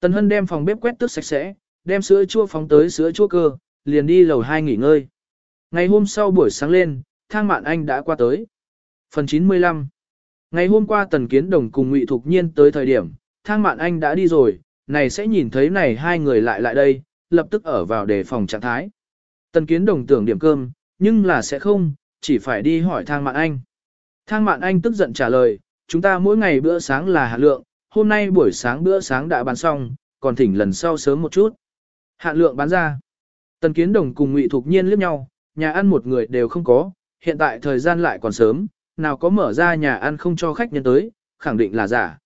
Tần Hân đem phòng bếp quét tước sạch sẽ, đem sữa chua phóng tới sữa chua cơ, liền đi lầu 2 nghỉ ngơi. Ngày hôm sau buổi sáng lên, thang mạn anh đã qua tới. Phần 95 Ngày hôm qua Tần Kiến Đồng cùng Ngụy Thục Nhiên tới thời điểm, thang mạn anh đã đi rồi, này sẽ nhìn thấy này hai người lại lại đây, lập tức ở vào đề phòng trạng thái. Tần Kiến Đồng tưởng điểm cơm, nhưng là sẽ không, chỉ phải đi hỏi thang mạn anh. Thang mạn anh tức giận trả lời, chúng ta mỗi ngày bữa sáng là hạt lượng, hôm nay buổi sáng bữa sáng đã bán xong, còn thỉnh lần sau sớm một chút. Hạn lượng bán ra. Tần Kiến Đồng cùng Ngụy Thục Nhiên liếc nhau, nhà ăn một người đều không có, hiện tại thời gian lại còn sớm, nào có mở ra nhà ăn không cho khách nhân tới, khẳng định là giả.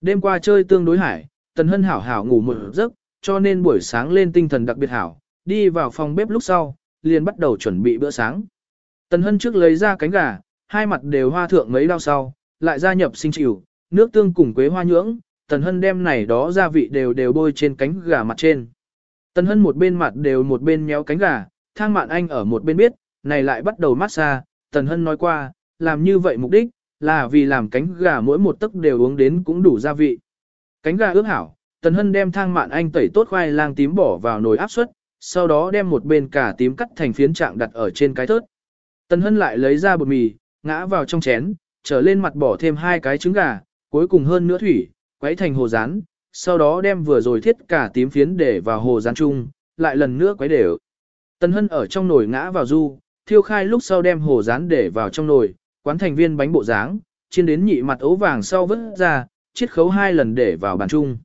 Đêm qua chơi tương đối hải, Tần Hân hảo hảo ngủ một giấc, cho nên buổi sáng lên tinh thần đặc biệt hảo, đi vào phòng bếp lúc sau, liền bắt đầu chuẩn bị bữa sáng. Tần Hân trước lấy ra cánh gà, hai mặt đều hoa thượng mấy đao sau, lại gia nhập sinh chịu, nước tương cùng quế hoa nhưỡng, Tần Hân đem này đó gia vị đều đều bôi trên cánh gà mặt trên. Tần Hân một bên mặt đều một bên méo cánh gà, thang mạn anh ở một bên biết, này lại bắt đầu massage, Tần Hân nói qua, làm như vậy mục đích, là vì làm cánh gà mỗi một tấc đều uống đến cũng đủ gia vị. Cánh gà ướp hảo, Tần Hân đem thang mạn anh tẩy tốt khoai lang tím bỏ vào nồi áp suất, sau đó đem một bên cả tím cắt thành phiến trạng đặt ở trên cái thớt. Tần Hân lại lấy ra bột mì, ngã vào trong chén, trở lên mặt bỏ thêm hai cái trứng gà, cuối cùng hơn nữa thủy, quấy thành hồ rán, sau đó đem vừa rồi thiết cả tím phiến để vào hồ rán chung, lại lần nữa quấy đều. Tần Hân ở trong nồi ngã vào du, thiêu khai lúc sau đem hồ rán để vào trong nồi, quán thành viên bánh bộ dáng, chiên đến nhị mặt ấu vàng sau vớt ra, chiết khấu hai lần để vào bàn chung.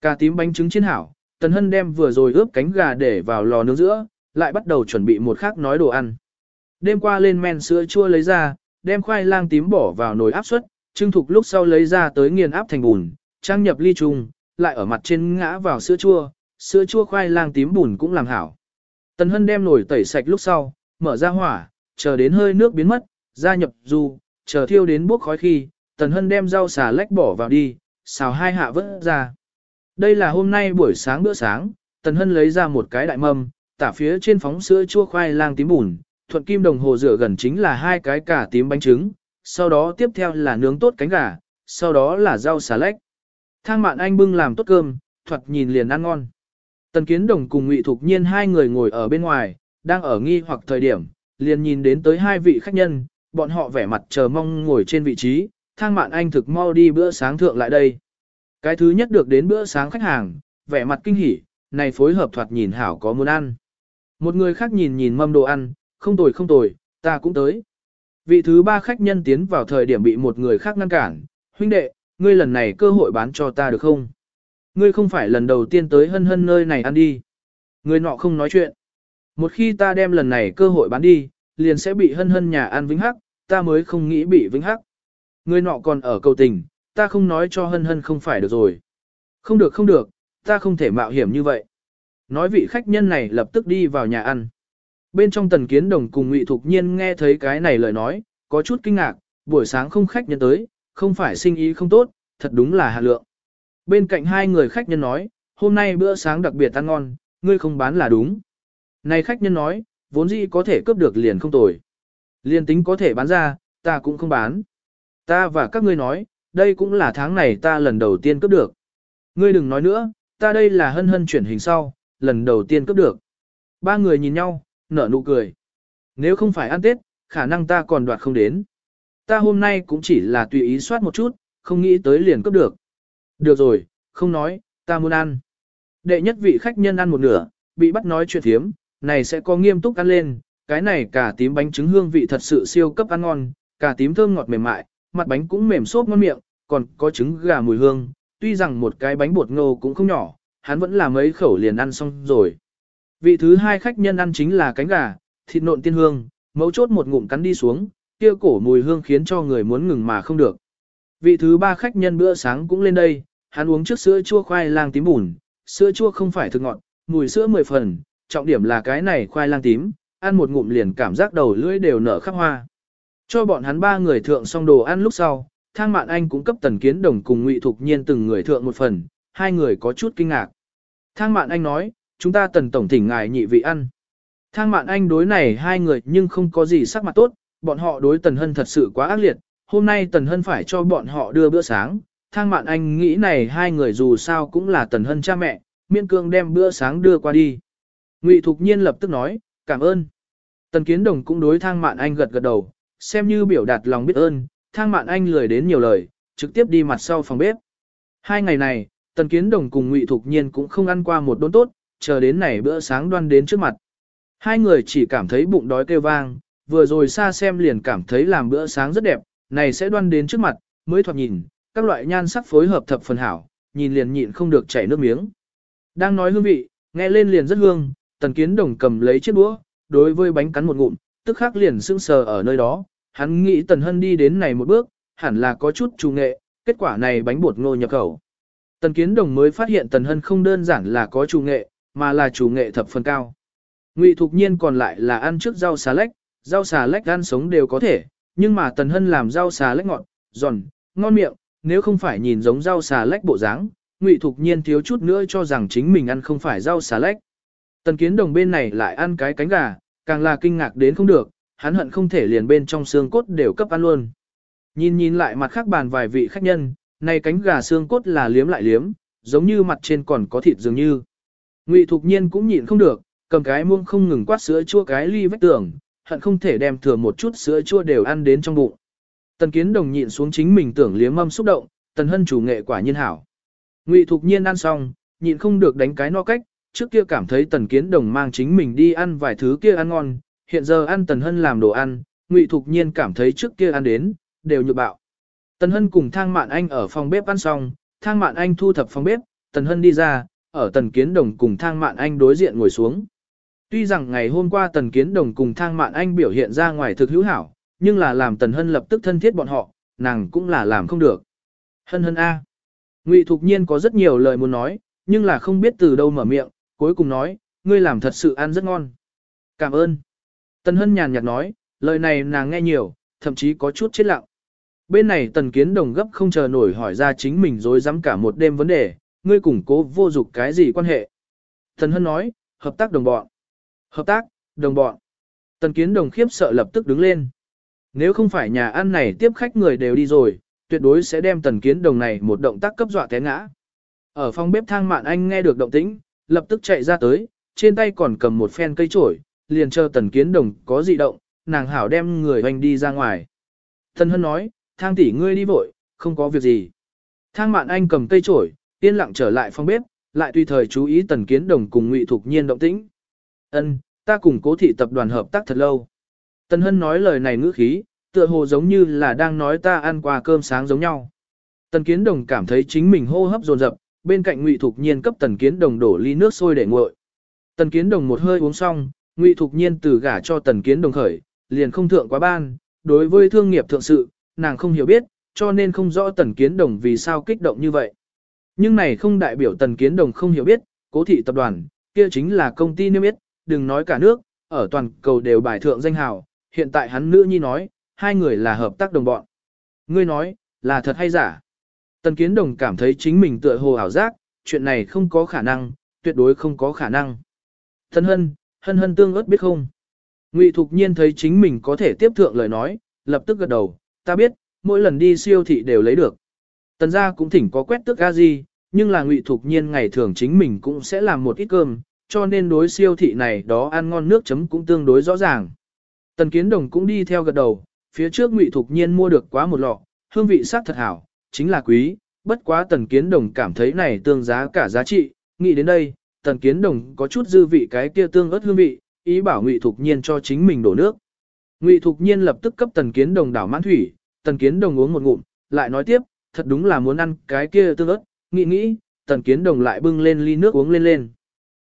Cà tím bánh trứng chiên hảo, Tần Hân đem vừa rồi ướp cánh gà để vào lò nướng giữa, lại bắt đầu chuẩn bị một khác nói đồ ăn. Đêm qua lên men sữa chua lấy ra, đem khoai lang tím bỏ vào nồi áp suất, trưng thục lúc sau lấy ra tới nghiền áp thành bùn, trang nhập ly trùng, lại ở mặt trên ngã vào sữa chua, sữa chua khoai lang tím bùn cũng làm hảo. Tần Hân đem nồi tẩy sạch lúc sau, mở ra hỏa, chờ đến hơi nước biến mất, gia nhập du, chờ thiêu đến bốc khói khi, Tần Hân đem rau xà lách bỏ vào đi, xào hai hạ vớt ra. Đây là hôm nay buổi sáng bữa sáng, Tần Hân lấy ra một cái đại mâm, tả phía trên phóng sữa chua khoai lang tím bùn, thuận kim đồng hồ rửa gần chính là hai cái cả tím bánh trứng, sau đó tiếp theo là nướng tốt cánh gà, sau đó là rau xà lách. Thang mạn anh bưng làm tốt cơm, thuật nhìn liền ăn ngon. Tần Kiến Đồng cùng Ngụy Thục Nhiên hai người ngồi ở bên ngoài, đang ở nghi hoặc thời điểm, liền nhìn đến tới hai vị khách nhân, bọn họ vẻ mặt chờ mong ngồi trên vị trí, thang mạn anh thực mau đi bữa sáng thượng lại đây. Cái thứ nhất được đến bữa sáng khách hàng, vẻ mặt kinh hỉ, này phối hợp thoạt nhìn hảo có muốn ăn. Một người khác nhìn nhìn mâm đồ ăn, không tồi không tồi, ta cũng tới. Vị thứ ba khách nhân tiến vào thời điểm bị một người khác ngăn cản, huynh đệ, ngươi lần này cơ hội bán cho ta được không? Ngươi không phải lần đầu tiên tới hân hân nơi này ăn đi. Ngươi nọ không nói chuyện. Một khi ta đem lần này cơ hội bán đi, liền sẽ bị hân hân nhà ăn vĩnh hắc, ta mới không nghĩ bị vĩnh hắc. Ngươi nọ còn ở cầu tình, ta không nói cho hân hân không phải được rồi. Không được không được, ta không thể mạo hiểm như vậy. Nói vị khách nhân này lập tức đi vào nhà ăn. Bên trong tần kiến đồng cùng ngụy thục nhiên nghe thấy cái này lời nói, có chút kinh ngạc, buổi sáng không khách nhân tới, không phải sinh ý không tốt, thật đúng là hạ lượng. Bên cạnh hai người khách nhân nói, hôm nay bữa sáng đặc biệt ăn ngon, ngươi không bán là đúng. Này khách nhân nói, vốn dĩ có thể cướp được liền không tồi. Liền tính có thể bán ra, ta cũng không bán. Ta và các ngươi nói, đây cũng là tháng này ta lần đầu tiên cướp được. Ngươi đừng nói nữa, ta đây là hân hân chuyển hình sau, lần đầu tiên cướp được. Ba người nhìn nhau, nở nụ cười. Nếu không phải ăn Tết, khả năng ta còn đoạt không đến. Ta hôm nay cũng chỉ là tùy ý soát một chút, không nghĩ tới liền cướp được. Được rồi, không nói, ta muốn ăn. Đệ nhất vị khách nhân ăn một nửa, bị bắt nói chuyện thiếm, này sẽ có nghiêm túc ăn lên, cái này cả tím bánh trứng hương vị thật sự siêu cấp ăn ngon, cả tím thơm ngọt mềm mại, mặt bánh cũng mềm xốp ngon miệng, còn có trứng gà mùi hương, tuy rằng một cái bánh bột ngô cũng không nhỏ, hắn vẫn là mấy khẩu liền ăn xong rồi. Vị thứ hai khách nhân ăn chính là cánh gà, thịt nộn tiên hương, mấu chốt một ngụm cắn đi xuống, kia cổ mùi hương khiến cho người muốn ngừng mà không được. Vị thứ ba khách nhân bữa sáng cũng lên đây, hắn uống trước sữa chua khoai lang tím bùn, sữa chua không phải thực ngọt, mùi sữa mười phần, trọng điểm là cái này khoai lang tím, ăn một ngụm liền cảm giác đầu lưỡi đều nở khắp hoa. Cho bọn hắn ba người thượng xong đồ ăn lúc sau, thang mạn anh cũng cấp tần kiến đồng cùng ngụy thục nhiên từng người thượng một phần, hai người có chút kinh ngạc. Thang mạn anh nói, chúng ta tần tổng thỉnh ngài nhị vị ăn. Thang mạn anh đối này hai người nhưng không có gì sắc mặt tốt, bọn họ đối tần hân thật sự quá ác liệt, hôm nay tần hân phải cho bọn họ đưa bữa sáng, thang mạn anh nghĩ này hai người dù sao cũng là tần hân cha mẹ, miên cương đem bữa sáng đưa qua đi. Ngụy Thục Nhiên lập tức nói, cảm ơn. Tần Kiến Đồng cũng đối thang mạn anh gật gật đầu, xem như biểu đạt lòng biết ơn, thang mạn anh lười đến nhiều lời, trực tiếp đi mặt sau phòng bếp. Hai ngày này, Tần Kiến Đồng cùng Ngụy Thục Nhiên cũng không ăn qua một đốn tốt, chờ đến này bữa sáng đoan đến trước mặt. Hai người chỉ cảm thấy bụng đói kêu vang, vừa rồi xa xem liền cảm thấy làm bữa sáng rất đẹp, này sẽ đoan đến trước mặt, mới thoạt nhìn, các loại nhan sắc phối hợp thập phần hảo, nhìn liền nhịn không được chảy nước miếng. Đang nói hương vị, nghe lên liền rất hương, Tần Kiến Đồng cầm lấy chiếc đũa, đối với bánh cắn một ngụm, tức khắc liền sững sờ ở nơi đó, hắn nghĩ Tần Hân đi đến này một bước, hẳn là có chút trù nghệ, kết quả này bánh bột ngô nhập khẩu. Tần Kiến Đồng mới phát hiện Tần Hân không đơn giản là có trù nghệ, mà là chủ nghệ thập phần cao. Ngụy Thục Nhiên còn lại là ăn trước rau xà lách, rau xà lách ăn sống đều có thể, nhưng mà Tần Hân làm rau xà lách ngọt, giòn, ngon miệng, nếu không phải nhìn giống rau xà lách bộ dáng, Ngụy Thục Nhiên thiếu chút nữa cho rằng chính mình ăn không phải rau xà lách. Tần Kiến Đồng bên này lại ăn cái cánh gà, càng là kinh ngạc đến không được, hắn hận không thể liền bên trong xương cốt đều cấp ăn luôn. Nhìn nhìn lại mặt khác bàn vài vị khách nhân, này cánh gà xương cốt là liếm lại liếm, giống như mặt trên còn có thịt dường như. Ngụy Thục Nhiên cũng nhịn không được, cầm cái muông không ngừng quát sữa chua cái ly vách tường, hận không thể đem thừa một chút sữa chua đều ăn đến trong bụng. Tần Kiến Đồng nhịn xuống chính mình tưởng liếm mâm xúc động, Tần Hân chủ nghệ quả nhiên hảo. Ngụy Thục Nhiên ăn xong, nhịn không được đánh cái no cách, trước kia cảm thấy Tần Kiến Đồng mang chính mình đi ăn vài thứ kia ăn ngon, hiện giờ ăn Tần Hân làm đồ ăn, Ngụy Thục Nhiên cảm thấy trước kia ăn đến, đều nhược bạo. Tần Hân cùng Thang Mạn Anh ở phòng bếp ăn xong, Thang Mạn Anh thu thập phòng bếp, Tần Hân đi ra, ở Tần Kiến Đồng cùng Thang Mạn Anh đối diện ngồi xuống. Tuy rằng ngày hôm qua Tần Kiến Đồng cùng Thang Mạn Anh biểu hiện ra ngoài thực hữu hảo, nhưng là làm Tần Hân lập tức thân thiết bọn họ, nàng cũng là làm không được. Hân hân A. Ngụy Thục Nhiên có rất nhiều lời muốn nói, nhưng là không biết từ đâu mở miệng, cuối cùng nói, ngươi làm thật sự ăn rất ngon. Cảm ơn. Tần Hân nhàn nhạt nói, lời này nàng nghe nhiều, thậm chí có chút chết lặng. Bên này Tần Kiến Đồng gấp không chờ nổi hỏi ra chính mình dối dám cả một đêm vấn đề, ngươi củng cố vô dục cái gì quan hệ. Tần Hân nói, hợp tác đồng bọn. Hợp tác, đồng bọn. Tần Kiến Đồng khiếp sợ lập tức đứng lên. Nếu không phải nhà ăn này tiếp khách người đều đi rồi, tuyệt đối sẽ đem Tần Kiến Đồng này một động tác cấp dọa té ngã. Ở phòng bếp thang mạn anh nghe được động tĩnh, lập tức chạy ra tới, trên tay còn cầm một phen cây chổi, liền chờ Tần Kiến Đồng có dị động, nàng hảo đem người hoành đi ra ngoài. Tần Hân nói, thang tỷ ngươi đi vội, không có việc gì. Thang mạn anh cầm cây chổi, yên lặng trở lại phòng bếp, lại tùy thời chú ý Tần Kiến Đồng cùng Ngụy Thục Nhiên động tĩnh. Ân, ta cùng cố thị tập đoàn hợp tác thật lâu. Tần Hân nói lời này ngữ khí, tựa hồ giống như là đang nói ta ăn qua cơm sáng giống nhau. Tần Kiến Đồng cảm thấy chính mình hô hấp dồn dập, bên cạnh Ngụy Thục Nhiên cấp Tần Kiến Đồng đổ ly nước sôi để nguội. Tần Kiến Đồng một hơi uống xong, Ngụy Thục Nhiên từ gả cho Tần Kiến Đồng khởi, liền không thượng quá ban, đối với thương nghiệp thượng sự, nàng không hiểu biết, cho nên không rõ Tần Kiến Đồng vì sao kích động như vậy. Nhưng này không đại biểu Tần Kiến Đồng không hiểu biết, cố thị tập đoàn, kia chính là công ty niêm yết, đừng nói cả nước, ở toàn cầu đều bài thượng danh hào, hiện tại hắn nữ nhi nói, hai người là hợp tác đồng bọn. Ngươi nói, là thật hay giả? Tần Kiến Đồng cảm thấy chính mình tựa hồ ảo giác, chuyện này không có khả năng, tuyệt đối không có khả năng. Thân hân, hân hân tương ớt biết không? Ngụy Thục Nhiên thấy chính mình có thể tiếp thượng lời nói, lập tức gật đầu, ta biết, mỗi lần đi siêu thị đều lấy được. Tần gia cũng thỉnh có quét tước ga gì, nhưng là Ngụy Thục Nhiên ngày thường chính mình cũng sẽ làm một ít cơm, cho nên đối siêu thị này đó ăn ngon nước chấm cũng tương đối rõ ràng. Tần Kiến Đồng cũng đi theo gật đầu, phía trước Ngụy Thục Nhiên mua được quá một lọ, hương vị sắc thật hảo, chính là quý, bất quá Tần Kiến Đồng cảm thấy này tương giá cả giá trị, nghĩ đến đây, Tần Kiến Đồng có chút dư vị cái kia tương ớt hương vị, ý bảo Ngụy Thục Nhiên cho chính mình đổ nước. Ngụy Thục Nhiên lập tức cấp Tần Kiến Đồng đảo mãn thủy, Tần Kiến Đồng uống một ngụm, lại nói tiếp, thật đúng là muốn ăn cái kia tương ớt, nghĩ nghĩ, Tần Kiến Đồng lại bưng lên ly nước uống lên lên.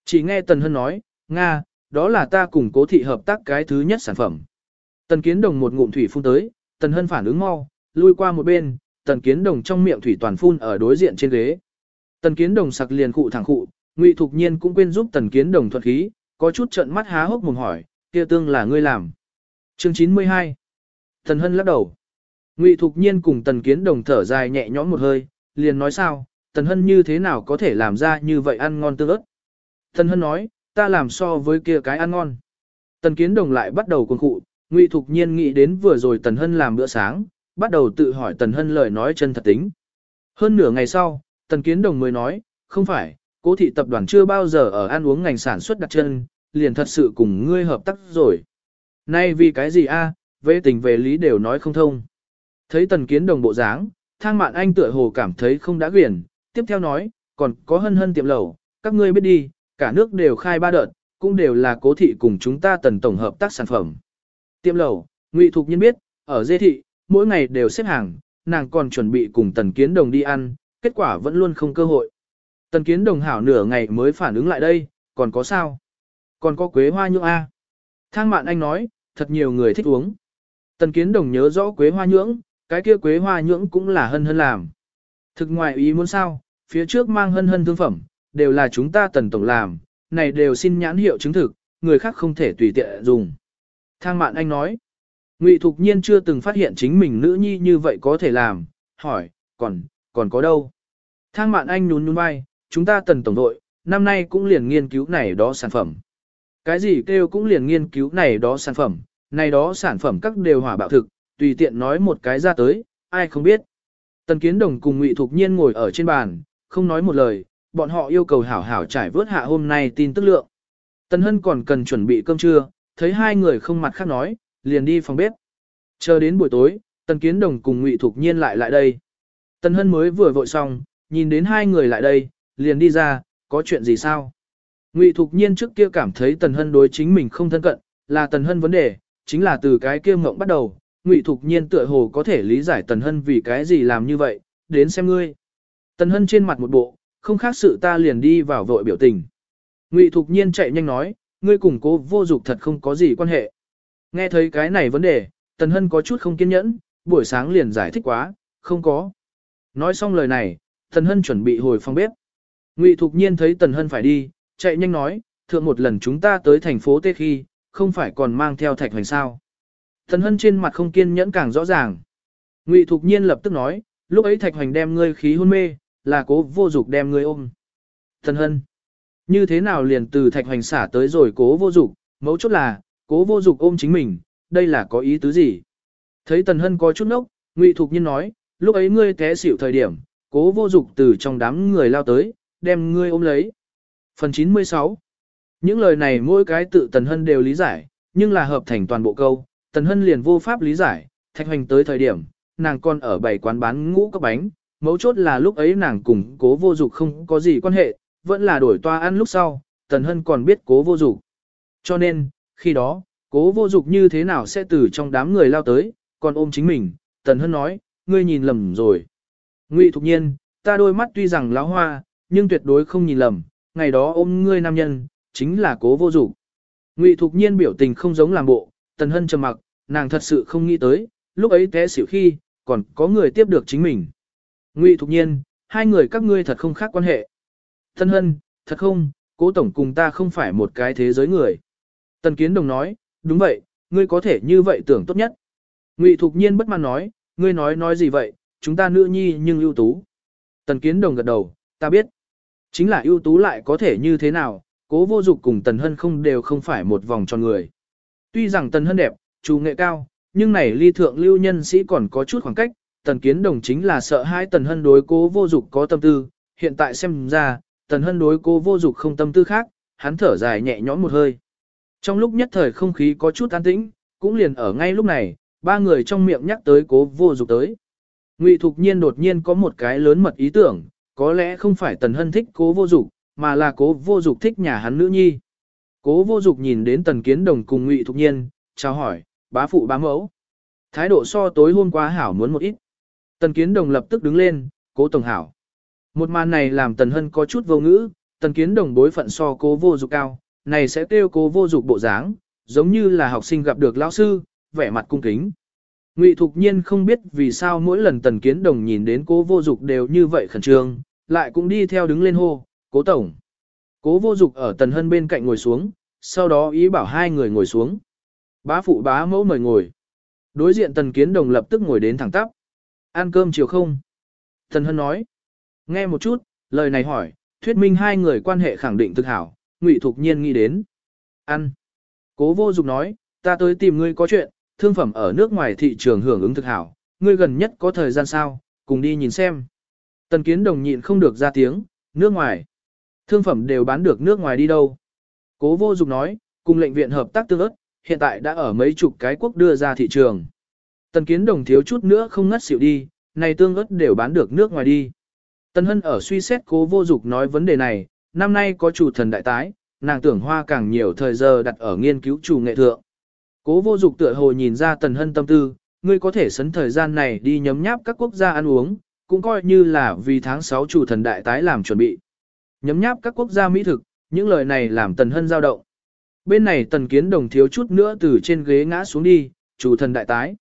Chỉ nghe Tần Hân nói, Nga, đó là ta cùng cố thị hợp tác cái thứ nhất sản phẩm. Tần Kiến Đồng một ngụm thủy phun tới, Tần Hân phản ứng mau, lui qua một bên, Tần Kiến Đồng trong miệng thủy toàn phun ở đối diện trên ghế. Tần Kiến Đồng sặc liền cụ thẳng cụ, Ngụy Thục Nhiên cũng quên giúp Tần Kiến Đồng thuật khí, có chút trợn mắt há hốc mồm hỏi, kia tương là ngươi làm. Chương 92 Tần Hân lắc đầu. Ngụy Thục Nhiên cùng Tần Kiến Đồng thở dài nhẹ nhõm một hơi, liền nói sao, Tần Hân như thế nào có thể làm ra như vậy ăn ngon tương ớt. Tần Hân nói, ta làm so với kia cái ăn ngon. Tần Kiến Đồng lại bắt đầu cuồng cụ, Ngụy Thục Nhiên nghĩ đến vừa rồi Tần Hân làm bữa sáng, bắt đầu tự hỏi Tần Hân lời nói chân thật tính. Hơn nửa ngày sau, Tần Kiến Đồng mới nói, không phải, cố thị tập đoàn chưa bao giờ ở ăn uống ngành sản xuất đặt chân, liền thật sự cùng ngươi hợp tác rồi. Nay vì cái gì a? về tình về lý đều nói không thông. Thấy Tần Kiến Đồng bộ dáng, thang mạn anh tựa hồ cảm thấy không đã quyển, tiếp theo nói, còn có hân hân tiệm lẩu, các ngươi biết đi, cả nước đều khai ba đợt, cũng đều là cố thị cùng chúng ta tần tổng hợp tác sản phẩm. Tiệm lẩu, Ngụy Thục Nhiên biết, ở dê thị, mỗi ngày đều xếp hàng, nàng còn chuẩn bị cùng Tần Kiến Đồng đi ăn, kết quả vẫn luôn không cơ hội. Tần Kiến Đồng hảo nửa ngày mới phản ứng lại đây, còn có sao? Còn có quế hoa nhưỡng A. Thang mạn anh nói, thật nhiều người thích uống. Tần Kiến Đồng nhớ rõ quế hoa nhưỡng, cái kia quế hoa nhưỡng cũng là hân hân làm. Thực ngoài ý muốn sao, phía trước mang hân hân thương phẩm, đều là chúng ta tần tổng làm, này đều xin nhãn hiệu chứng thực, người khác không thể tùy tiện dùng. Thang mạn anh nói, Ngụy Thục Nhiên chưa từng phát hiện chính mình nữ nhi như vậy có thể làm, hỏi, còn, còn có đâu? Thang mạn anh nhún nhún vai, chúng ta tần tổng đội, năm nay cũng liền nghiên cứu này đó sản phẩm. Cái gì kêu cũng liền nghiên cứu này đó sản phẩm, này đó sản phẩm các đều hỏa bạo thực, tùy tiện nói một cái ra tới, ai không biết. Tần Kiến Đồng cùng Ngụy Thục Nhiên ngồi ở trên bàn, không nói một lời, bọn họ yêu cầu hảo hảo trải vớt hạ hôm nay tin tức lượng. Tần Hân còn cần chuẩn bị cơm trưa, thấy hai người không mặt khác nói, liền đi phòng bếp. Chờ đến buổi tối, Tần Kiến Đồng cùng Ngụy Thục Nhiên lại lại đây. Tần Hân mới vừa vội xong, nhìn đến hai người lại đây, liền đi ra, có chuyện gì sao? Ngụy Thục Nhiên trước kia cảm thấy Tần Hân đối chính mình không thân cận, là Tần Hân vấn đề, chính là từ cái kia mộng bắt đầu, Ngụy Thục Nhiên tựa hồ có thể lý giải Tần Hân vì cái gì làm như vậy, đến xem ngươi. Tần Hân trên mặt một bộ, không khác sự ta liền đi vào vội biểu tình. Ngụy Thục Nhiên chạy nhanh nói, ngươi cùng cố vô dục thật không có gì quan hệ. Nghe thấy cái này vấn đề, Tần Hân có chút không kiên nhẫn, buổi sáng liền giải thích quá, không có. Nói xong lời này, Tần Hân chuẩn bị hồi phòng bếp. Ngụy Thục Nhiên thấy Tần Hân phải đi, chạy nhanh nói, thượng một lần chúng ta tới thành phố Tê Khi, không phải còn mang theo thạch hoành sao. Tần Hân trên mặt không kiên nhẫn càng rõ ràng. Ngụy Thục Nhiên lập tức nói, lúc ấy thạch hoành đem ngươi khí hôn mê, là cố vô dục đem ngươi ôm. Tần Hân, như thế nào liền từ thạch hoành xả tới rồi cố vô dục, mấu chốt là, cố vô dục ôm chính mình, đây là có ý tứ gì? Thấy Tần Hân có chút nốc, Ngụy Thục Nhiên nói, lúc ấy ngươi té xỉu thời điểm, cố vô dục từ trong đám người lao tới, đem ngươi ôm lấy. Phần 96 Những lời này mỗi cái tự Tần Hân đều lý giải, nhưng là hợp thành toàn bộ câu, Tần Hân liền vô pháp lý giải, thạch hoành tới thời điểm, nàng còn ở bảy quán bán ngũ các bánh, mấu chốt là lúc ấy nàng cùng cố vô dục không có gì quan hệ, vẫn là đổi toa ăn lúc sau, Tần Hân còn biết cố vô dục. Cho nên, khi đó, cố vô dục như thế nào sẽ từ trong đám người lao tới, còn ôm chính mình, Tần Hân nói, ngươi nhìn lầm rồi. Ngụy Thục Nhiên, ta đôi mắt tuy rằng láo hoa, nhưng tuyệt đối không nhìn lầm, ngày đó ôm ngươi nam nhân, chính là cố vô dục. Ngụy Thục Nhiên biểu tình không giống làm bộ, Tần Hân trầm mặc, nàng thật sự không nghĩ tới, lúc ấy té xỉu khi, còn có người tiếp được chính mình. Ngụy Thục Nhiên, hai người các ngươi thật không khác quan hệ. Tần Hân, thật không, cố tổng cùng ta không phải một cái thế giới người. Tần Kiến Đồng nói, đúng vậy, ngươi có thể như vậy tưởng tốt nhất. Ngụy Thục Nhiên bất mãn nói, ngươi nói nói gì vậy, chúng ta nữ nhi nhưng ưu tú. Tần Kiến Đồng gật đầu, ta biết. Chính là ưu tú lại có thể như thế nào, cố vô dục cùng Tần Hân không đều không phải một vòng tròn người. Tuy rằng Tần Hân đẹp, chủ nghệ cao, nhưng này ly thượng lưu nhân sĩ còn có chút khoảng cách, Tần Kiến Đồng chính là sợ hai Tần Hân đối cố vô dục có tâm tư, hiện tại xem ra, Tần Hân đối cố vô dục không tâm tư khác, hắn thở dài nhẹ nhõm một hơi. Trong lúc nhất thời không khí có chút an tĩnh, cũng liền ở ngay lúc này, ba người trong miệng nhắc tới cố vô dục tới. Ngụy Thục Nhiên đột nhiên có một cái lớn mật ý tưởng, có lẽ không phải Tần Hân thích cố vô dục, mà là cố vô dục thích nhà hắn nữ nhi. Cố vô dục nhìn đến Tần Kiến Đồng cùng Ngụy Thục Nhiên, chào hỏi, bá phụ bá mẫu. Thái độ so tối hôm qua hảo muốn một ít. Tần Kiến Đồng lập tức đứng lên, cố tổng hảo. Một màn này làm Tần Hân có chút vô ngữ, Tần Kiến Đồng bối phận so cố vô dục cao, này sẽ kêu cố vô dục bộ dáng, giống như là học sinh gặp được lão sư, vẻ mặt cung kính. Ngụy Thục Nhiên không biết vì sao mỗi lần Tần Kiến Đồng nhìn đến cố vô dục đều như vậy khẩn trương, lại cũng đi theo đứng lên hô, cố tổng. Cố vô dục ở Tần Hân bên cạnh ngồi xuống, sau đó ý bảo hai người ngồi xuống. Bá phụ bá mẫu mời ngồi. Đối diện Tần Kiến Đồng lập tức ngồi đến thẳng tắp. Ăn cơm chiều không? Tần Hân nói. Nghe một chút, lời này hỏi, thuyết minh hai người quan hệ khẳng định thực hảo, Ngụy Thục Nhiên nghĩ đến. Ăn. Cố vô dục nói, ta tới tìm ngươi có chuyện, thương phẩm ở nước ngoài thị trường hưởng ứng thực hảo, ngươi gần nhất có thời gian sao, cùng đi nhìn xem. Tần kiến đồng nhịn không được ra tiếng, nước ngoài. Thương phẩm đều bán được nước ngoài đi đâu. Cố vô dục nói, cùng lệnh viện hợp tác tương ớt, hiện tại đã ở mấy chục cái quốc đưa ra thị trường. Tần kiến đồng thiếu chút nữa không ngất xỉu đi, này tương ớt đều bán được nước ngoài đi. Tần hân ở suy xét cố vô dục nói vấn đề này, năm nay có chủ thần đại tái, nàng tưởng hoa càng nhiều thời giờ đặt ở nghiên cứu chủ nghệ thượng. Cố vô dục tựa hồ nhìn ra tần hân tâm tư, ngươi có thể sấn thời gian này đi nhấm nháp các quốc gia ăn uống, cũng coi như là vì tháng 6 chủ thần đại tái làm chuẩn bị. Nhấm nháp các quốc gia mỹ thực, những lời này làm tần hân dao động. Bên này tần kiến đồng thiếu chút nữa từ trên ghế ngã xuống đi, chủ thần đại tái.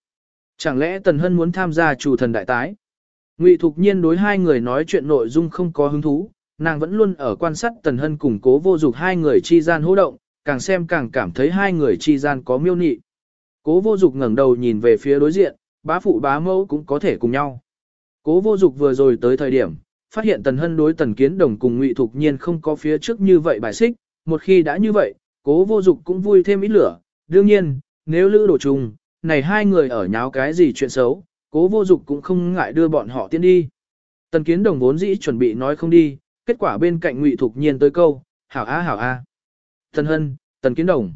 Chẳng lẽ tần hân muốn tham gia chủ thần đại tái? Ngụy Thục Nhiên đối hai người nói chuyện nội dung không có hứng thú, nàng vẫn luôn ở quan sát tần hân cùng cố vô dục hai người chi gian hô động, càng xem càng cảm thấy hai người chi gian có miêu nị. Cố vô dục ngẩng đầu nhìn về phía đối diện, bá phụ bá mẫu cũng có thể cùng nhau. Cố vô dục vừa rồi tới thời điểm, phát hiện tần hân đối tần kiến đồng cùng ngụy thục nhiên không có phía trước như vậy bài xích, một khi đã như vậy, cố vô dục cũng vui thêm ít lửa. Đương nhiên, nếu lữ đổ trùng, này hai người ở nháo cái gì chuyện xấu, cố vô dục cũng không ngại đưa bọn họ tiến đi. Tần kiến đồng vốn dĩ chuẩn bị nói không đi, kết quả bên cạnh ngụy thục nhiên tới câu, hảo a hảo a. Tần hân, tần kiến đồng.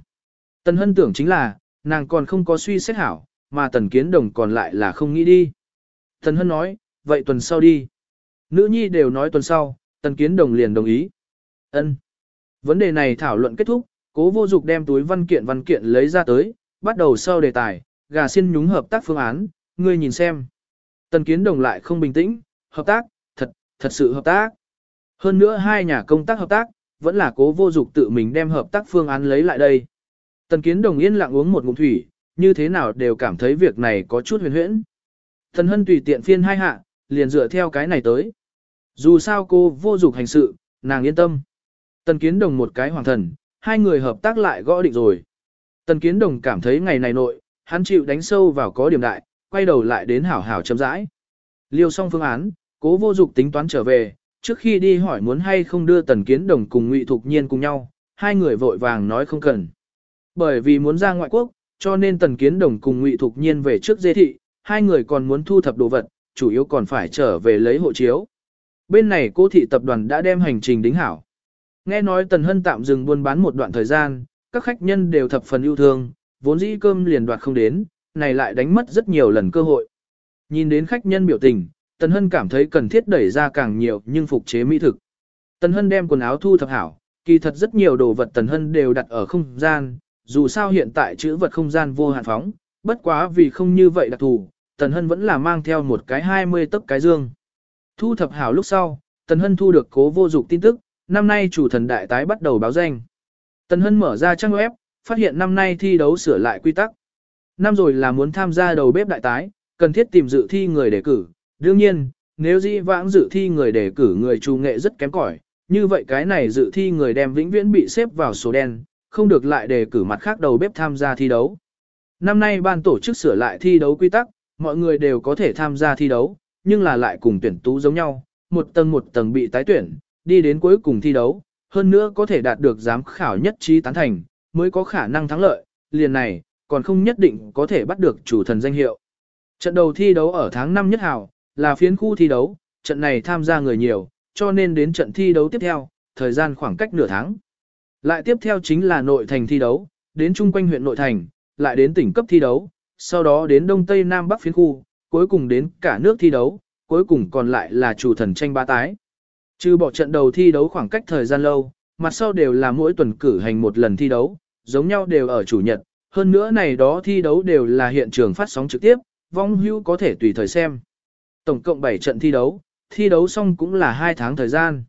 Tần hân tưởng chính là, nàng còn không có suy xét hảo, mà tần kiến đồng còn lại là không nghĩ đi. Tần hân nói, vậy tuần sau đi. Nữ nhi đều nói tuần sau, tần kiến đồng liền đồng ý. ân Vấn đề này thảo luận kết thúc, cố vô dục đem túi văn kiện văn kiện lấy ra tới, bắt đầu sau đề tài, gà xin nhúng hợp tác phương án, ngươi nhìn xem. Tần kiến đồng lại không bình tĩnh, hợp tác, thật, thật sự hợp tác. Hơn nữa hai nhà công tác hợp tác, vẫn là cố vô dục tự mình đem hợp tác phương án lấy lại đây. Tần kiến đồng yên lặng uống một ngụm thủy, như thế nào đều cảm thấy việc này có chút huyền huyễn. Tần hân tùy tiện phiên hai hạ, liền dựa theo cái này tới. Dù sao cô vô dục hành sự, nàng yên tâm. Tần kiến đồng một cái hoàng thần, hai người hợp tác lại gõ định rồi. Tần kiến đồng cảm thấy ngày này nội, hắn chịu đánh sâu vào có điểm đại, quay đầu lại đến hảo hảo chấm rãi. Liêu xong phương án, cố vô dục tính toán trở về, trước khi đi hỏi muốn hay không đưa tần kiến đồng cùng ngụy thục nhiên cùng nhau, hai người vội vàng nói không cần. Bởi vì muốn ra ngoại quốc, cho nên tần kiến đồng cùng ngụy thục nhiên về trước dê thị, hai người còn muốn thu thập đồ vật, chủ yếu còn phải trở về lấy hộ chiếu. Bên này cô thị tập đoàn đã đem hành trình đính hảo. Nghe nói Tần Hân tạm dừng buôn bán một đoạn thời gian, các khách nhân đều thập phần yêu thương, vốn dĩ cơm liền đoạt không đến, này lại đánh mất rất nhiều lần cơ hội. Nhìn đến khách nhân biểu tình, Tần Hân cảm thấy cần thiết đẩy ra càng nhiều nhưng phục chế mỹ thực. Tần Hân đem quần áo thu thập hảo, kỳ thật rất nhiều đồ vật Tần Hân đều đặt ở không gian, dù sao hiện tại chữ vật không gian vô hạn phóng, bất quá vì không như vậy đặc thù, Tần Hân vẫn là mang theo một cái 20 tấc cái dương. Thu thập hảo lúc sau, Tần Hân thu được cố vô dục tin tức, năm nay chủ thần đại tái bắt đầu báo danh. Tần Hân mở ra trang web, phát hiện năm nay thi đấu sửa lại quy tắc. Năm rồi là muốn tham gia đầu bếp đại tái, cần thiết tìm dự thi người đề cử. Đương nhiên, nếu di vãng dự thi người đề cử người trù nghệ rất kém cỏi, như vậy cái này dự thi người đem vĩnh viễn bị xếp vào số đen, không được lại đề cử mặt khác đầu bếp tham gia thi đấu. Năm nay ban tổ chức sửa lại thi đấu quy tắc, mọi người đều có thể tham gia thi đấu, nhưng là lại cùng tuyển tú giống nhau, một tầng một tầng bị tái tuyển, đi đến cuối cùng thi đấu, hơn nữa có thể đạt được giám khảo nhất trí tán thành, mới có khả năng thắng lợi, liền này, còn không nhất định có thể bắt được chủ thần danh hiệu. Trận đầu thi đấu ở tháng 5 nhất hào, là phiến khu thi đấu, trận này tham gia người nhiều, cho nên đến trận thi đấu tiếp theo, thời gian khoảng cách nửa tháng. Lại tiếp theo chính là nội thành thi đấu, đến chung quanh huyện nội thành, lại đến tỉnh cấp thi đấu, sau đó đến đông tây nam bắc phiến khu, cuối cùng đến cả nước thi đấu, cuối cùng còn lại là chủ thần tranh ba tái. Trừ bỏ trận đầu thi đấu khoảng cách thời gian lâu, mặt sau đều là mỗi tuần cử hành một lần thi đấu, giống nhau đều ở chủ nhật, hơn nữa này đó thi đấu đều là hiện trường phát sóng trực tiếp, vong hưu có thể tùy thời xem. Tổng cộng 7 trận thi đấu, thi đấu xong cũng là 2 tháng thời gian.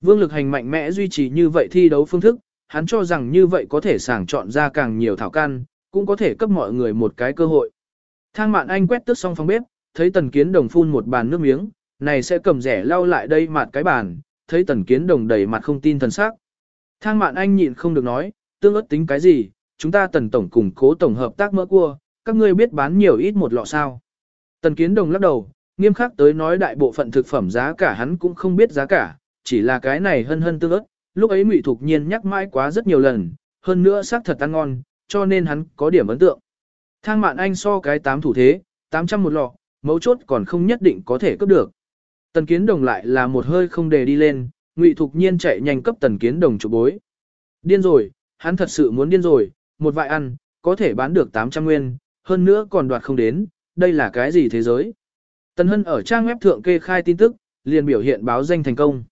Vương lực hành mạnh mẽ duy trì như vậy thi đấu phương thức, hắn cho rằng như vậy có thể sàng chọn ra càng nhiều thảo căn, cũng có thể cấp mọi người một cái cơ hội. Thang mạn anh quét tước xong phòng bếp, thấy tần kiến đồng phun một bàn nước miếng, này sẽ cầm rẻ lau lại đây mặt cái bàn, thấy tần kiến đồng đầy mặt không tin thần sắc. Thang mạn anh nhịn không được nói, tương ớt tính cái gì, chúng ta tần tổng cùng cố tổng hợp tác mỡ cua, các ngươi biết bán nhiều ít một lọ sao. Tần kiến đồng lắc đầu, nghiêm khắc tới nói đại bộ phận thực phẩm giá cả hắn cũng không biết giá cả, chỉ là cái này hân hân tương ớt, lúc ấy ngụy thục nhiên nhắc mãi quá rất nhiều lần, hơn nữa xác thật ăn ngon, cho nên hắn có điểm ấn tượng. Thang mạn anh so cái tám thủ thế, 800 một lọ, mấu chốt còn không nhất định có thể cấp được. Tần kiến đồng lại là một hơi không để đi lên, ngụy thục nhiên chạy nhanh cấp tần kiến đồng chụp bối. Điên rồi, hắn thật sự muốn điên rồi, một vại ăn, có thể bán được 800 nguyên, hơn nữa còn đoạt không đến, đây là cái gì thế giới? Tần Hân ở trang web thượng kê khai tin tức, liền biểu hiện báo danh thành công.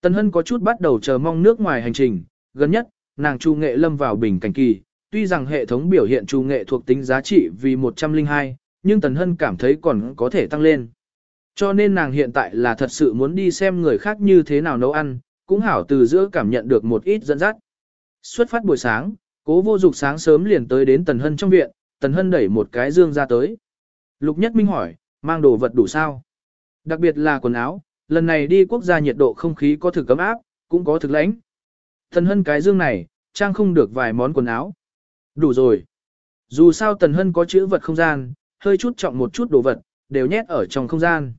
Tần Hân có chút bắt đầu chờ mong nước ngoài hành trình, gần nhất, nàng Chu Nghệ lâm vào bình cảnh kỳ, tuy rằng hệ thống biểu hiện Chu Nghệ thuộc tính giá trị vì 102, nhưng Tần Hân cảm thấy còn có thể tăng lên. Cho nên nàng hiện tại là thật sự muốn đi xem người khác như thế nào nấu ăn, cũng hảo từ giữa cảm nhận được một ít dẫn dắt. Xuất phát buổi sáng, cố vô dục sáng sớm liền tới đến Tần Hân trong viện, Tần Hân đẩy một cái dương ra tới. Lục Nhất Minh hỏi, mang đồ vật đủ sao? Đặc biệt là quần áo, lần này đi quốc gia nhiệt độ không khí có thực cấm áp, cũng có thực lãnh. Tần Hân cái dương này, trang không được vài món quần áo. Đủ rồi. Dù sao Tần Hân có chữ vật không gian, hơi chút trọng một chút đồ vật, đều nhét ở trong không gian.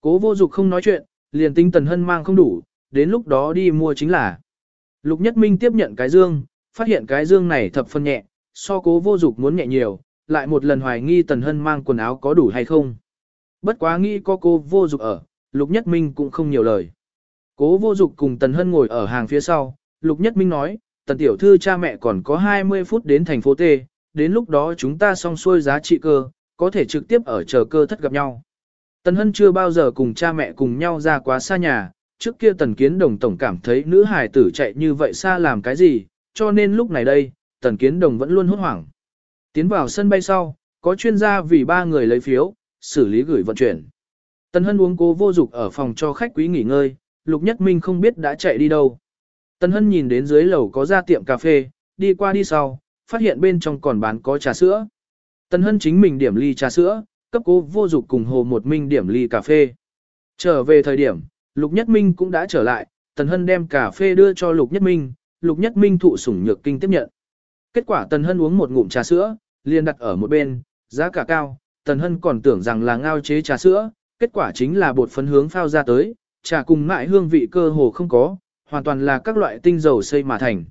Cố vô dục không nói chuyện, liền tinh Tần Hân mang không đủ, đến lúc đó đi mua chính là. Lục Nhất Minh tiếp nhận cái dương, phát hiện cái dương này thập phân nhẹ, so cố vô dục muốn nhẹ nhiều, lại một lần hoài nghi Tần Hân mang quần áo có đủ hay không. Bất quá nghĩ có cô vô dục ở, Lục Nhất Minh cũng không nhiều lời. Cố vô dục cùng Tần Hân ngồi ở hàng phía sau, Lục Nhất Minh nói, Tần Tiểu Thư cha mẹ còn có 20 phút đến thành phố T, đến lúc đó chúng ta xong xuôi giá trị cơ, có thể trực tiếp ở chờ cơ thất gặp nhau. Tần Hân chưa bao giờ cùng cha mẹ cùng nhau ra quá xa nhà, trước kia Tần Kiến Đồng tổng cảm thấy nữ hài tử chạy như vậy xa làm cái gì, cho nên lúc này đây, Tần Kiến Đồng vẫn luôn hốt hoảng. Tiến vào sân bay sau, có chuyên gia vì ba người lấy phiếu, xử lý gửi vận chuyển. Tần Hân uống cố vô dục ở phòng cho khách quý nghỉ ngơi, Lục Nhất Minh không biết đã chạy đi đâu. Tần Hân nhìn đến dưới lầu có ra tiệm cà phê, đi qua đi sau, phát hiện bên trong còn bán có trà sữa. Tần Hân chính mình điểm ly trà sữa, cấp cố vô dục cùng Hồ Một Minh điểm ly cà phê. Trở về thời điểm, Lục Nhất Minh cũng đã trở lại, Tần Hân đem cà phê đưa cho Lục Nhất Minh, Lục Nhất Minh thụ sủng nhược kinh tiếp nhận. Kết quả Tần Hân uống một ngụm trà sữa, liền đặt ở một bên, giá cả cao, Tần Hân còn tưởng rằng là ngao chế trà sữa, kết quả chính là bột phấn hướng phao ra tới, trà cùng mại hương vị cơ hồ không có, hoàn toàn là các loại tinh dầu xây mà thành.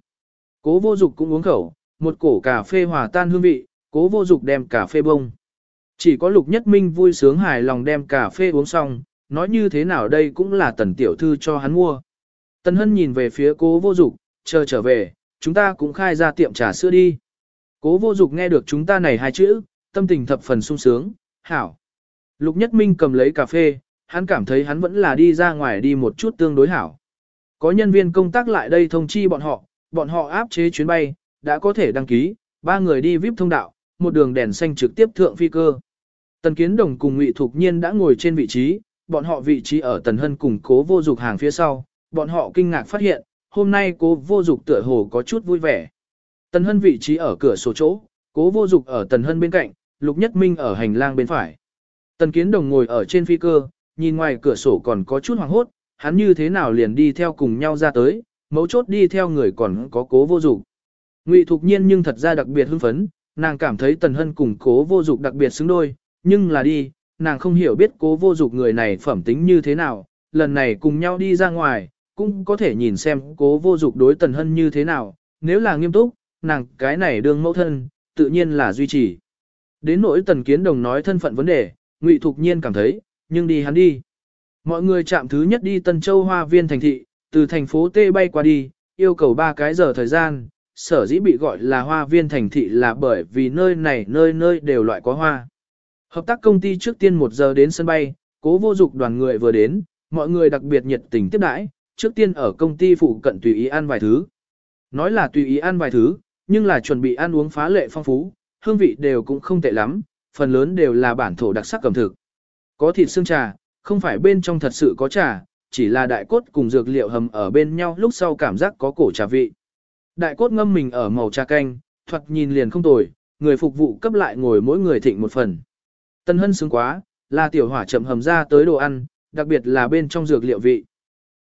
Cố vô dục cũng uống khẩu, một cổ cà phê hòa tan hương vị, cố vô dục đem cà phê bông. Chỉ có lục nhất minh vui sướng hài lòng đem cà phê uống xong, nói như thế nào đây cũng là tần tiểu thư cho hắn mua. Tần hân nhìn về phía cố vô dục, chờ trở về, chúng ta cũng khai ra tiệm trà sữa đi. Cố vô dục nghe được chúng ta này hai chữ, tâm tình thập phần sung sướng, hảo. Lục nhất minh cầm lấy cà phê, hắn cảm thấy hắn vẫn là đi ra ngoài đi một chút tương đối hảo. Có nhân viên công tác lại đây thông chi bọn họ, bọn họ áp chế chuyến bay, đã có thể đăng ký, ba người đi VIP thông đạo, một đường đèn xanh trực tiếp thượng phi cơ. Tần Kiến Đồng cùng Ngụy Thục Nhiên đã ngồi trên vị trí, bọn họ vị trí ở Tần Hân cùng Cố Vô Dục hàng phía sau, bọn họ kinh ngạc phát hiện, hôm nay Cố Vô Dục tựa hồ có chút vui vẻ. Tần Hân vị trí ở cửa sổ chỗ, Cố Vô Dục ở Tần Hân bên cạnh, Lục Nhất Minh ở hành lang bên phải. Tần Kiến Đồng ngồi ở trên phi cơ, nhìn ngoài cửa sổ còn có chút hoảng hốt, hắn như thế nào liền đi theo cùng nhau ra tới, mấu chốt đi theo người còn có Cố Vô Dục. Ngụy Thục Nhiên nhưng thật ra đặc biệt hưng phấn, nàng cảm thấy Tần Hân cùng Cố Vô Dục đặc biệt xứng đôi, nhưng là đi, nàng không hiểu biết cố vô dục người này phẩm tính như thế nào, lần này cùng nhau đi ra ngoài, cũng có thể nhìn xem cố vô dục đối tần hân như thế nào, nếu là nghiêm túc, nàng cái này đương mẫu thân, tự nhiên là duy trì. Đến nỗi tần kiến đồng nói thân phận vấn đề, ngụy thục nhiên cảm thấy, nhưng đi hắn đi. Mọi người chạm thứ nhất đi Tân Châu Hoa Viên thành thị, từ thành phố T bay qua đi, yêu cầu 3 cái giờ thời gian, sở dĩ bị gọi là Hoa Viên thành thị là bởi vì nơi này nơi nơi đều loại có hoa. Hợp tác công ty trước tiên một giờ đến sân bay, cố vô dục đoàn người vừa đến, mọi người đặc biệt nhiệt tình tiếp đãi, trước tiên ở công ty phụ cận tùy ý ăn vài thứ. Nói là tùy ý ăn vài thứ, nhưng là chuẩn bị ăn uống phá lệ phong phú, hương vị đều cũng không tệ lắm, phần lớn đều là bản thổ đặc sắc cầm thực. Có thịt xương trà, không phải bên trong thật sự có trà, chỉ là đại cốt cùng dược liệu hầm ở bên nhau lúc sau cảm giác có cổ trà vị. Đại cốt ngâm mình ở màu trà canh, thoạt nhìn liền không tồi, người phục vụ cấp lại ngồi mỗi người thịnh một phần. Tân hân sướng quá, là tiểu hỏa chậm hầm ra tới đồ ăn, đặc biệt là bên trong dược liệu vị.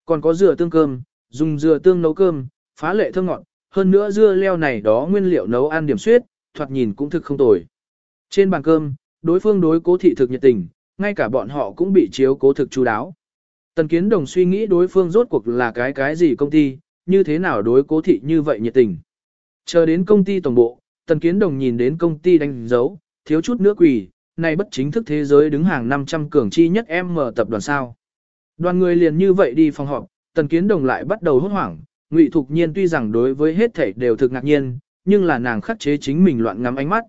Còn có dừa tương cơm, dùng dừa tương nấu cơm, phá lệ thơm ngọt, hơn nữa dưa leo này đó nguyên liệu nấu ăn điểm suyết, thoạt nhìn cũng thực không tồi. Trên bàn cơm, đối phương đối cố thị thực nhiệt tình, ngay cả bọn họ cũng bị chiếu cố thực chú đáo. Tần kiến đồng suy nghĩ đối phương rốt cuộc là cái cái gì công ty, như thế nào đối cố thị như vậy nhiệt tình. Chờ đến công ty tổng bộ, tần kiến đồng nhìn đến công ty đánh dấu, thiếu chút nữa quỳ, này bất chính thức thế giới đứng hàng 500 cường chi nhất em mở tập đoàn sao. Đoàn người liền như vậy đi phòng họp, tần kiến đồng lại bắt đầu hốt hoảng, ngụy thục nhiên tuy rằng đối với hết thảy đều thực ngạc nhiên, nhưng là nàng khắc chế chính mình loạn ngắm ánh mắt.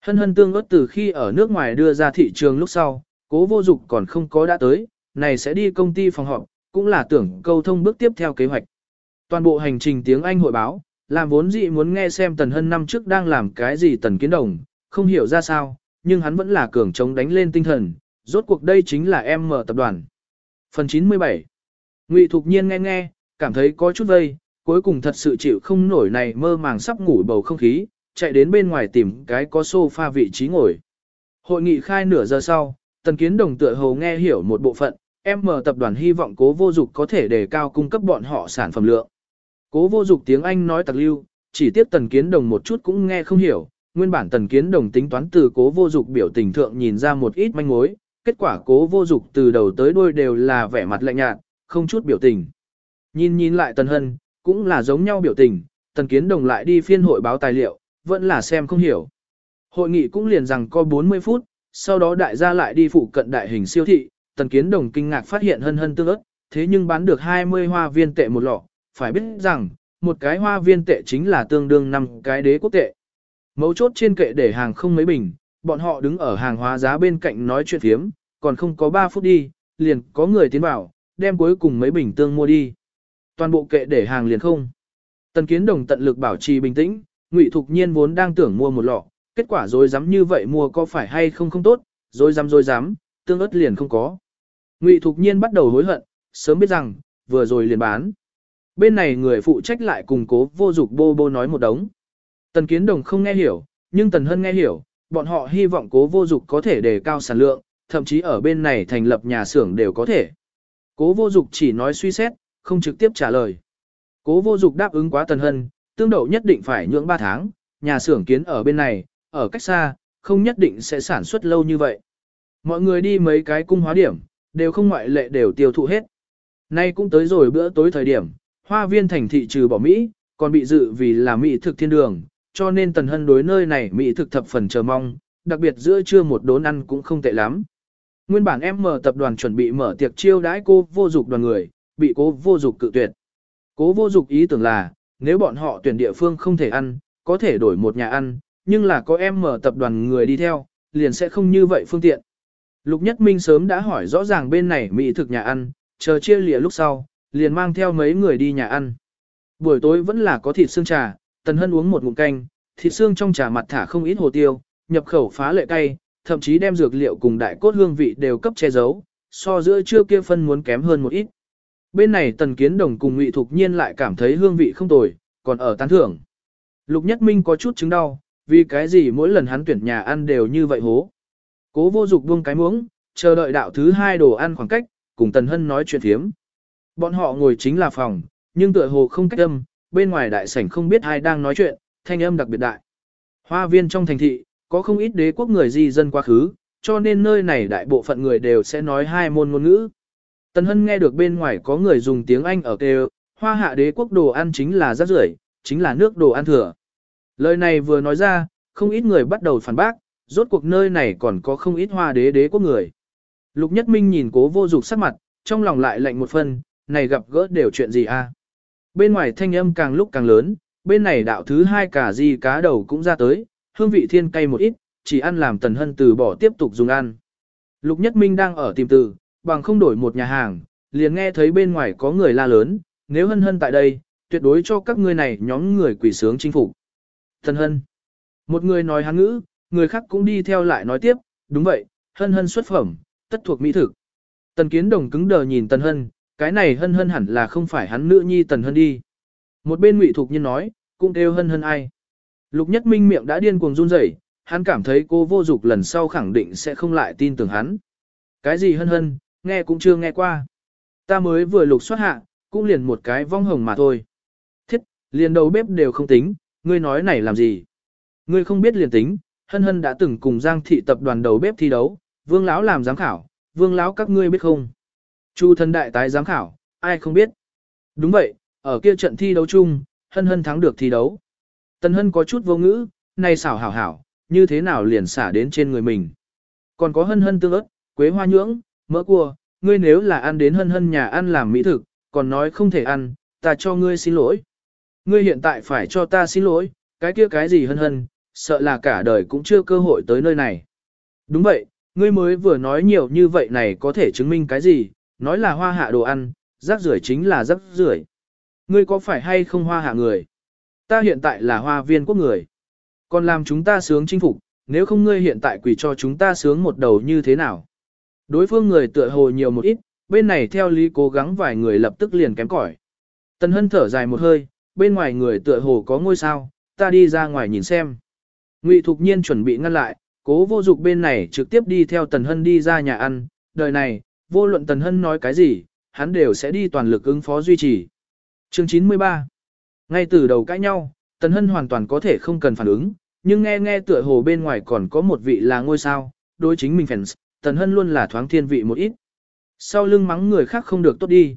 Hân hân tương ớt từ khi ở nước ngoài đưa ra thị trường lúc sau, cố vô dục còn không có đã tới, này sẽ đi công ty phòng họp, cũng là tưởng câu thông bước tiếp theo kế hoạch. Toàn bộ hành trình tiếng Anh hội báo, làm vốn dị muốn nghe xem Tần Hân năm trước đang làm cái gì Tần Kiến Đồng, không hiểu ra sao, nhưng hắn vẫn là cường chống đánh lên tinh thần, rốt cuộc đây chính là em mở tập đoàn. Phần 97 Ngụy Thục Nhiên nghe nghe, cảm thấy có chút vây, cuối cùng thật sự chịu không nổi này mơ màng sắp ngủ bầu không khí, chạy đến bên ngoài tìm cái có sofa vị trí ngồi. Hội nghị khai nửa giờ sau, Tần Kiến Đồng tựa hồ nghe hiểu một bộ phận, em mở tập đoàn hy vọng cố vô dục có thể đề cao cung cấp bọn họ sản phẩm lượng. Cố vô dục tiếng Anh nói tặc lưu, chỉ tiếp Tần Kiến Đồng một chút cũng nghe không hiểu, nguyên bản Tần Kiến Đồng tính toán từ cố vô dục biểu tình thượng nhìn ra một ít manh mối, kết quả cố vô dục từ đầu tới đuôi đều là vẻ mặt lạnh nhạt, không chút biểu tình. Nhìn nhìn lại Tần Hân, cũng là giống nhau biểu tình, Tần Kiến Đồng lại đi phiên hội báo tài liệu, vẫn là xem không hiểu. Hội nghị cũng liền rằng có 40 phút, sau đó đại gia lại đi phụ cận đại hình siêu thị, Tần Kiến Đồng kinh ngạc phát hiện hân hân tương ớt, thế nhưng bán được 20 hoa viên tệ một lọ, phải biết rằng, một cái hoa viên tệ chính là tương đương 5 cái đế quốc tệ. Mấu chốt trên kệ để hàng không mấy bình, bọn họ đứng ở hàng hóa giá bên cạnh nói chuyện phiếm, còn không có 3 phút đi, liền có người tiến vào, đem cuối cùng mấy bình tương mua đi. Toàn bộ kệ để hàng liền không. Tần Kiến Đồng tận lực bảo trì bình tĩnh, Ngụy Thục Nhiên vốn đang tưởng mua một lọ, kết quả rồi dám như vậy mua có phải hay không không tốt, rồi dám rồi dám, tương ớt liền không có. Ngụy Thục Nhiên bắt đầu hối hận, sớm biết rằng, vừa rồi liền bán. Bên này người phụ trách lại cùng cố vô dục bô bô nói một đống. Tần Kiến Đồng không nghe hiểu, nhưng Tần Hân nghe hiểu, bọn họ hy vọng cố vô dục có thể đề cao sản lượng, thậm chí ở bên này thành lập nhà xưởng đều có thể. Cố vô dục chỉ nói suy xét, không trực tiếp trả lời. Cố vô dục đáp ứng quá Tần Hân, tương đậu nhất định phải nhượng 3 tháng, nhà xưởng kiến ở bên này, ở cách xa, không nhất định sẽ sản xuất lâu như vậy. Mọi người đi mấy cái cung hóa điểm, đều không ngoại lệ đều tiêu thụ hết. Nay cũng tới rồi bữa tối thời điểm, hoa viên thành thị trừ bỏ Mỹ, còn bị dự vì là Mỹ thực thiên đường, cho nên Tần Hân đối nơi này Mỹ thực thập phần chờ mong, đặc biệt giữa trưa một đốn ăn cũng không tệ lắm. Nguyên bản em mở tập đoàn chuẩn bị mở tiệc chiêu đãi cô vô dục đoàn người, bị cố vô dục cự tuyệt. Cố vô dục ý tưởng là, nếu bọn họ tuyển địa phương không thể ăn, có thể đổi một nhà ăn, nhưng là có em mở tập đoàn người đi theo, liền sẽ không như vậy phương tiện. Lục Nhất Minh sớm đã hỏi rõ ràng bên này mỹ thực nhà ăn, chờ chia lìa lúc sau, liền mang theo mấy người đi nhà ăn. Buổi tối vẫn là có thịt xương trà, Tần Hân uống một ngụm canh, thịt xương trong trà mặt thả không ít hồ tiêu, nhập khẩu phá lệ cay, thậm chí đem dược liệu cùng đại cốt hương vị đều cấp che giấu, so giữa trưa kia phân muốn kém hơn một ít. Bên này Tần Kiến Đồng cùng Ngụy Thục Nhiên lại cảm thấy hương vị không tồi, còn ở tán thưởng. Lục Nhất Minh có chút chứng đau, vì cái gì mỗi lần hắn tuyển nhà ăn đều như vậy hố. Cố vô dục buông cái muỗng, chờ đợi đạo thứ hai đồ ăn khoảng cách, cùng Tần Hân nói chuyện thiếm. Bọn họ ngồi chính là phòng, nhưng tựa hồ không cách âm, bên ngoài đại sảnh không biết ai đang nói chuyện, thanh âm đặc biệt đại. Hoa viên trong thành thị, có không ít đế quốc người di dân quá khứ, cho nên nơi này đại bộ phận người đều sẽ nói hai môn ngôn ngữ. Tần Hân nghe được bên ngoài có người dùng tiếng Anh ở kêu, hoa hạ đế quốc đồ ăn chính là rác rưởi, chính là nước đồ ăn thừa. Lời này vừa nói ra, không ít người bắt đầu phản bác, rốt cuộc nơi này còn có không ít hoa đế đế quốc người. Lục Nhất Minh nhìn cố vô dục sắc mặt, trong lòng lại lạnh một phần, này gặp gỡ đều chuyện gì a? Bên ngoài thanh âm càng lúc càng lớn, bên này đạo thứ hai cả gì cá đầu cũng ra tới, hương vị thiên cay một ít, chỉ ăn làm tần hân từ bỏ tiếp tục dùng ăn. Lục Nhất Minh đang ở tìm từ, bằng không đổi một nhà hàng, liền nghe thấy bên ngoài có người la lớn, nếu hân hân tại đây, tuyệt đối cho các ngươi này nhóm người quỷ sướng chinh phục. Tần hân. Một người nói hán ngữ, người khác cũng đi theo lại nói tiếp, đúng vậy, hân hân xuất phẩm, tất thuộc mỹ thực. Tần kiến đồng cứng đờ nhìn tần hân, cái này hân hân hẳn là không phải hắn nữ nhi tần hân đi. Một bên ngụy thục nhiên nói, cũng kêu hân hân ai. Lục nhất minh miệng đã điên cuồng run rẩy, hắn cảm thấy cô vô dục lần sau khẳng định sẽ không lại tin tưởng hắn. Cái gì hân hân, nghe cũng chưa nghe qua. Ta mới vừa lục xuất hạ, cũng liền một cái vong hồng mà thôi. Thiết, liền đầu bếp đều không tính, ngươi nói này làm gì? Ngươi không biết liền tính, hân hân đã từng cùng Giang thị tập đoàn đầu bếp thi đấu, vương lão làm giám khảo, vương lão các ngươi biết không? Chu thân đại tái giám khảo, ai không biết? Đúng vậy, ở kia trận thi đấu chung, hân hân thắng được thi đấu. Tần hân có chút vô ngữ, này xảo hảo hảo, như thế nào liền xả đến trên người mình. Còn có hân hân tương ớt, quế hoa nhưỡng, mỡ cua, ngươi nếu là ăn đến hân hân nhà ăn làm mỹ thực, còn nói không thể ăn, ta cho ngươi xin lỗi. Ngươi hiện tại phải cho ta xin lỗi, cái kia cái gì hân hân, sợ là cả đời cũng chưa cơ hội tới nơi này. Đúng vậy, ngươi mới vừa nói nhiều như vậy này có thể chứng minh cái gì, nói là hoa hạ đồ ăn, rác rưởi chính là rác rưởi. Ngươi có phải hay không hoa hạ người? Ta hiện tại là hoa viên quốc người. Còn làm chúng ta sướng chinh phục, nếu không ngươi hiện tại quỳ cho chúng ta sướng một đầu như thế nào? Đối phương người tựa hồ nhiều một ít, bên này theo lý cố gắng vài người lập tức liền kém cỏi. Tần Hân thở dài một hơi, bên ngoài người tựa hồ có ngôi sao, ta đi ra ngoài nhìn xem. Ngụy Thục Nhiên chuẩn bị ngăn lại, cố vô dục bên này trực tiếp đi theo Tần Hân đi ra nhà ăn, đời này, vô luận Tần Hân nói cái gì, hắn đều sẽ đi toàn lực ứng phó duy trì. Chương 93 Ngay từ đầu cãi nhau, Tần Hân hoàn toàn có thể không cần phản ứng, nhưng nghe nghe tựa hồ bên ngoài còn có một vị là ngôi sao, đối chính mình fans, Tần Hân luôn là thoáng thiên vị một ít. Sau lưng mắng người khác không được tốt đi.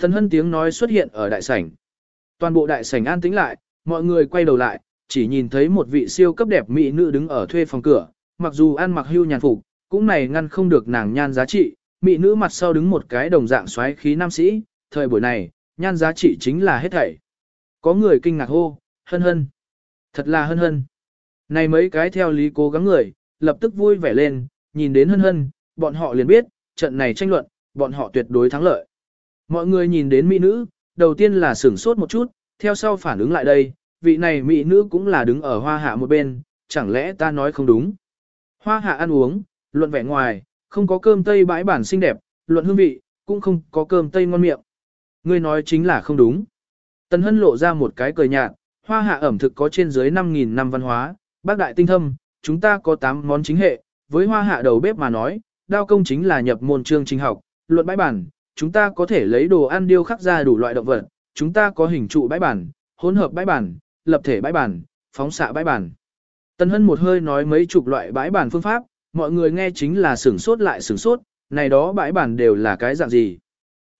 Tần Hân tiếng nói xuất hiện ở đại sảnh. Toàn bộ đại sảnh an tĩnh lại, mọi người quay đầu lại, chỉ nhìn thấy một vị siêu cấp đẹp mỹ nữ đứng ở thuê phòng cửa, mặc dù ăn mặc hưu nhàn phục, cũng này ngăn không được nàng nhan giá trị, mỹ nữ mặt sau đứng một cái đồng dạng xoáy khí nam sĩ, thời buổi này, nhan giá trị chính là hết thảy. Có người kinh ngạc hô, hân hân. Thật là hân hân. Này mấy cái theo lý cố gắng người, lập tức vui vẻ lên, nhìn đến hân hân, bọn họ liền biết, trận này tranh luận, bọn họ tuyệt đối thắng lợi. Mọi người nhìn đến mỹ nữ, đầu tiên là sửng sốt một chút, theo sau phản ứng lại đây, vị này mỹ nữ cũng là đứng ở hoa hạ một bên, chẳng lẽ ta nói không đúng. Hoa hạ ăn uống, luận vẻ ngoài, không có cơm tây bãi bản xinh đẹp, luận hương vị, cũng không có cơm tây ngon miệng. Ngươi nói chính là không đúng. Tần Hân lộ ra một cái cười nhạt, hoa hạ ẩm thực có trên dưới 5.000 năm văn hóa, bác đại tinh thâm, chúng ta có 8 món chính hệ, với hoa hạ đầu bếp mà nói, đao công chính là nhập môn chương trình học, luận bãi bản, chúng ta có thể lấy đồ ăn điêu khắc ra đủ loại động vật, chúng ta có hình trụ bãi bản, hỗn hợp bãi bản, lập thể bãi bản, phóng xạ bãi bản. Tần Hân một hơi nói mấy chục loại bãi bản phương pháp, mọi người nghe chính là sửng sốt lại sửng sốt, này đó bãi bản đều là cái dạng gì.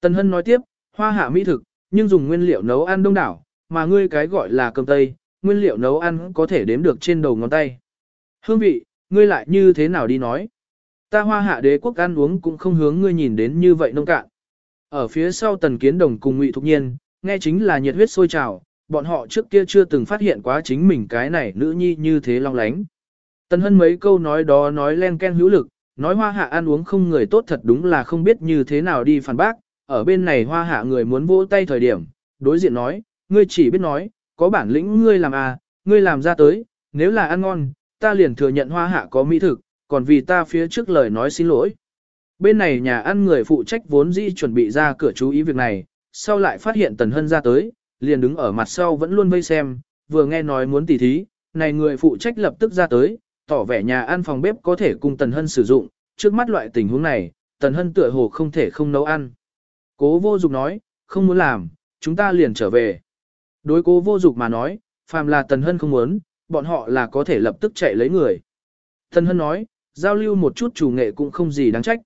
Tần Hân nói tiếp, hoa hạ mỹ thực, nhưng dùng nguyên liệu nấu ăn đông đảo, mà ngươi cái gọi là cơm tây, nguyên liệu nấu ăn có thể đếm được trên đầu ngón tay. Hương vị, ngươi lại như thế nào đi nói? Ta hoa hạ đế quốc ăn uống cũng không hướng ngươi nhìn đến như vậy nông cạn. Ở phía sau tần kiến đồng cùng ngụy thục nhiên, nghe chính là nhiệt huyết sôi trào, bọn họ trước kia chưa từng phát hiện quá chính mình cái này nữ nhi như thế long lánh. Tần hân mấy câu nói đó nói len ken hữu lực, nói hoa hạ ăn uống không người tốt thật đúng là không biết như thế nào đi phản bác, ở bên này hoa hạ người muốn vỗ tay thời điểm, đối diện nói, ngươi chỉ biết nói, có bản lĩnh ngươi làm à, ngươi làm ra tới, nếu là ăn ngon, ta liền thừa nhận hoa hạ có mỹ thực, còn vì ta phía trước lời nói xin lỗi. Bên này nhà ăn người phụ trách vốn dĩ chuẩn bị ra cửa chú ý việc này, sau lại phát hiện Tần Hân ra tới, liền đứng ở mặt sau vẫn luôn vây xem, vừa nghe nói muốn tỉ thí, này người phụ trách lập tức ra tới, tỏ vẻ nhà ăn phòng bếp có thể cùng Tần Hân sử dụng, trước mắt loại tình huống này, Tần Hân tựa hồ không thể không nấu ăn. Cố vô dục nói, không muốn làm, chúng ta liền trở về. Đối cố vô dục mà nói, phàm là Tần Hân không muốn, bọn họ là có thể lập tức chạy lấy người. Tần Hân nói, giao lưu một chút chủ nghệ cũng không gì đáng trách.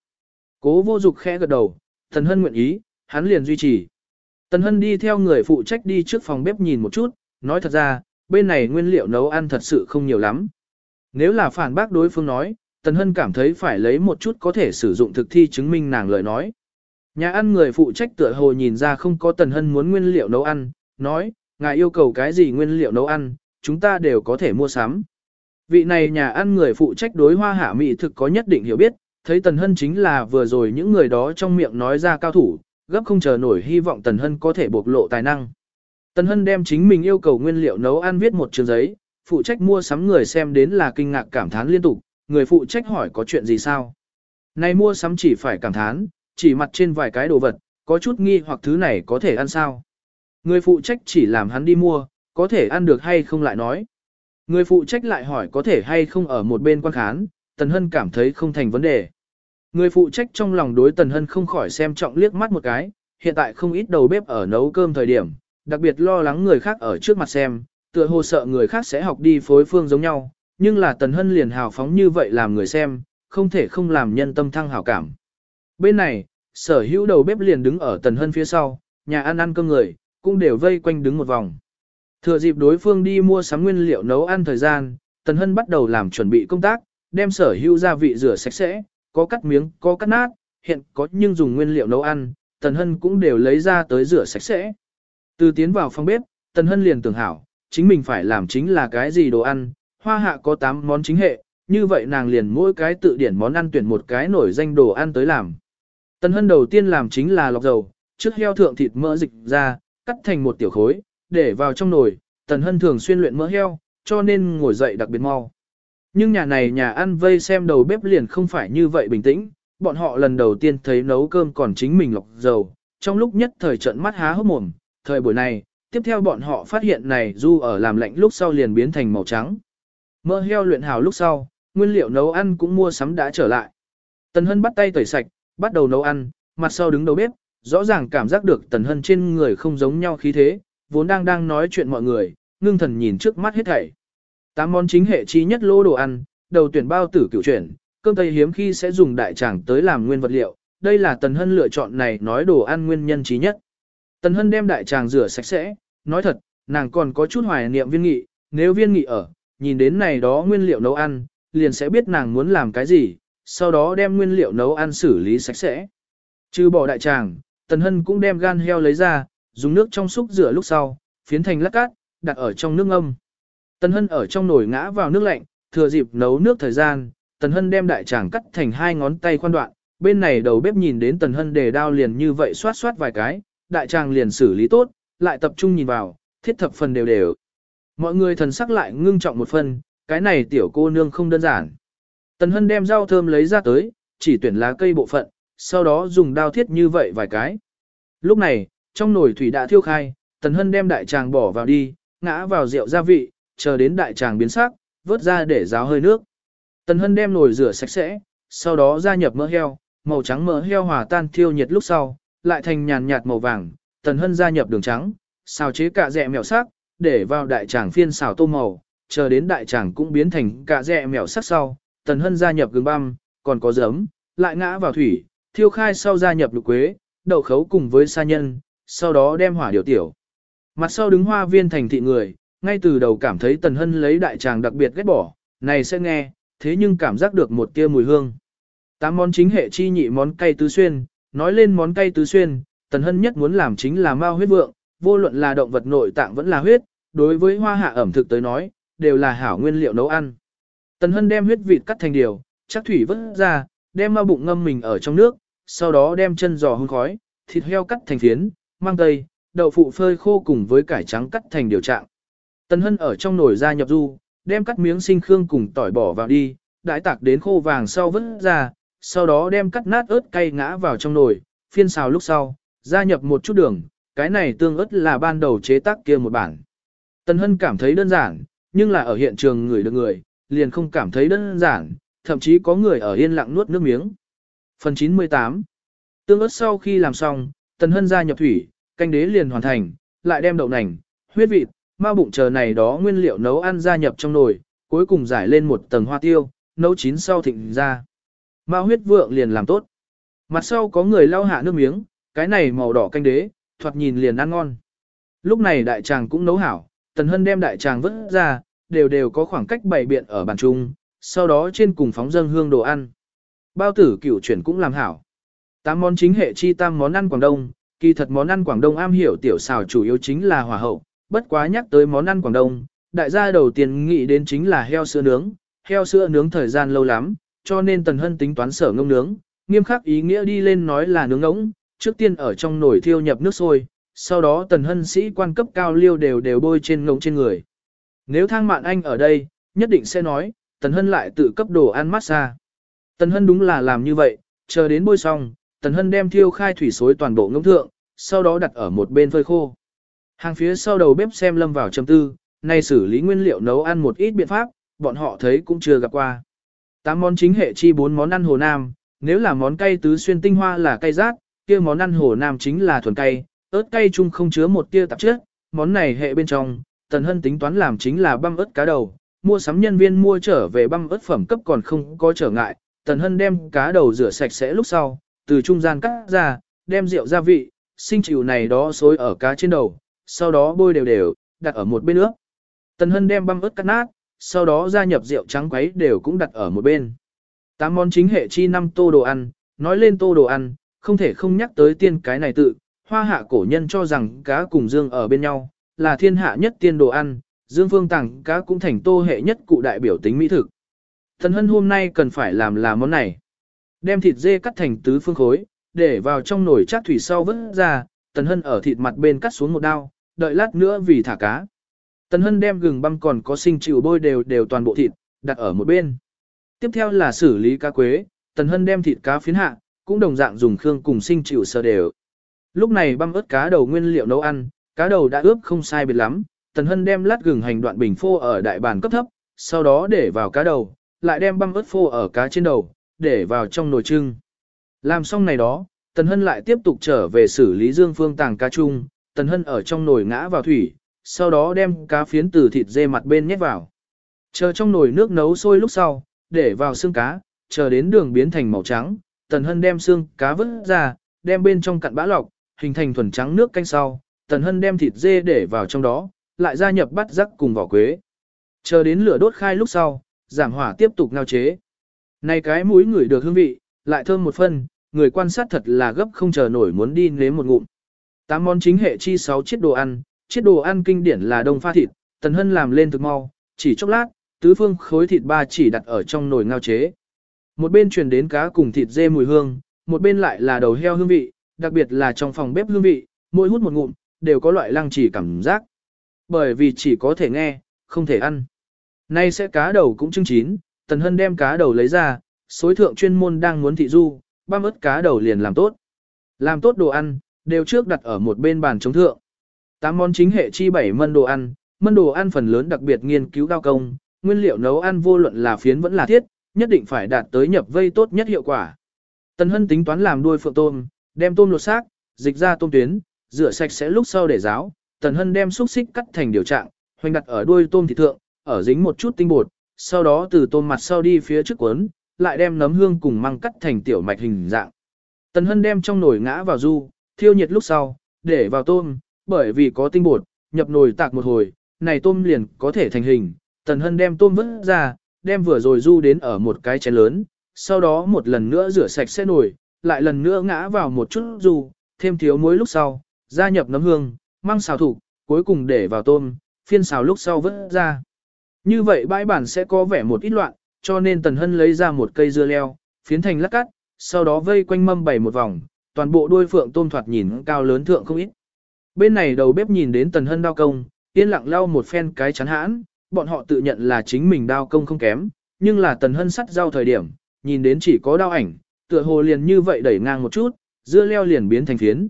Cố vô dục khẽ gật đầu, Tần Hân nguyện ý, hắn liền duy trì. Tần Hân đi theo người phụ trách đi trước phòng bếp nhìn một chút, nói thật ra, bên này nguyên liệu nấu ăn thật sự không nhiều lắm. Nếu là phản bác đối phương nói, Tần Hân cảm thấy phải lấy một chút có thể sử dụng thực thi chứng minh nàng lời nói. Nhà ăn người phụ trách tựa hồ nhìn ra không có Tần Hân muốn nguyên liệu nấu ăn, nói, ngài yêu cầu cái gì nguyên liệu nấu ăn, chúng ta đều có thể mua sắm. Vị này nhà ăn người phụ trách đối hoa hạ mỹ thực có nhất định hiểu biết, thấy Tần Hân chính là vừa rồi những người đó trong miệng nói ra cao thủ, gấp không chờ nổi hy vọng Tần Hân có thể bộc lộ tài năng. Tần Hân đem chính mình yêu cầu nguyên liệu nấu ăn viết một trường giấy, phụ trách mua sắm người xem đến là kinh ngạc cảm thán liên tục, người phụ trách hỏi có chuyện gì sao. Này mua sắm chỉ phải cảm thán, chỉ mặt trên vài cái đồ vật, có chút nghi hoặc thứ này có thể ăn sao. Người phụ trách chỉ làm hắn đi mua, có thể ăn được hay không lại nói. Người phụ trách lại hỏi có thể hay không ở một bên quan khán, Tần Hân cảm thấy không thành vấn đề. Người phụ trách trong lòng đối Tần Hân không khỏi xem trọng liếc mắt một cái, hiện tại không ít đầu bếp ở nấu cơm thời điểm, đặc biệt lo lắng người khác ở trước mặt xem, tựa hồ sợ người khác sẽ học đi phối phương giống nhau, nhưng là Tần Hân liền hào phóng như vậy làm người xem, không thể không làm nhân tâm thăng hảo cảm. Bên này, sở hữu đầu bếp liền đứng ở Tần Hân phía sau, nhà ăn ăn cơm người, cũng đều vây quanh đứng một vòng. Thừa dịp đối phương đi mua sắm nguyên liệu nấu ăn thời gian, Tần Hân bắt đầu làm chuẩn bị công tác, đem sở hữu gia vị rửa sạch sẽ, có cắt miếng, có cắt nát, hiện có nhưng dùng nguyên liệu nấu ăn, Tần Hân cũng đều lấy ra tới rửa sạch sẽ. Từ tiến vào phòng bếp, Tần Hân liền tưởng hảo, chính mình phải làm chính là cái gì đồ ăn, hoa hạ có 8 món chính hệ, như vậy nàng liền mỗi cái tự điển món ăn tuyển một cái nổi danh đồ ăn tới làm. Tần Hân đầu tiên làm chính là lọc dầu, trước heo thượng thịt mỡ dịch ra, cắt thành một tiểu khối, để vào trong nồi, Tần Hân thường xuyên luyện mỡ heo, cho nên ngồi dậy đặc biệt mau. Nhưng nhà này nhà ăn vây xem đầu bếp liền không phải như vậy bình tĩnh, bọn họ lần đầu tiên thấy nấu cơm còn chính mình lọc dầu, trong lúc nhất thời trận mắt há hốc mồm, thời buổi này, tiếp theo bọn họ phát hiện này du ở làm lạnh lúc sau liền biến thành màu trắng. Mỡ heo luyện hào lúc sau, nguyên liệu nấu ăn cũng mua sắm đã trở lại. Tần Hân bắt tay tẩy sạch, bắt đầu nấu ăn, mặt sau đứng đầu bếp, rõ ràng cảm giác được Tần Hân trên người không giống nhau khí thế, vốn đang đang nói chuyện mọi người, ngưng thần nhìn trước mắt hết thảy. Tám món chính hệ chi nhất lô đồ ăn, đầu tuyển bao tử cửu chuyển, cơm tây hiếm khi sẽ dùng đại tràng tới làm nguyên vật liệu, đây là Tần Hân lựa chọn này nói đồ ăn nguyên nhân chí nhất. Tần Hân đem đại tràng rửa sạch sẽ, nói thật, nàng còn có chút hoài niệm viên nghị, nếu viên nghị ở, nhìn đến này đó nguyên liệu nấu ăn, liền sẽ biết nàng muốn làm cái gì, sau đó đem nguyên liệu nấu ăn xử lý sạch sẽ. Trừ bỏ đại tràng, Tần Hân cũng đem gan heo lấy ra, dùng nước trong súc rửa lúc sau, phiến thành lát cát, đặt ở trong nước ngâm. Tần Hân ở trong nồi ngã vào nước lạnh, thừa dịp nấu nước thời gian, Tần Hân đem đại tràng cắt thành hai ngón tay khoan đoạn, bên này đầu bếp nhìn đến Tần Hân để đao liền như vậy xoát xoát vài cái, đại tràng liền xử lý tốt, lại tập trung nhìn vào, thiết thập phần đều đều. Mọi người thần sắc lại ngưng trọng một phần, cái này tiểu cô nương không đơn giản. Tần Hân đem rau thơm lấy ra tới, chỉ tuyển lá cây bộ phận, sau đó dùng đao thiết như vậy vài cái. Lúc này, trong nồi thủy đã thiêu khai, Tần Hân đem đại tràng bỏ vào đi, ngã vào rượu gia vị, chờ đến đại tràng biến sắc, vớt ra để ráo hơi nước. Tần Hân đem nồi rửa sạch sẽ, sau đó gia nhập mỡ heo, màu trắng mỡ heo hòa tan thiêu nhiệt lúc sau, lại thành nhàn nhạt màu vàng, Tần Hân gia nhập đường trắng, xào chế cả dẹ mèo sắc, để vào đại tràng phiên xào tô màu, chờ đến đại tràng cũng biến thành cả dẹ mèo sắc sau, Tần Hân gia nhập gừng băm, còn có giấm, lại ngã vào thủy, thiêu khai sau gia nhập lục quế, đậu khấu cùng với sa nhân, sau đó đem hỏa điều tiểu. Mặt sau đứng hoa viên thành thị người, ngay từ đầu cảm thấy Tần Hân lấy đại tràng đặc biệt ghét bỏ, này sẽ nghe, thế nhưng cảm giác được một tia mùi hương. Tám món chính hệ chi nhị món cay tứ xuyên, nói lên món cay tứ xuyên, Tần Hân nhất muốn làm chính là mao huyết vượng, vô luận là động vật nội tạng vẫn là huyết, đối với hoa hạ ẩm thực tới nói, đều là hảo nguyên liệu nấu ăn. Tần Hân đem huyết vịt cắt thành điều, chắc thủy vớt ra, đem ma bụng ngâm mình ở trong nước, sau đó đem chân giò hun khói, thịt heo cắt thành phiến, mang tây, đậu phụ phơi khô cùng với cải trắng cắt thành điều trạng. Tần Hân ở trong nồi ra nhập du, đem cắt miếng sinh khương cùng tỏi bỏ vào đi, đãi tạc đến khô vàng sau vớt ra, sau đó đem cắt nát ớt cay ngã vào trong nồi, phiên xào lúc sau, gia nhập một chút đường, cái này tương ớt là ban đầu chế tác kia một bản. Tần Hân cảm thấy đơn giản, nhưng là ở hiện trường người được người, liền không cảm thấy đơn giản, thậm chí có người ở yên lặng nuốt nước miếng. Phần 98 Tương ớt sau khi làm xong, Tần Hân gia nhập thủy, canh đế liền hoàn thành, lại đem đậu nành, huyết vịt, ma bụng chờ này đó nguyên liệu nấu ăn gia nhập trong nồi, cuối cùng giải lên một tầng hoa tiêu, nấu chín sau thịnh ra. Mao huyết vượng liền làm tốt. Mặt sau có người lau hạ nước miếng, cái này màu đỏ canh đế, thoạt nhìn liền ăn ngon. Lúc này đại tràng cũng nấu hảo, Tần Hân đem đại tràng vứt ra, đều đều có khoảng cách bày biện ở bàn chung, sau đó trên cùng phóng dâng hương đồ ăn. Bao tử cửu chuyển cũng làm hảo. Tám món chính hệ chi tam món ăn Quảng Đông, kỳ thật món ăn Quảng Đông am hiểu tiểu xào chủ yếu chính là hòa hậu, bất quá nhắc tới món ăn Quảng Đông, đại gia đầu tiên nghĩ đến chính là heo sữa nướng, heo sữa nướng thời gian lâu lắm, cho nên Tần Hân tính toán sở ngông nướng, nghiêm khắc ý nghĩa đi lên nói là nướng ngỗng, trước tiên ở trong nồi thiêu nhập nước sôi, sau đó Tần Hân sĩ quan cấp cao liêu đều đều bôi trên ngỗng trên người. Nếu thang mạn anh ở đây, nhất định sẽ nói, Tần Hân lại tự cấp đồ ăn massage. Tần Hân đúng là làm như vậy, chờ đến bôi xong, Tần Hân đem thiêu khai thủy xối toàn bộ ngỗng thượng, sau đó đặt ở một bên phơi khô. Hàng phía sau đầu bếp xem lâm vào châm tư, nay xử lý nguyên liệu nấu ăn một ít biện pháp, bọn họ thấy cũng chưa gặp qua. Tám món chính hệ chi bốn món ăn Hồ Nam, nếu là món cay tứ xuyên tinh hoa là cay rát, kia món ăn Hồ Nam chính là thuần cay, ớt cay chung không chứa một tia tạp chất, món này hệ bên trong, Tần Hân tính toán làm chính là băm ớt cá đầu, mua sắm nhân viên mua trở về băm ớt phẩm cấp còn không có trở ngại, Tần Hân đem cá đầu rửa sạch sẽ lúc sau, từ trung gian cắt ra, đem rượu gia vị, sinh chịu này đó xối ở cá trên đầu, sau đó bôi đều đều, đặt ở một bên nước. Tần Hân đem băm ớt cắt nát, sau đó gia nhập rượu trắng quấy đều cũng đặt ở một bên. Tám món chính hệ chi năm tô đồ ăn, nói lên tô đồ ăn, không thể không nhắc tới tiên cái này tự, hoa hạ cổ nhân cho rằng cá cùng dương ở bên nhau, là thiên hạ nhất tiên đồ ăn, dương phương tặng cá cũng thành tô hệ nhất cụ đại biểu tính mỹ thực. Thần hân hôm nay cần phải làm là món này. Đem thịt dê cắt thành tứ phương khối, để vào trong nồi chát thủy sau vớt ra, tần hân ở thịt mặt bên cắt xuống một đao, đợi lát nữa vì thả cá. Tần hân đem gừng băm còn có sinh chịu bôi đều đều toàn bộ thịt, đặt ở một bên. Tiếp theo là xử lý cá quế, tần hân đem thịt cá phiến hạ, cũng đồng dạng dùng khương cùng sinh chịu sơ đều. Lúc này băm ớt cá đầu nguyên liệu nấu ăn, cá đầu đã ướp không sai biệt lắm, tần hân đem lát gừng hành đoạn bình phô ở đại bàn cấp thấp, sau đó để vào cá đầu, lại đem băm ớt phô ở cá trên đầu, để vào trong nồi trưng. Làm xong này đó, Tần Hân lại tiếp tục trở về xử lý dương phương tàng cá chung, Tần Hân ở trong nồi ngã vào thủy, sau đó đem cá phiến từ thịt dê mặt bên nhét vào. Chờ trong nồi nước nấu sôi lúc sau, để vào xương cá, chờ đến đường biến thành màu trắng, Tần Hân đem xương cá vớt ra, đem bên trong cặn bã lọc, hình thành thuần trắng nước canh sau, Tần Hân đem thịt dê để vào trong đó, lại gia nhập bát rắc cùng vỏ quế. Chờ đến lửa đốt khai lúc sau, giảm hỏa tiếp tục ngao chế. Này cái mũi ngửi được hương vị, lại thơm một phân, người quan sát thật là gấp không chờ nổi muốn đi nếm một ngụm. Tám món chính hệ chi 6 chiếc đồ ăn, chiếc đồ ăn kinh điển là đông pha thịt, Tần Hân làm lên thực mau, chỉ chốc lát, tứ phương khối thịt ba chỉ đặt ở trong nồi ngao chế. Một bên truyền đến cá cùng thịt dê mùi hương, một bên lại là đầu heo hương vị, đặc biệt là trong phòng bếp hương vị, mỗi hút một ngụm, đều có loại lăng chỉ cảm giác. Bởi vì chỉ có thể nghe, không thể ăn. Nay sẽ cá đầu cũng trưng chín, Tần Hân đem cá đầu lấy ra, xối thượng chuyên môn đang muốn thị du, băm ớt cá đầu liền làm tốt. Làm tốt đồ ăn, đều trước đặt ở một bên bàn chống thượng. Tám món chính hệ chi bảy mân đồ ăn, mân đồ ăn phần lớn đặc biệt nghiên cứu cao công, nguyên liệu nấu ăn vô luận là phiến vẫn là thiết, nhất định phải đạt tới nhập vây tốt nhất hiệu quả. Tần Hân tính toán làm đuôi phượng tôm, đem tôm lột xác, dịch ra tôm tuyến, rửa sạch sẽ lúc sau để ráo. Tần Hân đem xúc xích cắt thành điều trạng, hoành đặt ở đuôi tôm thịt thượng, ở dính một chút tinh bột, sau đó từ tôm mặt sau đi phía trước cuốn, lại đem nấm hương cùng măng cắt thành tiểu mạch hình dạng. Tần Hân đem trong nồi ngã vào du, thiêu nhiệt lúc sau, để vào tôm, bởi vì có tinh bột, nhập nồi tạc một hồi, này tôm liền có thể thành hình. Tần Hân đem tôm vớt ra, đem vừa rồi du đến ở một cái chén lớn, sau đó một lần nữa rửa sạch sẽ nồi, lại lần nữa ngã vào một chút du, thêm thiếu muối lúc sau, gia nhập nấm hương, mang xào thủ, cuối cùng để vào tôm, phiên xào lúc sau vớt ra. Như vậy bãi bản sẽ có vẻ một ít loạn, cho nên Tần Hân lấy ra một cây dưa leo, phiến thành lát cắt, sau đó vây quanh mâm bày một vòng, toàn bộ đuôi phượng tôm thoạt nhìn cao lớn thượng không ít. Bên này đầu bếp nhìn đến Tần Hân đao công, yên lặng lau một phen cái chán hãn, bọn họ tự nhận là chính mình đao công không kém, nhưng là Tần Hân sắt giao thời điểm, nhìn đến chỉ có đao ảnh, tựa hồ liền như vậy đẩy ngang một chút, dưa leo liền biến thành phiến.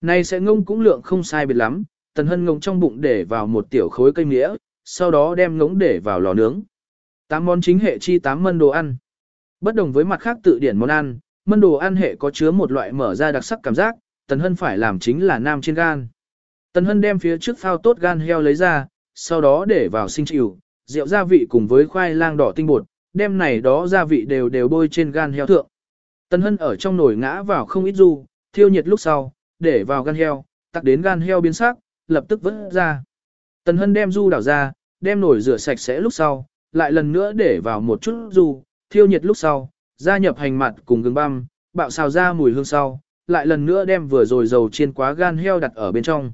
Này sẽ ngông cũng lượng không sai biệt lắm, Tần Hân ngông trong bụng để vào một tiểu khối cây nghĩa sau đó đem ngỗng để vào lò nướng. Tám món chính hệ chi tám mân đồ ăn. Bất đồng với mặt khác tự điển món ăn, mân đồ ăn hệ có chứa một loại mở ra đặc sắc cảm giác, Tần Hân phải làm chính là nam trên gan. Tần Hân đem phía trước phao tốt gan heo lấy ra, sau đó để vào sinh chịu, rượu gia vị cùng với khoai lang đỏ tinh bột, đem này đó gia vị đều đều bôi trên gan heo thượng. Tần Hân ở trong nồi ngã vào không ít du, thiêu nhiệt lúc sau, để vào gan heo, tắc đến gan heo biến sắc, lập tức vớt ra. Tần Hân đem du đảo ra, đem nồi rửa sạch sẽ lúc sau, lại lần nữa để vào một chút du, thiêu nhiệt lúc sau, gia nhập hành mặt cùng gừng băm, bạo xào ra mùi hương sau, lại lần nữa đem vừa rồi dầu chiên quá gan heo đặt ở bên trong.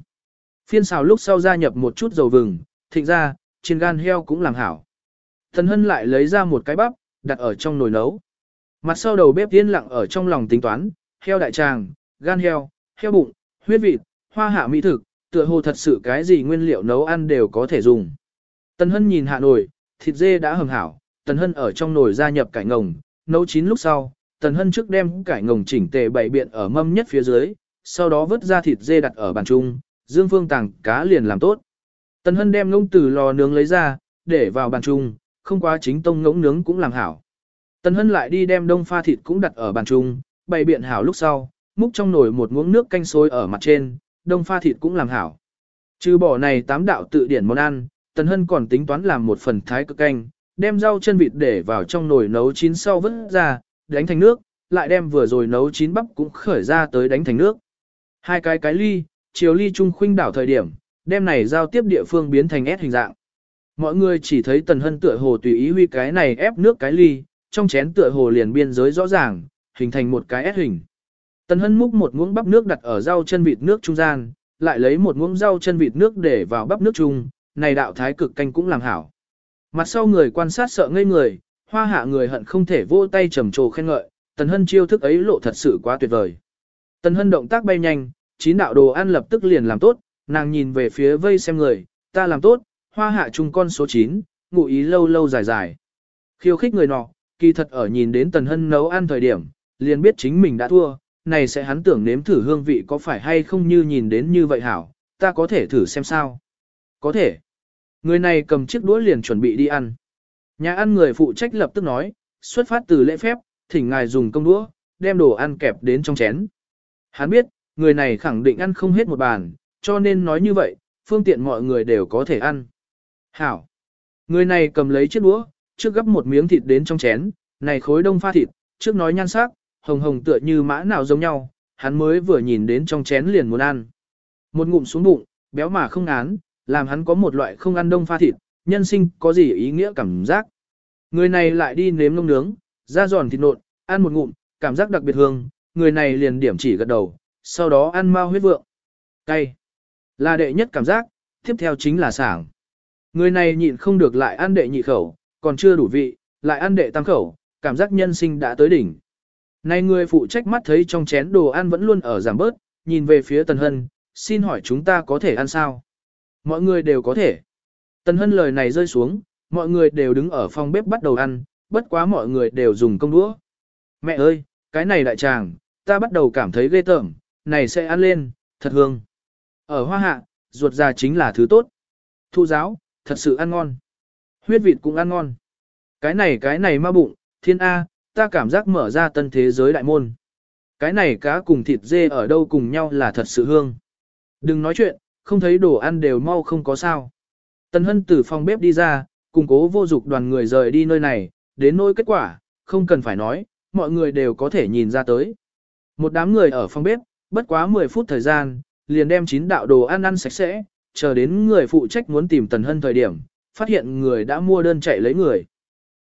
Phiên xào lúc sau gia nhập một chút dầu vừng, thịnh ra, chiên gan heo cũng làm hảo. Thần Hân lại lấy ra một cái bắp, đặt ở trong nồi nấu. Mặt sau đầu bếp yên lặng ở trong lòng tính toán, heo đại tràng, gan heo, heo bụng, huyết vịt, hoa hạ mỹ thực, tựa hồ thật sự cái gì nguyên liệu nấu ăn đều có thể dùng. Tần Hân nhìn hạ nồi, thịt dê đã hầm hảo, Tần Hân ở trong nồi gia nhập cải ngồng, nấu chín lúc sau, Tần Hân trước đem cải ngồng chỉnh tề bày biện ở mâm nhất phía dưới, sau đó vớt ra thịt dê đặt ở bàn trung, Dương Phương tàng cá liền làm tốt. Tần Hân đem ngỗng từ lò nướng lấy ra, để vào bàn trung, không quá chính tông ngỗng nướng cũng làm hảo. Tần Hân lại đi đem đông pha thịt cũng đặt ở bàn trung, bày biện hảo lúc sau, múc trong nồi một muỗng nước canh sôi ở mặt trên, đông pha thịt cũng làm hảo. Trừ bỏ này tám đạo tự điển món ăn, Tần Hân còn tính toán làm một phần thái cực canh, đem rau chân vịt để vào trong nồi nấu chín sau vớt ra, đánh thành nước, lại đem vừa rồi nấu chín bắp cũng khởi ra tới đánh thành nước. Hai cái cái ly, chiều ly trung khuynh đảo thời điểm, đem này giao tiếp địa phương biến thành S hình dạng. Mọi người chỉ thấy Tần Hân tựa hồ tùy ý huy cái này ép nước cái ly, trong chén tựa hồ liền biên giới rõ ràng, hình thành một cái S hình. Tần Hân múc một muỗng bắp nước đặt ở rau chân vịt nước trung gian, lại lấy một muỗng rau chân vịt nước để vào bắp nước chung, này đạo thái cực canh cũng làm hảo. Mặt sau người quan sát sợ ngây người, hoa hạ người hận không thể vỗ tay trầm trồ khen ngợi, Tần Hân chiêu thức ấy lộ thật sự quá tuyệt vời. Tần Hân động tác bay nhanh, chín đạo đồ ăn lập tức liền làm tốt, nàng nhìn về phía vây xem người, ta làm tốt, hoa hạ chung con số 9, ngụ ý lâu lâu dài dài. Khiêu khích người nọ, kỳ thật ở nhìn đến Tần Hân nấu ăn thời điểm, liền biết chính mình đã thua, này sẽ hắn tưởng nếm thử hương vị có phải hay không như nhìn đến như vậy hảo, ta có thể thử xem sao. Có thể. Người này cầm chiếc đũa liền chuẩn bị đi ăn. Nhà ăn người phụ trách lập tức nói, xuất phát từ lễ phép, thỉnh ngài dùng công đũa, đem đồ ăn kẹp đến trong chén. Hắn biết, người này khẳng định ăn không hết một bàn, cho nên nói như vậy, phương tiện mọi người đều có thể ăn. Hảo. Người này cầm lấy chiếc đũa, trước gấp một miếng thịt đến trong chén, này khối đông pha thịt, trước nói nhan sắc, hồng hồng tựa như mã nào giống nhau, hắn mới vừa nhìn đến trong chén liền muốn ăn. Một ngụm xuống bụng, béo mà không án, làm hắn có một loại không ăn đông pha thịt, nhân sinh có gì ý nghĩa cảm giác. Người này lại đi nếm lông nướng, da giòn thịt nộn, ăn một ngụm, cảm giác đặc biệt hương, người này liền điểm chỉ gật đầu, sau đó ăn mau huyết vượng. Cay. Là đệ nhất cảm giác, tiếp theo chính là sảng. Người này nhịn không được lại ăn đệ nhị khẩu, còn chưa đủ vị, lại ăn đệ tam khẩu, cảm giác nhân sinh đã tới đỉnh. Này người phụ trách mắt thấy trong chén đồ ăn vẫn luôn ở giảm bớt, nhìn về phía Tần Hân, xin hỏi chúng ta có thể ăn sao? Mọi người đều có thể. Tần Hân lời này rơi xuống, mọi người đều đứng ở phòng bếp bắt đầu ăn, bất quá mọi người đều dùng công đũa. Mẹ ơi, cái này đại tràng, ta bắt đầu cảm thấy ghê tởm, này sẽ ăn lên, thật hương. Ở hoa hạ, ruột già chính là thứ tốt. Thu giáo, thật sự ăn ngon. Huyết vịt cũng ăn ngon. Cái này cái này ma bụng, thiên A, ta cảm giác mở ra tân thế giới đại môn. Cái này cá cùng thịt dê ở đâu cùng nhau là thật sự hương. Đừng nói chuyện, không thấy đồ ăn đều mau không có sao. tân Hân từ phòng bếp đi ra, cùng cố vô dục đoàn người rời đi nơi này, đến nỗi kết quả, không cần phải nói, mọi người đều có thể nhìn ra tới. Một đám người ở phòng bếp, bất quá 10 phút thời gian, liền đem chín đạo đồ ăn ăn sạch sẽ, chờ đến người phụ trách muốn tìm Tần Hân thời điểm, phát hiện người đã mua đơn chạy lấy người.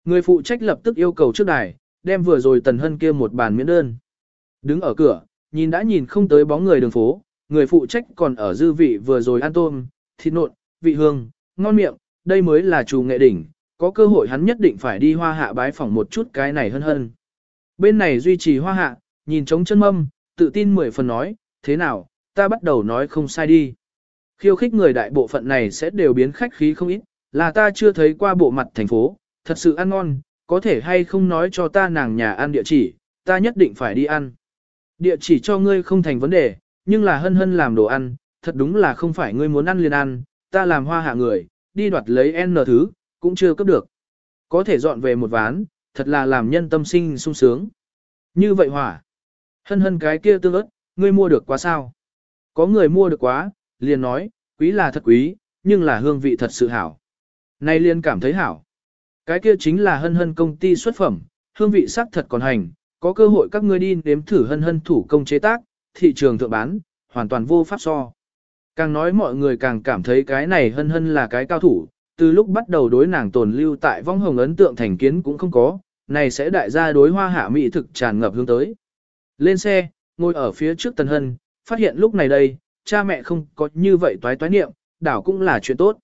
Người phụ trách lập tức yêu cầu trước đài, đem vừa rồi Tần Hân kia một bàn miễn đơn. Đứng ở cửa, nhìn đã nhìn không tới bóng người đường phố, người phụ trách còn ở dư vị vừa rồi ăn tôm, thịt nộn, vị hương, ngon miệng, đây mới là chủ nghệ đỉnh, có cơ hội hắn nhất định phải đi hoa hạ bái phỏng một chút cái này hơn hơn. Bên này duy trì hoa hạ, nhìn trống chân mâm, tự tin mười phần nói, thế nào, ta bắt đầu nói không sai đi. Khiêu khích người đại bộ phận này sẽ đều biến khách khí không ít, là ta chưa thấy qua bộ mặt thành phố, thật sự ăn ngon, có thể hay không nói cho ta nàng nhà ăn địa chỉ, ta nhất định phải đi ăn. Địa chỉ cho ngươi không thành vấn đề, nhưng là hân hân làm đồ ăn, thật đúng là không phải ngươi muốn ăn liền ăn, ta làm hoa hạ người, đi đoạt lấy N thứ, cũng chưa cấp được. Có thể dọn về một ván, thật là làm nhân tâm sinh sung sướng. Như vậy hỏa. Hân hân cái kia tương ớt, ngươi mua được quá sao? Có người mua được quá, liền nói, quý là thật quý, nhưng là hương vị thật sự hảo. Nay liền cảm thấy hảo. Cái kia chính là hân hân công ty xuất phẩm, hương vị sắc thật còn hành, có cơ hội các ngươi đi nếm thử hân hân thủ công chế tác, thị trường thượng bán, hoàn toàn vô pháp so. Càng nói mọi người càng cảm thấy cái này hân hân là cái cao thủ, từ lúc bắt đầu đối nàng tồn lưu tại vong hồng ấn tượng thành kiến cũng không có, này sẽ đại gia đối hoa hạ mỹ thực tràn ngập hướng tới. Lên xe, ngồi ở phía trước tần hân, phát hiện lúc này đây, cha mẹ không có như vậy toái toái niệm, đảo cũng là chuyện tốt.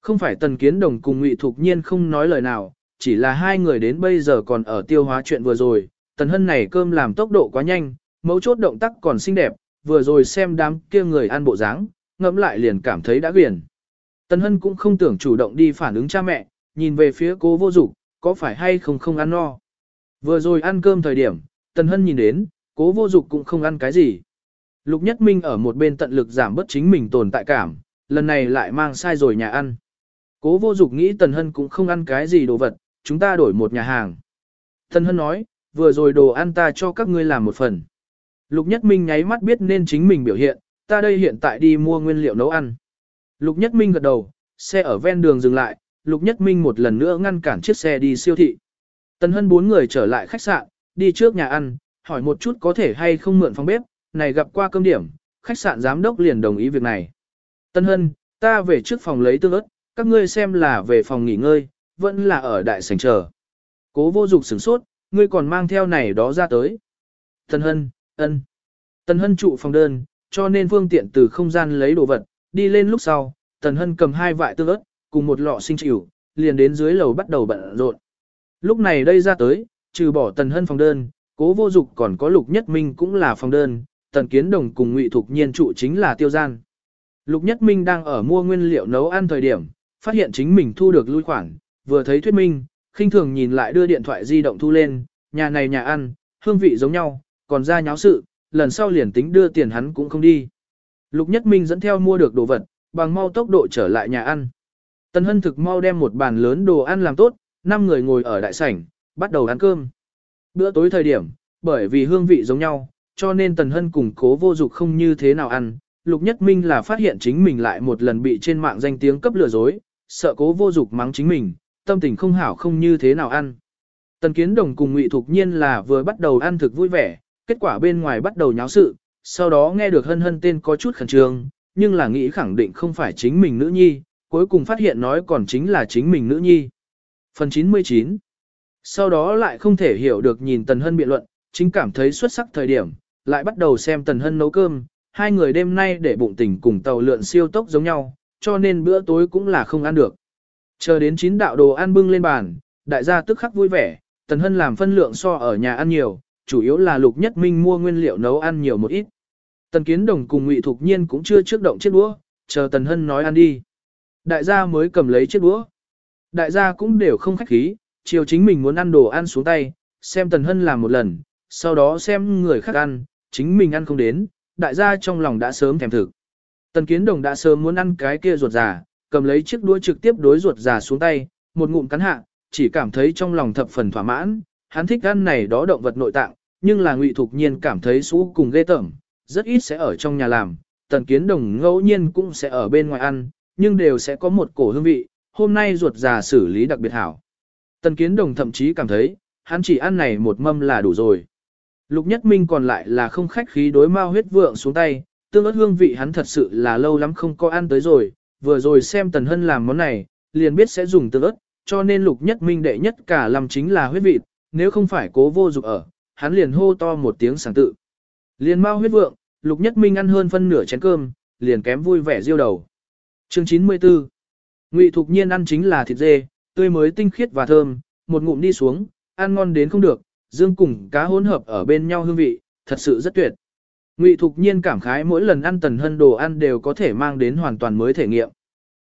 Không phải tần kiến đồng cùng ngụy thục nhiên không nói lời nào, chỉ là hai người đến bây giờ còn ở tiêu hóa chuyện vừa rồi, tần hân này cơm làm tốc độ quá nhanh, mấu chốt động tác còn xinh đẹp, vừa rồi xem đám kia người ăn bộ dáng, ngẫm lại liền cảm thấy đã quyển. Tần hân cũng không tưởng chủ động đi phản ứng cha mẹ, nhìn về phía cô vô dục có phải hay không không ăn no. Vừa rồi ăn cơm thời điểm, tần hân nhìn đến, cố vô dục cũng không ăn cái gì. Lục Nhất Minh ở một bên tận lực giảm bớt chính mình tồn tại cảm, lần này lại mang sai rồi nhà ăn. Cố vô dục nghĩ Tần Hân cũng không ăn cái gì đồ vật, chúng ta đổi một nhà hàng. Tần Hân nói, vừa rồi đồ ăn ta cho các ngươi làm một phần. Lục Nhất Minh nháy mắt biết nên chính mình biểu hiện, ta đây hiện tại đi mua nguyên liệu nấu ăn. Lục Nhất Minh gật đầu, xe ở ven đường dừng lại, Lục Nhất Minh một lần nữa ngăn cản chiếc xe đi siêu thị. Tần Hân bốn người trở lại khách sạn, đi trước nhà ăn, hỏi một chút có thể hay không mượn phòng bếp, này gặp qua cơm điểm, khách sạn giám đốc liền đồng ý việc này. Tân Hân, ta về trước phòng lấy tương ớt, các ngươi xem là về phòng nghỉ ngơi, vẫn là ở đại sảnh chờ. Cố vô dục sửng sốt, ngươi còn mang theo này đó ra tới. tân Hân, ân. tân Hân trụ phòng đơn, cho nên phương tiện từ không gian lấy đồ vật, đi lên lúc sau, Tần Hân cầm hai vại tương ớt, cùng một lọ sinh chịu, liền đến dưới lầu bắt đầu bận rộn. Lúc này đây ra tới, trừ bỏ Tần Hân phòng đơn, cố vô dục còn có Lục Nhất Minh cũng là phòng đơn, Tần Kiến Đồng cùng Ngụy Thục Nhiên trụ chính là tiêu gian. Lục Nhất Minh đang ở mua nguyên liệu nấu ăn thời điểm, phát hiện chính mình thu được lui khoản, vừa thấy thuyết minh, khinh thường nhìn lại đưa điện thoại di động thu lên, nhà này nhà ăn, hương vị giống nhau, còn ra nháo sự, lần sau liền tính đưa tiền hắn cũng không đi. Lục Nhất Minh dẫn theo mua được đồ vật, bằng mau tốc độ trở lại nhà ăn. Tần Hân thực mau đem một bàn lớn đồ ăn làm tốt, năm người ngồi ở đại sảnh, bắt đầu ăn cơm. Bữa tối thời điểm, bởi vì hương vị giống nhau, cho nên Tần Hân cùng cố vô dục không như thế nào ăn. Lục Nhất Minh là phát hiện chính mình lại một lần bị trên mạng danh tiếng cấp lừa dối, sợ cố vô dục mắng chính mình, tâm tình không hảo không như thế nào ăn. Tần Kiến Đồng cùng Ngụy Thục Nhiên là vừa bắt đầu ăn thực vui vẻ, kết quả bên ngoài bắt đầu nháo sự, sau đó nghe được hân hân tên có chút khẩn trương, nhưng là nghĩ khẳng định không phải chính mình nữ nhi, cuối cùng phát hiện nói còn chính là chính mình nữ nhi. Phần 99 sau đó lại không thể hiểu được nhìn Tần Hân biện luận, chính cảm thấy xuất sắc thời điểm, lại bắt đầu xem Tần Hân nấu cơm, hai người đêm nay để bụng tỉnh cùng tàu lượn siêu tốc giống nhau, cho nên bữa tối cũng là không ăn được. Chờ đến chín đạo đồ ăn bưng lên bàn, đại gia tức khắc vui vẻ, Tần Hân làm phân lượng so ở nhà ăn nhiều, chủ yếu là Lục Nhất Minh mua nguyên liệu nấu ăn nhiều một ít. Tần Kiến Đồng cùng Ngụy Thục Nhiên cũng chưa trước động chiếc đũa, chờ Tần Hân nói ăn đi. Đại gia mới cầm lấy chiếc đũa. Đại gia cũng đều không khách khí, chiều chính mình muốn ăn đồ ăn xuống tay, xem Tần Hân làm một lần, sau đó xem người khác ăn, chính mình ăn không đến, đại gia trong lòng đã sớm thèm thực. Tần Kiến Đồng đã sớm muốn ăn cái kia ruột già, cầm lấy chiếc đũa trực tiếp đối ruột già xuống tay, một ngụm cắn hạ, chỉ cảm thấy trong lòng thập phần thỏa mãn, hắn thích ăn này đó động vật nội tạng, nhưng là Ngụy Thục Nhiên cảm thấy xú cùng ghê tởm, rất ít sẽ ở trong nhà làm, Tần Kiến Đồng ngẫu nhiên cũng sẽ ở bên ngoài ăn, nhưng đều sẽ có một cổ hương vị, hôm nay ruột già xử lý đặc biệt hảo. Tần Kiến Đồng thậm chí cảm thấy, hắn chỉ ăn này một mâm là đủ rồi. Lục Nhất Minh còn lại là không khách khí đối mao huyết vượng xuống tay, tương ớt hương vị hắn thật sự là lâu lắm không có ăn tới rồi, vừa rồi xem Tần Hân làm món này, liền biết sẽ dùng tương ớt, cho nên Lục Nhất Minh đệ nhất cả làm chính là huyết vị, nếu không phải cố vô dục ở, hắn liền hô to một tiếng sáng tự. Liền mao huyết vượng, Lục Nhất Minh ăn hơn phân nửa chén cơm, liền kém vui vẻ riêu đầu. Chương 94 Ngụy Thục Nhiên ăn chính là thịt dê, tươi mới tinh khiết và thơm, một ngụm đi xuống, ăn ngon đến không được, dương cùng cá hỗn hợp ở bên nhau hương vị, thật sự rất tuyệt. Ngụy Thục Nhiên cảm khái mỗi lần ăn Tần Hân đồ ăn đều có thể mang đến hoàn toàn mới thể nghiệm.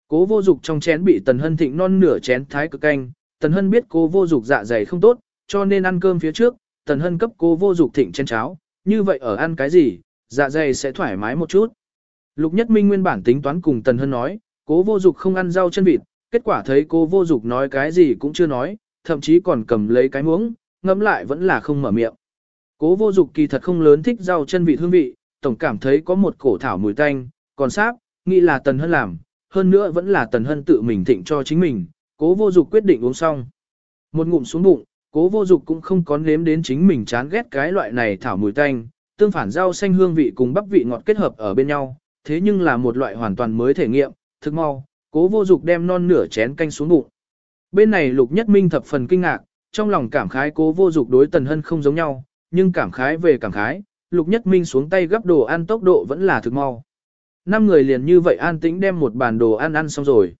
Cố vô dục trong chén bị Tần Hân thịnh non nửa chén thái cực canh, Tần Hân biết cố vô dục dạ dày không tốt, cho nên ăn cơm phía trước, Tần Hân cấp cố vô dục thịnh chén cháo, như vậy ở ăn cái gì, dạ dày sẽ thoải mái một chút. Lục Nhất Minh nguyên bản tính toán cùng Tần Hân nói, cố vô dục không ăn rau chân vịt, kết quả thấy cô vô dục nói cái gì cũng chưa nói, thậm chí còn cầm lấy cái muỗng, ngẫm lại vẫn là không mở miệng. Cố vô dục kỳ thật không lớn thích rau chân vịt hương vị, tổng cảm thấy có một cổ thảo mùi tanh, còn sáp, nghĩ là Tần Hân làm, hơn nữa vẫn là Tần Hân tự mình thịnh cho chính mình, cố vô dục quyết định uống xong. Một ngụm xuống bụng, cố vô dục cũng không có nếm đến chính mình chán ghét cái loại này thảo mùi tanh, tương phản rau xanh hương vị cùng bắp vị ngọt kết hợp ở bên nhau, thế nhưng là một loại hoàn toàn mới thể nghiệm, thực mau, cố vô dục đem non nửa chén canh xuống bụng. Bên này lục nhất minh thập phần kinh ngạc, trong lòng cảm khái cố vô dục đối tần hân không giống nhau, nhưng cảm khái về cảm khái, lục nhất minh xuống tay gấp đồ ăn tốc độ vẫn là thực mau. Năm người liền như vậy an tĩnh đem một bàn đồ ăn ăn xong rồi.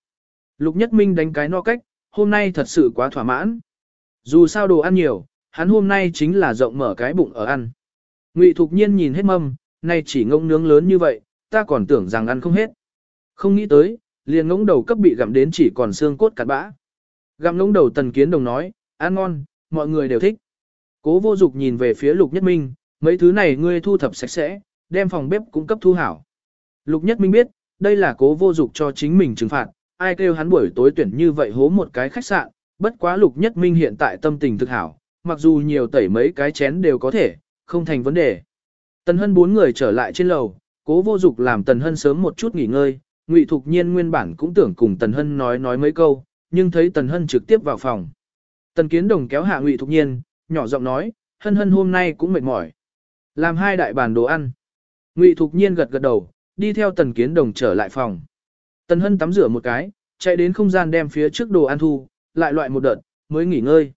Lục nhất minh đánh cái no cách, hôm nay thật sự quá thỏa mãn. Dù sao đồ ăn nhiều, hắn hôm nay chính là rộng mở cái bụng ở ăn. Ngụy Thục Nhiên nhìn hết mâm, nay chỉ ngông nướng lớn như vậy, ta còn tưởng rằng ăn không hết. Không nghĩ tới, liền ngỗng đầu cấp bị gặm đến chỉ còn xương cốt cặn bã. Gặm ngỗng đầu tần kiến đồng nói, ăn ngon, mọi người đều thích. Cố vô dục nhìn về phía lục nhất minh, mấy thứ này ngươi thu thập sạch sẽ, đem phòng bếp cũng cấp thu hảo. Lục nhất minh biết, đây là cố vô dục cho chính mình trừng phạt, ai kêu hắn buổi tối tuyển như vậy hố một cái khách sạn, bất quá lục nhất minh hiện tại tâm tình thực hảo, mặc dù nhiều tẩy mấy cái chén đều có thể, không thành vấn đề. Tần hân bốn người trở lại trên lầu, cố vô dục làm tần hân sớm một chút nghỉ ngơi, ngụy thục nhiên nguyên bản cũng tưởng cùng tần hân nói nói mấy câu, nhưng thấy tần hân trực tiếp vào phòng. Tần kiến đồng kéo hạ ngụy thục nhiên, nhỏ giọng nói, hân hân hôm nay cũng mệt mỏi. Làm hai đại bàn đồ ăn. Ngụy thục nhiên gật gật đầu, đi theo tần kiến đồng trở lại phòng. Tần hân tắm rửa một cái, chạy đến không gian đem phía trước đồ ăn thu, lại loại một đợt, mới nghỉ ngơi.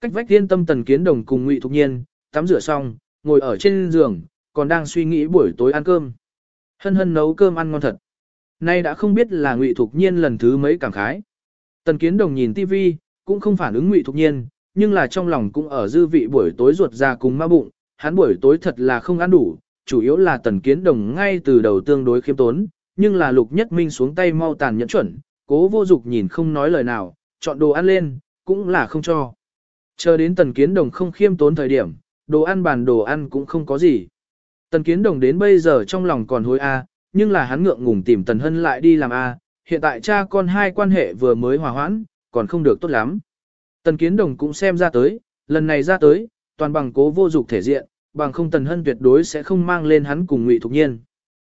Cách vách yên tâm tần kiến đồng cùng ngụy thục nhiên, tắm rửa xong, ngồi ở trên giường, còn đang suy nghĩ buổi tối ăn cơm. Hân hân nấu cơm ăn ngon thật. Nay đã không biết là Ngụy Thục Nhiên lần thứ mấy cảm khái. Tần Kiến Đồng nhìn TV, cũng không phản ứng Ngụy Thục Nhiên, nhưng là trong lòng cũng ở dư vị buổi tối ruột ra cùng ma bụng, hắn buổi tối thật là không ăn đủ, chủ yếu là Tần Kiến Đồng ngay từ đầu tương đối khiêm tốn, nhưng là Lục Nhất Minh xuống tay mau tàn nhẫn chuẩn, cố vô dục nhìn không nói lời nào, chọn đồ ăn lên, cũng là không cho. Chờ đến Tần Kiến Đồng không khiêm tốn thời điểm, đồ ăn bàn đồ ăn cũng không có gì. Tần Kiến Đồng đến bây giờ trong lòng còn hối a, nhưng là hắn ngượng ngùng tìm Tần Hân lại đi làm a, hiện tại cha con hai quan hệ vừa mới hòa hoãn, còn không được tốt lắm. Tần Kiến Đồng cũng xem ra tới, lần này ra tới, toàn bằng cố vô dục thể diện, bằng không Tần Hân tuyệt đối sẽ không mang lên hắn cùng Ngụy Thục Nhiên.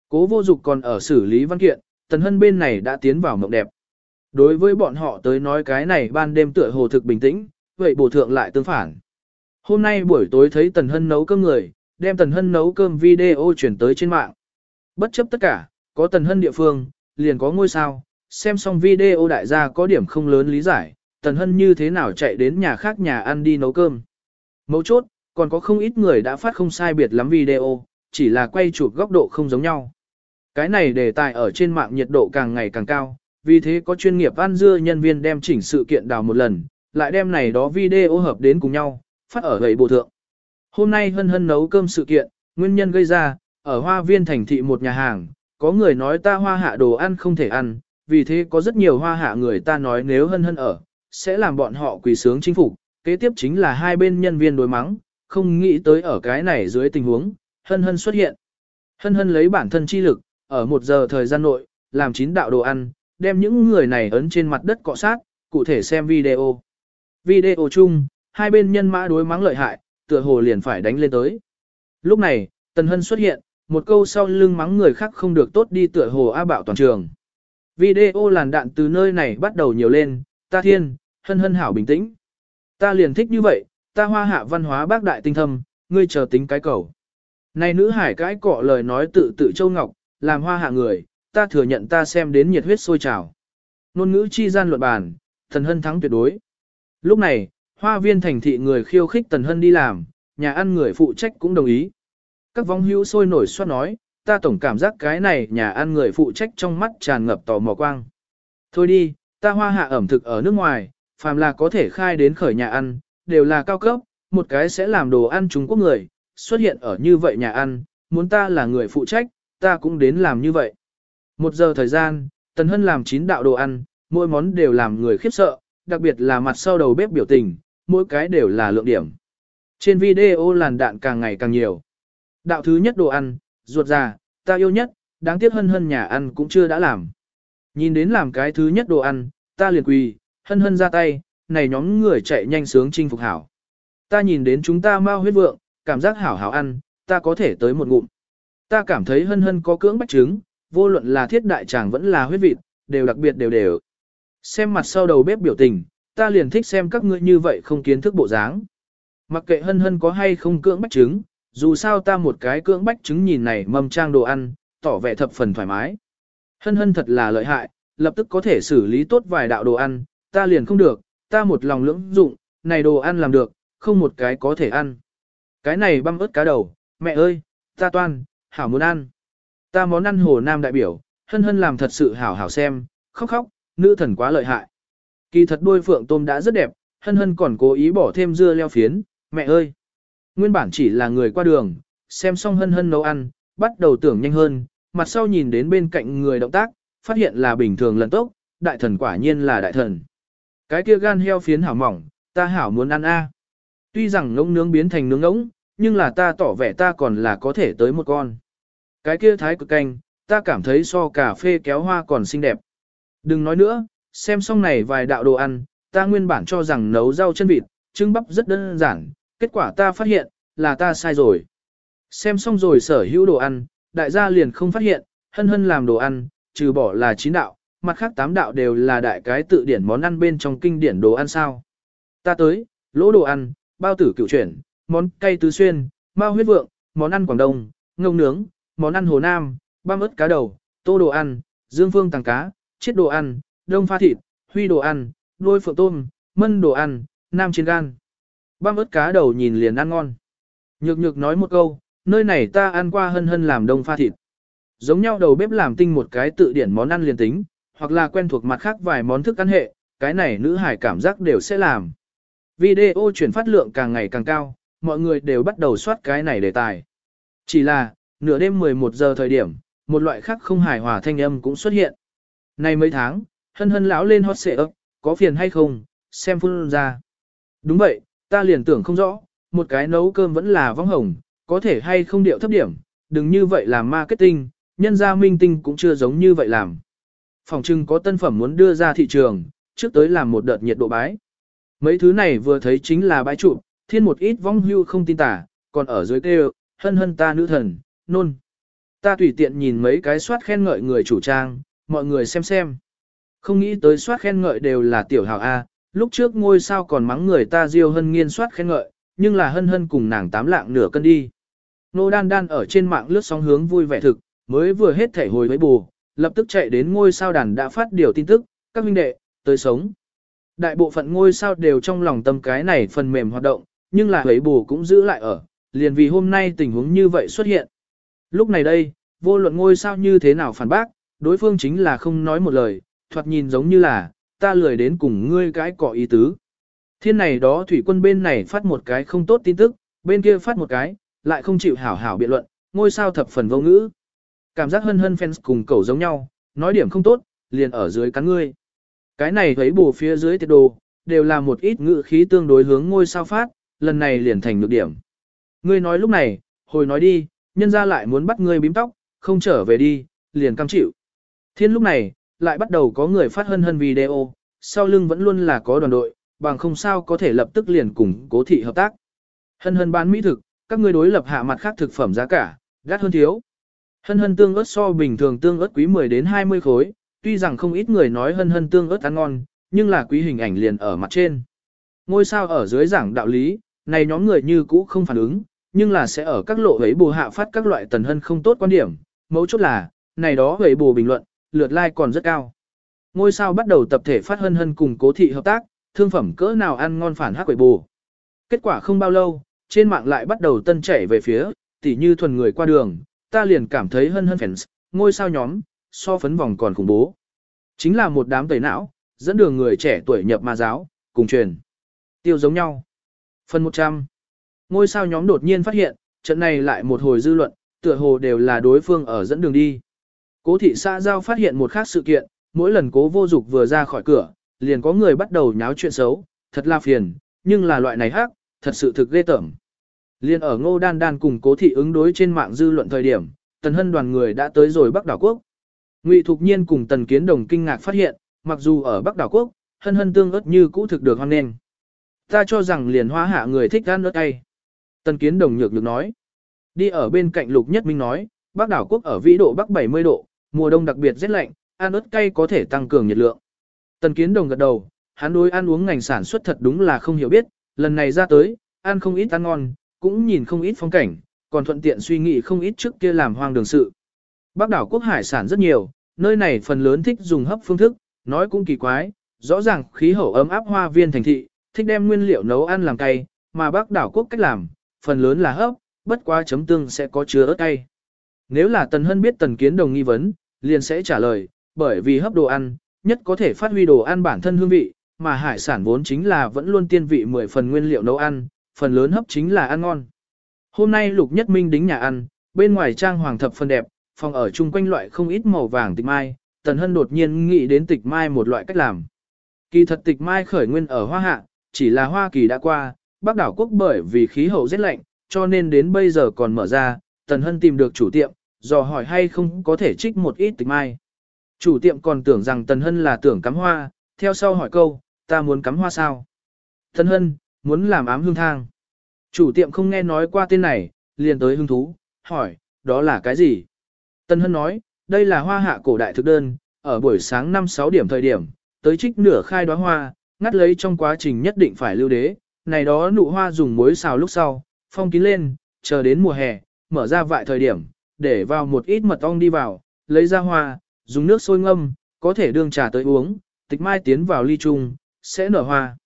Cố vô dục còn ở xử lý văn kiện, Tần Hân bên này đã tiến vào mộng đẹp. Đối với bọn họ tới nói cái này ban đêm tựa hồ thực bình tĩnh, vậy bổ thượng lại tương phản. Hôm nay buổi tối thấy Tần Hân nấu cơm người, đem Tần Hân nấu cơm video chuyển tới trên mạng. Bất chấp tất cả, có Tần Hân địa phương, liền có ngôi sao, xem xong video đại gia có điểm không lớn lý giải, Tần Hân như thế nào chạy đến nhà khác nhà ăn đi nấu cơm. Mấu chốt, còn có không ít người đã phát không sai biệt lắm video, chỉ là quay chụp góc độ không giống nhau. Cái này đề tài ở trên mạng nhiệt độ càng ngày càng cao, vì thế có chuyên nghiệp ăn dưa nhân viên đem chỉnh sự kiện đào một lần, lại đem này đó video hợp đến cùng nhau, phát ở gầy bộ thượng. Hôm nay hân hân nấu cơm sự kiện, nguyên nhân gây ra, ở hoa viên thành thị một nhà hàng, có người nói ta hoa hạ đồ ăn không thể ăn, vì thế có rất nhiều hoa hạ người ta nói nếu hân hân ở, sẽ làm bọn họ quỳ sướng chính phủ. Kế tiếp chính là hai bên nhân viên đối mắng, không nghĩ tới ở cái này dưới tình huống, hân hân xuất hiện. Hân hân lấy bản thân chi lực, ở một giờ thời gian nội, làm chín đạo đồ ăn, đem những người này ấn trên mặt đất cọ sát, cụ thể xem video. Video chung, hai bên nhân mã đối mắng lợi hại, tựa hồ liền phải đánh lên tới. Lúc này, Tần Hân xuất hiện, một câu sau lưng mắng người khác không được tốt đi tựa hồ A bạo toàn trường. Video làn đạn từ nơi này bắt đầu nhiều lên, ta thiên, Hân Hân hảo bình tĩnh. Ta liền thích như vậy, ta hoa hạ văn hóa bác đại tinh thâm, ngươi chờ tính cái cầu. Này nữ hải cái cọ lời nói tự tự châu ngọc, làm hoa hạ người, ta thừa nhận ta xem đến nhiệt huyết sôi trào. Nôn ngữ chi gian luận bàn, thần hân thắng tuyệt đối. Lúc này, hoa viên thành thị người khiêu khích tần hân đi làm, nhà ăn người phụ trách cũng đồng ý. Các vong hữu sôi nổi soát nói, ta tổng cảm giác cái này nhà ăn người phụ trách trong mắt tràn ngập tò mò quang. Thôi đi, ta hoa hạ ẩm thực ở nước ngoài, phàm là có thể khai đến khởi nhà ăn, đều là cao cấp, một cái sẽ làm đồ ăn Trung Quốc người, xuất hiện ở như vậy nhà ăn, muốn ta là người phụ trách, ta cũng đến làm như vậy. Một giờ thời gian, Tần Hân làm chín đạo đồ ăn, mỗi món đều làm người khiếp sợ, đặc biệt là mặt sau đầu bếp biểu tình, mỗi cái đều là lượng điểm. Trên video làn đạn càng ngày càng nhiều. Đạo thứ nhất đồ ăn, ruột già, ta yêu nhất, đáng tiếc hân hân nhà ăn cũng chưa đã làm. Nhìn đến làm cái thứ nhất đồ ăn, ta liền quỳ, hân hân ra tay, này nhóm người chạy nhanh sướng chinh phục hảo. Ta nhìn đến chúng ta mau huyết vượng, cảm giác hảo hảo ăn, ta có thể tới một ngụm. Ta cảm thấy hân hân có cưỡng bách trứng, vô luận là thiết đại tràng vẫn là huyết vịt, đều đặc biệt đều đều. Xem mặt sau đầu bếp biểu tình, ta liền thích xem các ngươi như vậy không kiến thức bộ dáng. Mặc kệ hân hân có hay không cưỡng bách trứng, dù sao ta một cái cưỡng bách trứng nhìn này mâm trang đồ ăn, tỏ vẻ thập phần thoải mái. Hân hân thật là lợi hại, lập tức có thể xử lý tốt vài đạo đồ ăn, ta liền không được, ta một lòng lưỡng dụng, này đồ ăn làm được, không một cái có thể ăn. Cái này băm ớt cá đầu, mẹ ơi, ta toan, hảo muốn ăn. Ta món ăn hồ nam đại biểu, hân hân làm thật sự hảo hảo xem, khóc khóc, nữ thần quá lợi hại. Kỳ thật đuôi phượng tôm đã rất đẹp, hân hân còn cố ý bỏ thêm dưa leo phiến, mẹ ơi. Nguyên bản chỉ là người qua đường, xem xong hân hân nấu ăn, bắt đầu tưởng nhanh hơn, mặt sau nhìn đến bên cạnh người động tác, phát hiện là bình thường lần tốc, đại thần quả nhiên là đại thần. Cái kia gan heo phiến hảo mỏng, ta hảo muốn ăn a. Tuy rằng ngỗng nướng biến thành nướng ngỗng, nhưng là ta tỏ vẻ ta còn là có thể tới một con. Cái kia thái cực canh, ta cảm thấy so cà phê kéo hoa còn xinh đẹp. Đừng nói nữa, xem xong này vài đạo đồ ăn, ta nguyên bản cho rằng nấu rau chân vịt, trứng bắp rất đơn giản, kết quả ta phát hiện, là ta sai rồi. Xem xong rồi sở hữu đồ ăn, đại gia liền không phát hiện, hân hân làm đồ ăn, trừ bỏ là chín đạo, mặt khác tám đạo đều là đại cái tự điển món ăn bên trong kinh điển đồ ăn sao. Ta tới, lỗ đồ ăn, bao tử cựu chuyển, món cay tứ xuyên, bao huyết vượng, món ăn Quảng Đông, ngông nướng, món ăn Hồ Nam, băm ớt cá đầu, tô đồ ăn, dương phương tàng cá, chiết đồ ăn, đông pha thịt, huy đồ ăn, đôi phượng tôm, mân đồ ăn, nam chiên gan. Băm ớt cá đầu nhìn liền ăn ngon. Nhược nhược nói một câu, nơi này ta ăn qua hân hân làm đông pha thịt. Giống nhau đầu bếp làm tinh một cái tự điển món ăn liền tính, hoặc là quen thuộc mặt khác vài món thức ăn hệ, cái này nữ hải cảm giác đều sẽ làm. Video chuyển phát lượng càng ngày càng cao, mọi người đều bắt đầu soát cái này đề tài. Chỉ là, nửa đêm 11 giờ thời điểm, một loại khác không hài hòa thanh âm cũng xuất hiện. Này mấy tháng, hân hân lão lên hot xệ ấp, có phiền hay không, xem phun ra. Đúng vậy, ta liền tưởng không rõ, một cái nấu cơm vẫn là vong hồng, có thể hay không điệu thấp điểm, đừng như vậy làm marketing, nhân gia minh tinh cũng chưa giống như vậy làm. Phòng trưng có tân phẩm muốn đưa ra thị trường, trước tới làm một đợt nhiệt độ bái. Mấy thứ này vừa thấy chính là bãi trụ, thiên một ít vong hưu không tin tả, còn ở dưới kêu, hân hân ta nữ thần, nôn. Ta tùy tiện nhìn mấy cái soát khen ngợi người chủ trang, mọi người xem xem. Không nghĩ tới soát khen ngợi đều là tiểu hào A, lúc trước ngôi sao còn mắng người ta diêu hân nghiên soát khen ngợi, nhưng là hân hân cùng nàng tám lạng nửa cân đi. Nô đan đan ở trên mạng lướt sóng hướng vui vẻ thực, mới vừa hết thể hồi với bù, lập tức chạy đến ngôi sao đàn đã phát điều tin tức, các huynh đệ, tới sống. Đại bộ phận ngôi sao đều trong lòng tâm cái này phần mềm hoạt động, nhưng là ấy bù cũng giữ lại ở, liền vì hôm nay tình huống như vậy xuất hiện. Lúc này đây, vô luận ngôi sao như thế nào phản bác, đối phương chính là không nói một lời, thoạt nhìn giống như là, ta lười đến cùng ngươi cái cỏ ý tứ. Thiên này đó thủy quân bên này phát một cái không tốt tin tức, bên kia phát một cái, lại không chịu hảo hảo biện luận, ngôi sao thập phần vô ngữ. Cảm giác hân hân fans cùng cầu giống nhau, nói điểm không tốt, liền ở dưới cắn ngươi. Cái này thấy bù phía dưới tiệt đồ, đều là một ít ngữ khí tương đối hướng ngôi sao phát, lần này liền thành được điểm. Ngươi nói lúc này, hồi nói đi, nhân ra lại muốn bắt ngươi bím tóc, không trở về đi, liền cam chịu. Thiên lúc này, lại bắt đầu có người phát hân hân video, sau lưng vẫn luôn là có đoàn đội, bằng không sao có thể lập tức liền cùng cố thị hợp tác. Hân hân bán mỹ thực, các ngươi đối lập hạ mặt khác thực phẩm giá cả, gắt hơn thiếu. Hân hân tương ớt so bình thường tương ớt quý 10 đến 20 khối, tuy rằng không ít người nói hân hân tương ớt ăn ngon, nhưng là quý hình ảnh liền ở mặt trên. Ngôi sao ở dưới giảng đạo lý, này nhóm người như cũ không phản ứng, nhưng là sẽ ở các lộ ấy bù hạ phát các loại tần hân không tốt quan điểm, mấu chốt là, này đó ấy bù bình luận, lượt like còn rất cao. Ngôi sao bắt đầu tập thể phát hân hân cùng cố thị hợp tác, thương phẩm cỡ nào ăn ngon phản hắc quẩy bù. Kết quả không bao lâu, trên mạng lại bắt đầu tân chảy về phía, tỉ như thuần người qua đường, ta liền cảm thấy hân hân fans, ngôi sao nhóm, so phấn vòng còn khủng bố. Chính là một đám tẩy não, dẫn đường người trẻ tuổi nhập ma giáo, cùng truyền. Tiêu giống nhau. Phần 100. Ngôi sao nhóm đột nhiên phát hiện, trận này lại một hồi dư luận, tựa hồ đều là đối phương ở dẫn đường đi. Cố thị xã giao phát hiện một khác sự kiện, mỗi lần cố vô dục vừa ra khỏi cửa, liền có người bắt đầu nháo chuyện xấu, thật là phiền, nhưng là loại này hắc, thật sự thực ghê tởm. Liên ở ngô đan đan cùng cố thị ứng đối trên mạng dư luận thời điểm, tần hân đoàn người đã tới rồi Bắc Đảo Quốc. Ngụy Thục Nhiên cùng tần kiến đồng kinh ngạc phát hiện, mặc dù ở Bắc Đảo Quốc, hân hân tương ớt như cũ thực được hoan nghênh. Ta cho rằng liền hóa hạ người thích ăn ớt cay. Tần kiến đồng nhược được nói. Đi ở bên cạnh lục nhất minh nói, Bắc Đảo Quốc ở vĩ độ Bắc 70 độ, mùa đông đặc biệt rét lạnh, ăn ớt cay có thể tăng cường nhiệt lượng. Tần kiến đồng gật đầu, hắn đối ăn uống ngành sản xuất thật đúng là không hiểu biết, lần này ra tới, ăn không ít ăn ngon, cũng nhìn không ít phong cảnh, còn thuận tiện suy nghĩ không ít trước kia làm hoang đường sự. Bắc đảo quốc hải sản rất nhiều, nơi này phần lớn thích dùng hấp phương thức, nói cũng kỳ quái, rõ ràng khí hậu ấm áp hoa viên thành thị, thích đem nguyên liệu nấu ăn làm cay, mà Bắc đảo quốc cách làm, phần lớn là hấp, bất quá chấm tương sẽ có chứa ớt cay. Nếu là Tần Hân biết Tần Kiến Đồng nghi vấn, liền sẽ trả lời, bởi vì hấp đồ ăn, nhất có thể phát huy đồ ăn bản thân hương vị, mà hải sản vốn chính là vẫn luôn tiên vị 10 phần nguyên liệu nấu ăn, phần lớn hấp chính là ăn ngon. Hôm nay Lục Nhất Minh đính nhà ăn, bên ngoài trang hoàng thập phần đẹp, phòng ở chung quanh loại không ít màu vàng tịch mai, Tần Hân đột nhiên nghĩ đến tịch mai một loại cách làm. Kỳ thật tịch mai khởi nguyên ở Hoa Hạ, chỉ là Hoa Kỳ đã qua, Bắc đảo quốc bởi vì khí hậu rất lạnh, cho nên đến bây giờ còn mở ra, Tần Hân tìm được chủ tiệm, dò hỏi hay không có thể trích một ít tịch mai. Chủ tiệm còn tưởng rằng Tần Hân là tưởng cắm hoa, theo sau hỏi câu, ta muốn cắm hoa sao? Tần Hân, muốn làm ám hương thang. Chủ tiệm không nghe nói qua tên này, liền tới hứng thú, hỏi, đó là cái gì? Tần Hân nói, đây là hoa hạ cổ đại thực đơn, ở buổi sáng 5-6 điểm thời điểm, tới trích nửa khai đóa hoa, ngắt lấy trong quá trình nhất định phải lưu đế, này đó nụ hoa dùng muối xào lúc sau, phong kín lên, chờ đến mùa hè, mở ra vại thời điểm, để vào một ít mật ong đi vào, lấy ra hoa, dùng nước sôi ngâm, có thể đương trà tới uống, tịch mai tiến vào ly chung, sẽ nở hoa.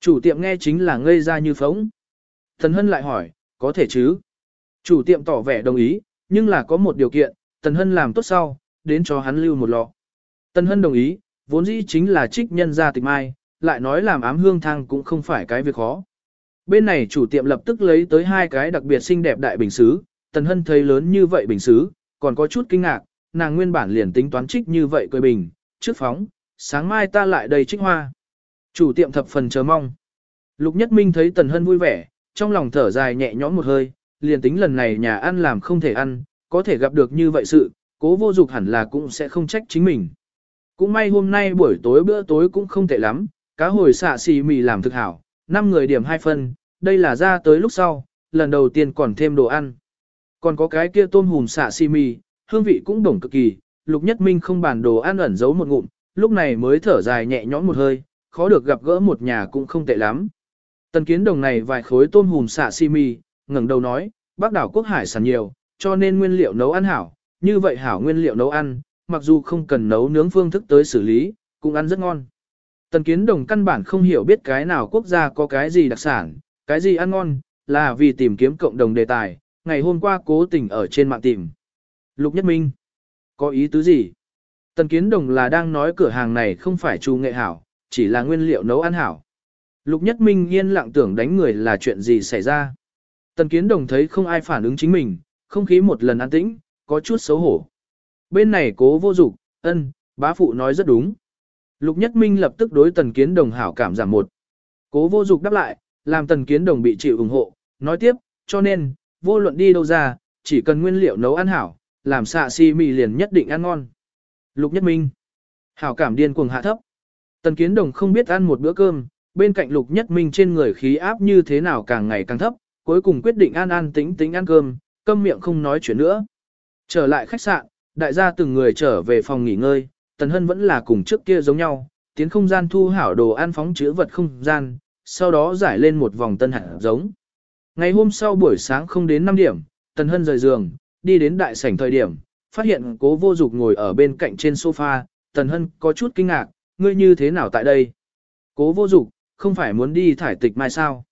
Chủ tiệm nghe chính là ngây ra như phóng. Thần Hân lại hỏi, có thể chứ. Chủ tiệm tỏ vẻ đồng ý, nhưng là có một điều kiện, Tần Hân làm tốt sau, đến cho hắn lưu một lọ. Tần Hân đồng ý, vốn dĩ chính là trích nhân gia tịch mai, lại nói làm ám hương thang cũng không phải cái việc khó. Bên này chủ tiệm lập tức lấy tới hai cái đặc biệt xinh đẹp đại bình xứ, Tần Hân thấy lớn như vậy bình xứ, còn có chút kinh ngạc, nàng nguyên bản liền tính toán trích như vậy cười bình, trước phóng, sáng mai ta lại đầy trích hoa. Chủ tiệm thập phần chờ mong. Lục Nhất Minh thấy Tần Hân vui vẻ, trong lòng thở dài nhẹ nhõm một hơi, liền tính lần này nhà ăn làm không thể ăn, có thể gặp được như vậy sự, cố vô dục hẳn là cũng sẽ không trách chính mình. Cũng may hôm nay buổi tối bữa tối cũng không tệ lắm, cá hồi xạ xì mì làm thực hảo, 5 người điểm 2 phân, đây là ra tới lúc sau, lần đầu tiên còn thêm đồ ăn. Còn có cái kia tôm hùm xạ si mì, hương vị cũng đồng cực kỳ, lục nhất minh không bản đồ ăn ẩn giấu một ngụm, lúc này mới thở dài nhẹ nhõm một hơi, khó được gặp gỡ một nhà cũng không tệ lắm. Tần kiến đồng này vài khối tôm hùm xạ si mì, ngẩng đầu nói, bác đảo quốc hải sản nhiều, cho nên nguyên liệu nấu ăn hảo, như vậy hảo nguyên liệu nấu ăn, mặc dù không cần nấu nướng phương thức tới xử lý, cũng ăn rất ngon. Tần kiến đồng căn bản không hiểu biết cái nào quốc gia có cái gì đặc sản, cái gì ăn ngon, là vì tìm kiếm cộng đồng đề tài, ngày hôm qua cố tình ở trên mạng tìm. Lục Nhất Minh, có ý tứ gì? Tần kiến đồng là đang nói cửa hàng này không phải chu nghệ hảo, chỉ là nguyên liệu nấu ăn hảo. Lục Nhất Minh yên lặng tưởng đánh người là chuyện gì xảy ra. Tần kiến đồng thấy không ai phản ứng chính mình, không khí một lần an tĩnh, có chút xấu hổ. Bên này cố vô dục, ân, bá phụ nói rất đúng. Lục Nhất Minh lập tức đối tần kiến đồng hảo cảm giảm một. Cố vô dục đáp lại, làm tần kiến đồng bị chịu ủng hộ, nói tiếp, cho nên, vô luận đi đâu ra, chỉ cần nguyên liệu nấu ăn hảo, làm xạ si mì liền nhất định ăn ngon. Lục Nhất Minh, hảo cảm điên cuồng hạ thấp. Tần kiến đồng không biết ăn một bữa cơm, bên cạnh Lục Nhất Minh trên người khí áp như thế nào càng ngày càng thấp, cuối cùng quyết định an an tĩnh tĩnh ăn cơm, câm miệng không nói chuyện nữa. Trở lại khách sạn, đại gia từng người trở về phòng nghỉ ngơi, Tần Hân vẫn là cùng trước kia giống nhau, tiến không gian thu hảo đồ ăn phóng chứa vật không gian, sau đó giải lên một vòng tân hạt giống. Ngày hôm sau buổi sáng không đến 5 điểm, Tần Hân rời giường, đi đến đại sảnh thời điểm, phát hiện cố vô dục ngồi ở bên cạnh trên sofa, Tần Hân có chút kinh ngạc, ngươi như thế nào tại đây? Cố vô dục, không phải muốn đi thải tịch mai sao?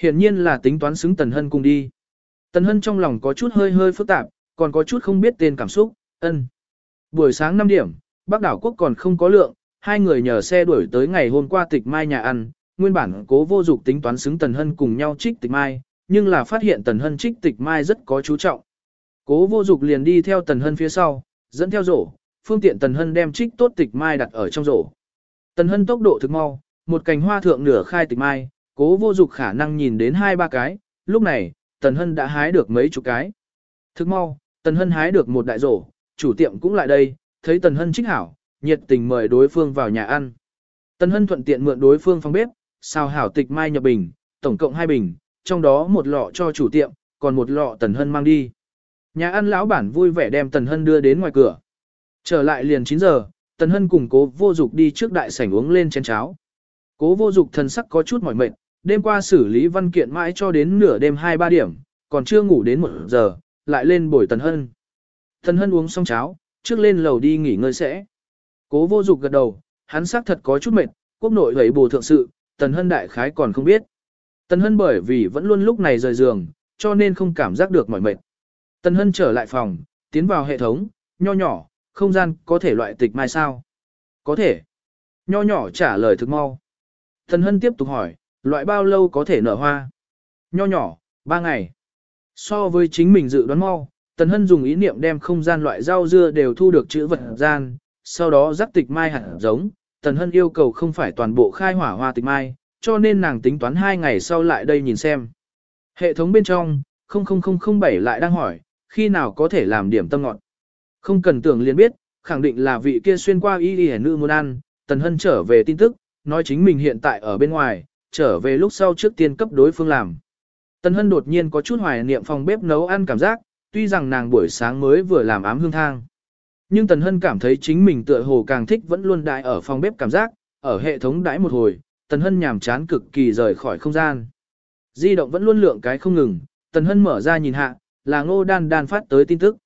Hiển nhiên là tính toán xứng Tần Hân cùng đi. Tần Hân trong lòng có chút hơi hơi phức tạp, còn có chút không biết tên cảm xúc, ân. Buổi sáng 5 điểm, Bắc đảo quốc còn không có lượng, hai người nhờ xe đuổi tới ngày hôm qua tịch mai nhà ăn, nguyên bản cố vô dục tính toán xứng Tần Hân cùng nhau trích tịch mai, nhưng là phát hiện Tần Hân trích tịch mai rất có chú trọng. Cố vô dục liền đi theo Tần Hân phía sau, dẫn theo rổ, phương tiện Tần Hân đem trích tốt tịch mai đặt ở trong rổ. Tần Hân tốc độ thực mau, một cành hoa thượng nửa khai tịch mai, cố vô dục khả năng nhìn đến hai ba cái, lúc này, Tần Hân đã hái được mấy chục cái. thực mau, Tần Hân hái được một đại rổ, chủ tiệm cũng lại đây, thấy Tần Hân trích hảo, nhiệt tình mời đối phương vào nhà ăn. Tần Hân thuận tiện mượn đối phương phòng bếp, xào hảo tịch mai nhập bình, tổng cộng hai bình, trong đó một lọ cho chủ tiệm, còn một lọ Tần Hân mang đi. Nhà ăn lão bản vui vẻ đem Tần Hân đưa đến ngoài cửa. Trở lại liền 9 giờ, Tần Hân cùng cố vô dục đi trước đại sảnh uống lên chén cháo. Cố vô dục thần sắc có chút mỏi mệt, đêm qua xử lý văn kiện mãi cho đến nửa đêm 2-3 điểm, còn chưa ngủ đến 1 giờ, lại lên bồi Tần Hân. Tần Hân uống xong cháo, trước lên lầu đi nghỉ ngơi sẽ. Cố vô dục gật đầu, hắn xác thật có chút mệt, quốc nội gầy bồ thượng sự, Tần Hân đại khái còn không biết. Tần Hân bởi vì vẫn luôn lúc này rời giường, cho nên không cảm giác được mỏi mệt. Tần Hân trở lại phòng, tiến vào hệ thống, nho nhỏ, không gian có thể loại tịch mai sao? Có thể. Nho nhỏ trả lời thực mau. Tần Hân tiếp tục hỏi, loại bao lâu có thể nở hoa? Nho nhỏ, ba ngày. So với chính mình dự đoán mau, Tần Hân dùng ý niệm đem không gian loại rau dưa đều thu được chữ vật gian, sau đó rắc tịch mai hạt giống. Tần Hân yêu cầu không phải toàn bộ khai hỏa hoa tịch mai, cho nên nàng tính toán hai ngày sau lại đây nhìn xem. Hệ thống bên trong, 00007 lại đang hỏi, khi nào có thể làm điểm tâm ngọt. Không cần tưởng liền biết, khẳng định là vị kia xuyên qua y y nữ muốn ăn, Tần Hân trở về tin tức, nói chính mình hiện tại ở bên ngoài, trở về lúc sau trước tiên cấp đối phương làm. Tần Hân đột nhiên có chút hoài niệm phòng bếp nấu ăn cảm giác, tuy rằng nàng buổi sáng mới vừa làm ám hương thang. Nhưng Tần Hân cảm thấy chính mình tựa hồ càng thích vẫn luôn đại ở phòng bếp cảm giác, ở hệ thống đãi một hồi, Tần Hân nhàm chán cực kỳ rời khỏi không gian. Di động vẫn luôn lượng cái không ngừng, Tần Hân mở ra nhìn hạ, là Ngô Đan Đan phát tới tin tức.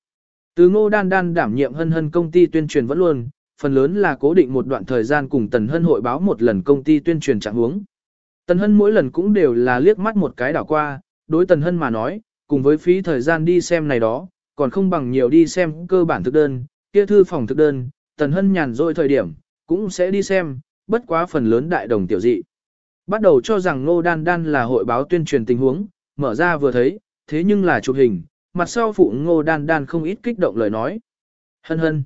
Từ Ngô Đan Đan đảm nhiệm Hân Hân công ty tuyên truyền vẫn luôn, phần lớn là cố định một đoạn thời gian cùng Tần Hân hội báo một lần công ty tuyên truyền trạng huống. Tần Hân mỗi lần cũng đều là liếc mắt một cái đảo qua, đối Tần Hân mà nói, cùng với phí thời gian đi xem này đó, còn không bằng nhiều đi xem cơ bản thực đơn, kia thư phòng thực đơn, Tần Hân nhàn rỗi thời điểm, cũng sẽ đi xem, bất quá phần lớn đại đồng tiểu dị. Bắt đầu cho rằng Ngô Đan Đan là hội báo tuyên truyền tình huống, mở ra vừa thấy, thế nhưng là chụp hình, mặt sau phụ Ngô Đan Đan không ít kích động lời nói. Hân hân.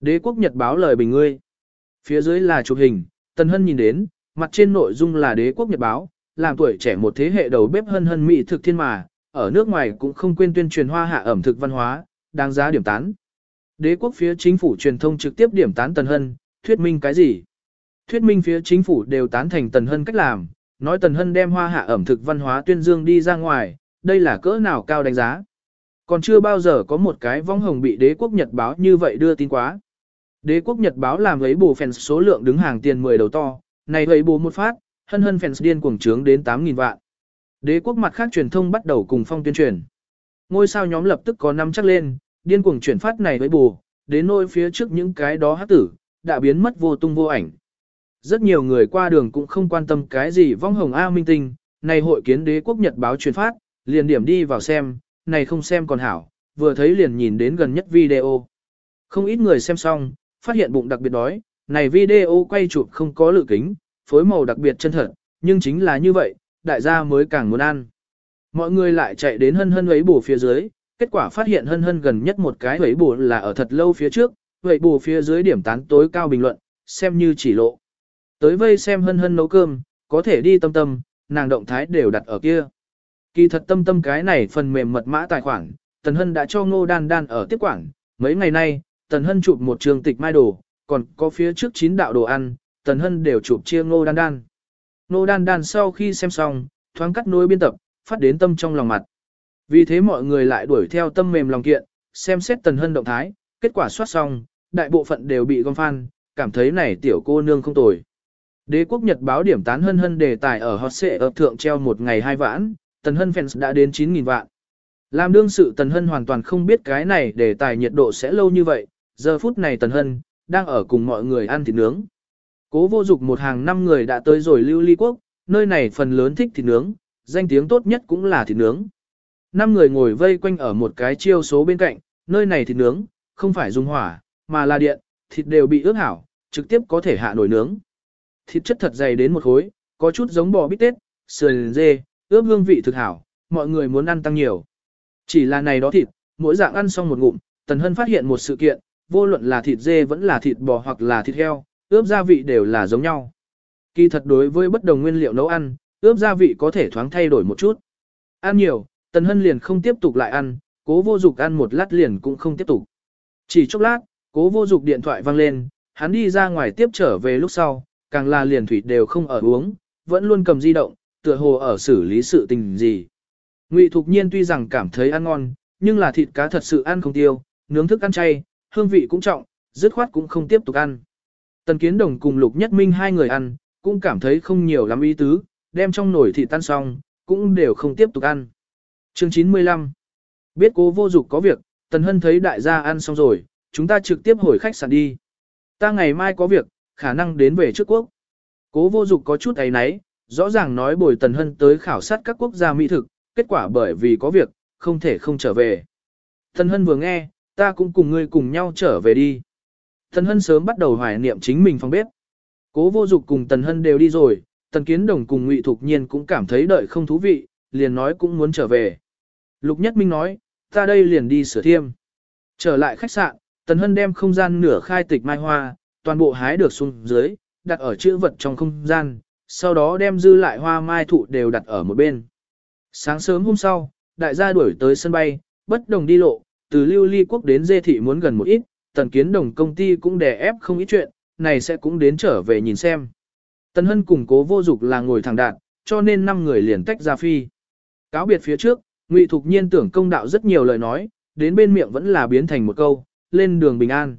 Đế quốc Nhật báo lời bình ngươi. Phía dưới là chụp hình, Tần Hân nhìn đến, mặt trên nội dung là đế quốc Nhật báo, làm tuổi trẻ một thế hệ đầu bếp hân hân mỹ thực thiên mà, ở nước ngoài cũng không quên tuyên truyền hoa hạ ẩm thực văn hóa, đáng giá điểm tán. Đế quốc phía chính phủ truyền thông trực tiếp điểm tán Tần Hân, thuyết minh cái gì? Thuyết minh phía chính phủ đều tán thành Tần Hân cách làm, nói Tần Hân đem hoa hạ ẩm thực văn hóa tuyên dương đi ra ngoài, đây là cỡ nào cao đánh giá. Còn chưa bao giờ có một cái vong hồng bị đế quốc Nhật báo như vậy đưa tin quá. Đế quốc Nhật báo làm ấy bù fans số lượng đứng hàng tiền 10 đầu to, này ấy bù một phát, hân hân fans điên cuồng trướng đến 8.000 vạn. Đế quốc mặt khác truyền thông bắt đầu cùng phong tuyên truyền. Ngôi sao nhóm lập tức có năm chắc lên, điên cuồng chuyển phát này với bù, đến nôi phía trước những cái đó hát tử, đã biến mất vô tung vô ảnh. Rất nhiều người qua đường cũng không quan tâm cái gì vong hồng A minh tinh, này hội kiến đế quốc nhật báo truyền phát, liền điểm đi vào xem, này không xem còn hảo, vừa thấy liền nhìn đến gần nhất video. Không ít người xem xong, phát hiện bụng đặc biệt đói, này video quay chụp không có lự kính, phối màu đặc biệt chân thật, nhưng chính là như vậy, đại gia mới càng muốn ăn. Mọi người lại chạy đến hân hân ấy bù phía dưới, kết quả phát hiện hân hân gần nhất một cái ấy bù là ở thật lâu phía trước, vậy bù phía dưới điểm tán tối cao bình luận, xem như chỉ lộ. Tới vây xem hân hân nấu cơm, có thể đi tâm tâm, nàng động thái đều đặt ở kia. Kỳ thật tâm tâm cái này phần mềm mật mã tài khoản, Tần Hân đã cho Ngô Đan Đan ở tiếp quản, mấy ngày nay, Tần Hân chụp một trường tịch mai đồ, còn có phía trước chín đạo đồ ăn, Tần Hân đều chụp chia Ngô Đan Đan. Ngô Đan Đan sau khi xem xong, thoáng cắt nối biên tập, phát đến tâm trong lòng mặt. Vì thế mọi người lại đuổi theo tâm mềm lòng kiện, xem xét Tần Hân động thái, kết quả soát xong, đại bộ phận đều bị gom fan cảm thấy này tiểu cô nương không tồi. Đế quốc Nhật báo điểm tán hân hân đề tài ở hot xệ ập thượng treo một ngày hai vãn, Tần Hân fans đã đến 9.000 vạn. Làm đương sự Tần Hân hoàn toàn không biết cái này đề tài nhiệt độ sẽ lâu như vậy, giờ phút này Tần Hân, đang ở cùng mọi người ăn thịt nướng. Cố vô dục một hàng năm người đã tới rồi lưu ly quốc, nơi này phần lớn thích thịt nướng, danh tiếng tốt nhất cũng là thịt nướng. Năm người ngồi vây quanh ở một cái chiêu số bên cạnh, nơi này thịt nướng, không phải dùng hỏa, mà là điện, thịt đều bị ướp hảo, trực tiếp có thể hạ nổi nướng. Thịt chất thật dày đến một khối, có chút giống bò bít tết, sườn dê, ướp hương vị thực hảo, mọi người muốn ăn tăng nhiều. Chỉ là này đó thịt, mỗi dạng ăn xong một ngụm, Tần Hân phát hiện một sự kiện, vô luận là thịt dê vẫn là thịt bò hoặc là thịt heo, ướp gia vị đều là giống nhau. Kỳ thật đối với bất đồng nguyên liệu nấu ăn, ướp gia vị có thể thoáng thay đổi một chút. Ăn nhiều, Tần Hân liền không tiếp tục lại ăn, cố vô dục ăn một lát liền cũng không tiếp tục. Chỉ chốc lát, cố vô dục điện thoại vang lên, hắn đi ra ngoài tiếp trở về lúc sau, càng là liền thủy đều không ở uống, vẫn luôn cầm di động, tựa hồ ở xử lý sự tình gì. Ngụy Thục Nhiên tuy rằng cảm thấy ăn ngon, nhưng là thịt cá thật sự ăn không tiêu, nướng thức ăn chay, hương vị cũng trọng, dứt khoát cũng không tiếp tục ăn. Tần Kiến Đồng cùng Lục Nhất Minh hai người ăn, cũng cảm thấy không nhiều lắm ý tứ, đem trong nồi thịt tan xong, cũng đều không tiếp tục ăn. Chương 95 Biết cố vô dục có việc, Tần Hân thấy đại gia ăn xong rồi, chúng ta trực tiếp hồi khách sạn đi. Ta ngày mai có việc, khả năng đến về trước quốc. Cố vô dục có chút ấy náy, rõ ràng nói bồi Tần Hân tới khảo sát các quốc gia mỹ thực, kết quả bởi vì có việc, không thể không trở về. Tần Hân vừa nghe, ta cũng cùng ngươi cùng nhau trở về đi. Tần Hân sớm bắt đầu hoài niệm chính mình phòng bếp. Cố vô dục cùng Tần Hân đều đi rồi, Tần Kiến Đồng cùng Ngụy Thục Nhiên cũng cảm thấy đợi không thú vị, liền nói cũng muốn trở về. Lục Nhất Minh nói, ta đây liền đi sửa thiêm. Trở lại khách sạn, Tần Hân đem không gian nửa khai tịch mai hoa, toàn bộ hái được xuống dưới, đặt ở chữ vật trong không gian, sau đó đem dư lại hoa mai thụ đều đặt ở một bên. Sáng sớm hôm sau, đại gia đuổi tới sân bay, bất đồng đi lộ, từ lưu ly quốc đến dê thị muốn gần một ít, tần kiến đồng công ty cũng đè ép không ít chuyện, này sẽ cũng đến trở về nhìn xem. Tần hân cùng cố vô dục là ngồi thẳng đạn, cho nên năm người liền tách ra phi. Cáo biệt phía trước, Ngụy Thục Nhiên tưởng công đạo rất nhiều lời nói, đến bên miệng vẫn là biến thành một câu, lên đường bình an.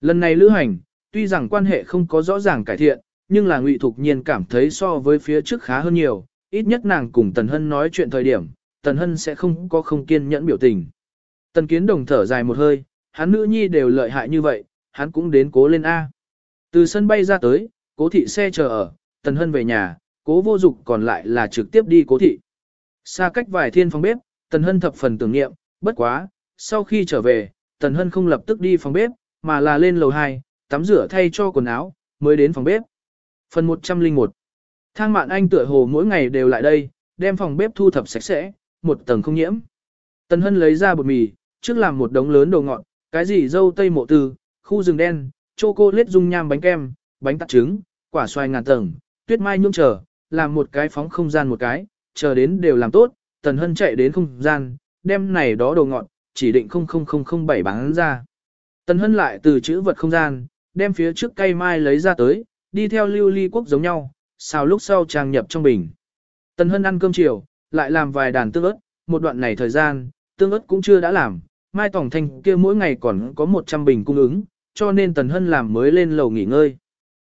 Lần này lữ hành, tuy rằng quan hệ không có rõ ràng cải thiện, nhưng là Ngụy Thục Nhiên cảm thấy so với phía trước khá hơn nhiều, ít nhất nàng cùng Tần Hân nói chuyện thời điểm, Tần Hân sẽ không có không kiên nhẫn biểu tình. Tần Kiến Đồng thở dài một hơi, hắn nữ nhi đều lợi hại như vậy, hắn cũng đến cố lên A. Từ sân bay ra tới, cố thị xe chờ ở, Tần Hân về nhà, cố vô dục còn lại là trực tiếp đi cố thị. Xa cách vài thiên phòng bếp, Tần Hân thập phần tưởng niệm, bất quá, sau khi trở về, Tần Hân không lập tức đi phòng bếp, mà là lên lầu 2, tắm rửa thay cho quần áo, mới đến phòng bếp. Phần 101 Thang mạn anh tựa hồ mỗi ngày đều lại đây, đem phòng bếp thu thập sạch sẽ, một tầng không nhiễm. Tần Hân lấy ra bột mì, trước làm một đống lớn đồ ngọt, cái gì dâu tây mộ từ, khu rừng đen, chocolate dung nham bánh kem, bánh tạt trứng, quả xoài ngàn tầng, tuyết mai nhung chờ, làm một cái phóng không gian một cái, chờ đến đều làm tốt, Tần Hân chạy đến không gian, đem này đó đồ ngọt, chỉ định 00007 bán ra. Tần Hân lại từ chữ vật không gian, đem phía trước cây mai lấy ra tới, đi theo lưu ly quốc giống nhau, xào lúc sau trang nhập trong bình. Tần Hân ăn cơm chiều, lại làm vài đàn tương ớt, một đoạn này thời gian, tương ớt cũng chưa đã làm, mai tổng thanh kia mỗi ngày còn có 100 bình cung ứng, cho nên Tần Hân làm mới lên lầu nghỉ ngơi.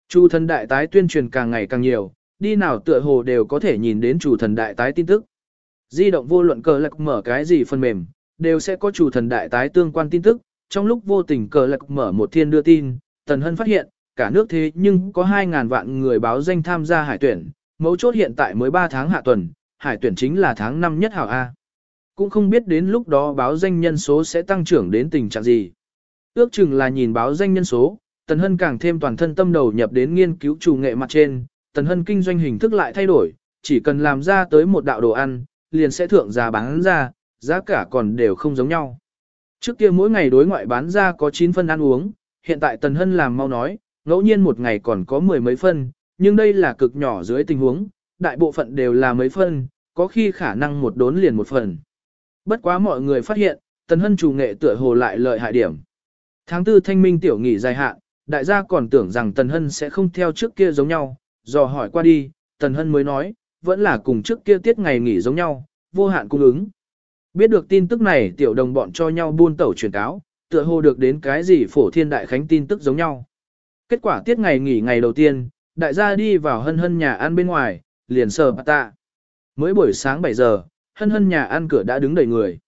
Chu thần đại tái tuyên truyền càng ngày càng nhiều, đi nào tựa hồ đều có thể nhìn đến chủ thần đại tái tin tức. Di động vô luận cờ lạc mở cái gì phần mềm, đều sẽ có chủ thần đại tái tương quan tin tức, trong lúc vô tình cờ lạc mở một thiên đưa tin, Tần Hân phát hiện, cả nước thế nhưng có 2.000 vạn người báo danh tham gia hải tuyển, mấu chốt hiện tại mới 3 tháng hạ tuần, hải tuyển chính là tháng 5 nhất hảo A. Cũng không biết đến lúc đó báo danh nhân số sẽ tăng trưởng đến tình trạng gì. Ước chừng là nhìn báo danh nhân số, Tần Hân càng thêm toàn thân tâm đầu nhập đến nghiên cứu chủ nghệ mặt trên, Tần Hân kinh doanh hình thức lại thay đổi, chỉ cần làm ra tới một đạo đồ ăn, liền sẽ thượng giá bán ra, giá cả còn đều không giống nhau. Trước kia mỗi ngày đối ngoại bán ra có 9 phân ăn uống, hiện tại Tần Hân làm mau nói, ngẫu nhiên một ngày còn có mười mấy phân, nhưng đây là cực nhỏ dưới tình huống, đại bộ phận đều là mấy phân, có khi khả năng một đốn liền một phần. Bất quá mọi người phát hiện, Tần Hân chủ nghệ tựa hồ lại lợi hại điểm. Tháng tư thanh minh tiểu nghỉ dài hạn, đại gia còn tưởng rằng Tần Hân sẽ không theo trước kia giống nhau, dò hỏi qua đi, Tần Hân mới nói, vẫn là cùng trước kia tiết ngày nghỉ giống nhau, vô hạn cung ứng. Biết được tin tức này tiểu đồng bọn cho nhau buôn tẩu truyền cáo, tựa hồ được đến cái gì phổ thiên đại khánh tin tức giống nhau. Kết quả tiết ngày nghỉ ngày đầu tiên, đại gia đi vào hân hân nhà ăn bên ngoài, liền sờ bà tạ. Mới buổi sáng 7 giờ, hân hân nhà ăn cửa đã đứng đầy người.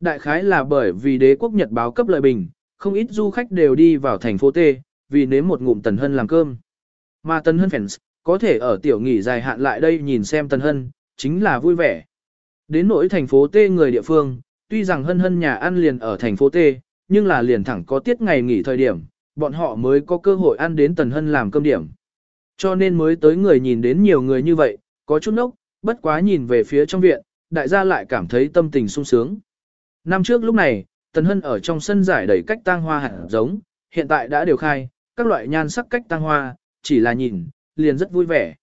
Đại khái là bởi vì đế quốc Nhật báo cấp lợi bình, không ít du khách đều đi vào thành phố T, vì nếm một ngụm tần hân làm cơm. Mà tần hân fans, có thể ở tiểu nghỉ dài hạn lại đây nhìn xem tần hân, chính là vui vẻ. Đến nỗi thành phố T người địa phương, tuy rằng hân hân nhà ăn liền ở thành phố T, nhưng là liền thẳng có tiết ngày nghỉ thời điểm, bọn họ mới có cơ hội ăn đến tần hân làm cơm điểm. Cho nên mới tới người nhìn đến nhiều người như vậy, có chút nốc, bất quá nhìn về phía trong viện, đại gia lại cảm thấy tâm tình sung sướng. Năm trước lúc này, tần hân ở trong sân giải đầy cách tang hoa hạt giống, hiện tại đã đều khai, các loại nhan sắc cách tang hoa, chỉ là nhìn, liền rất vui vẻ.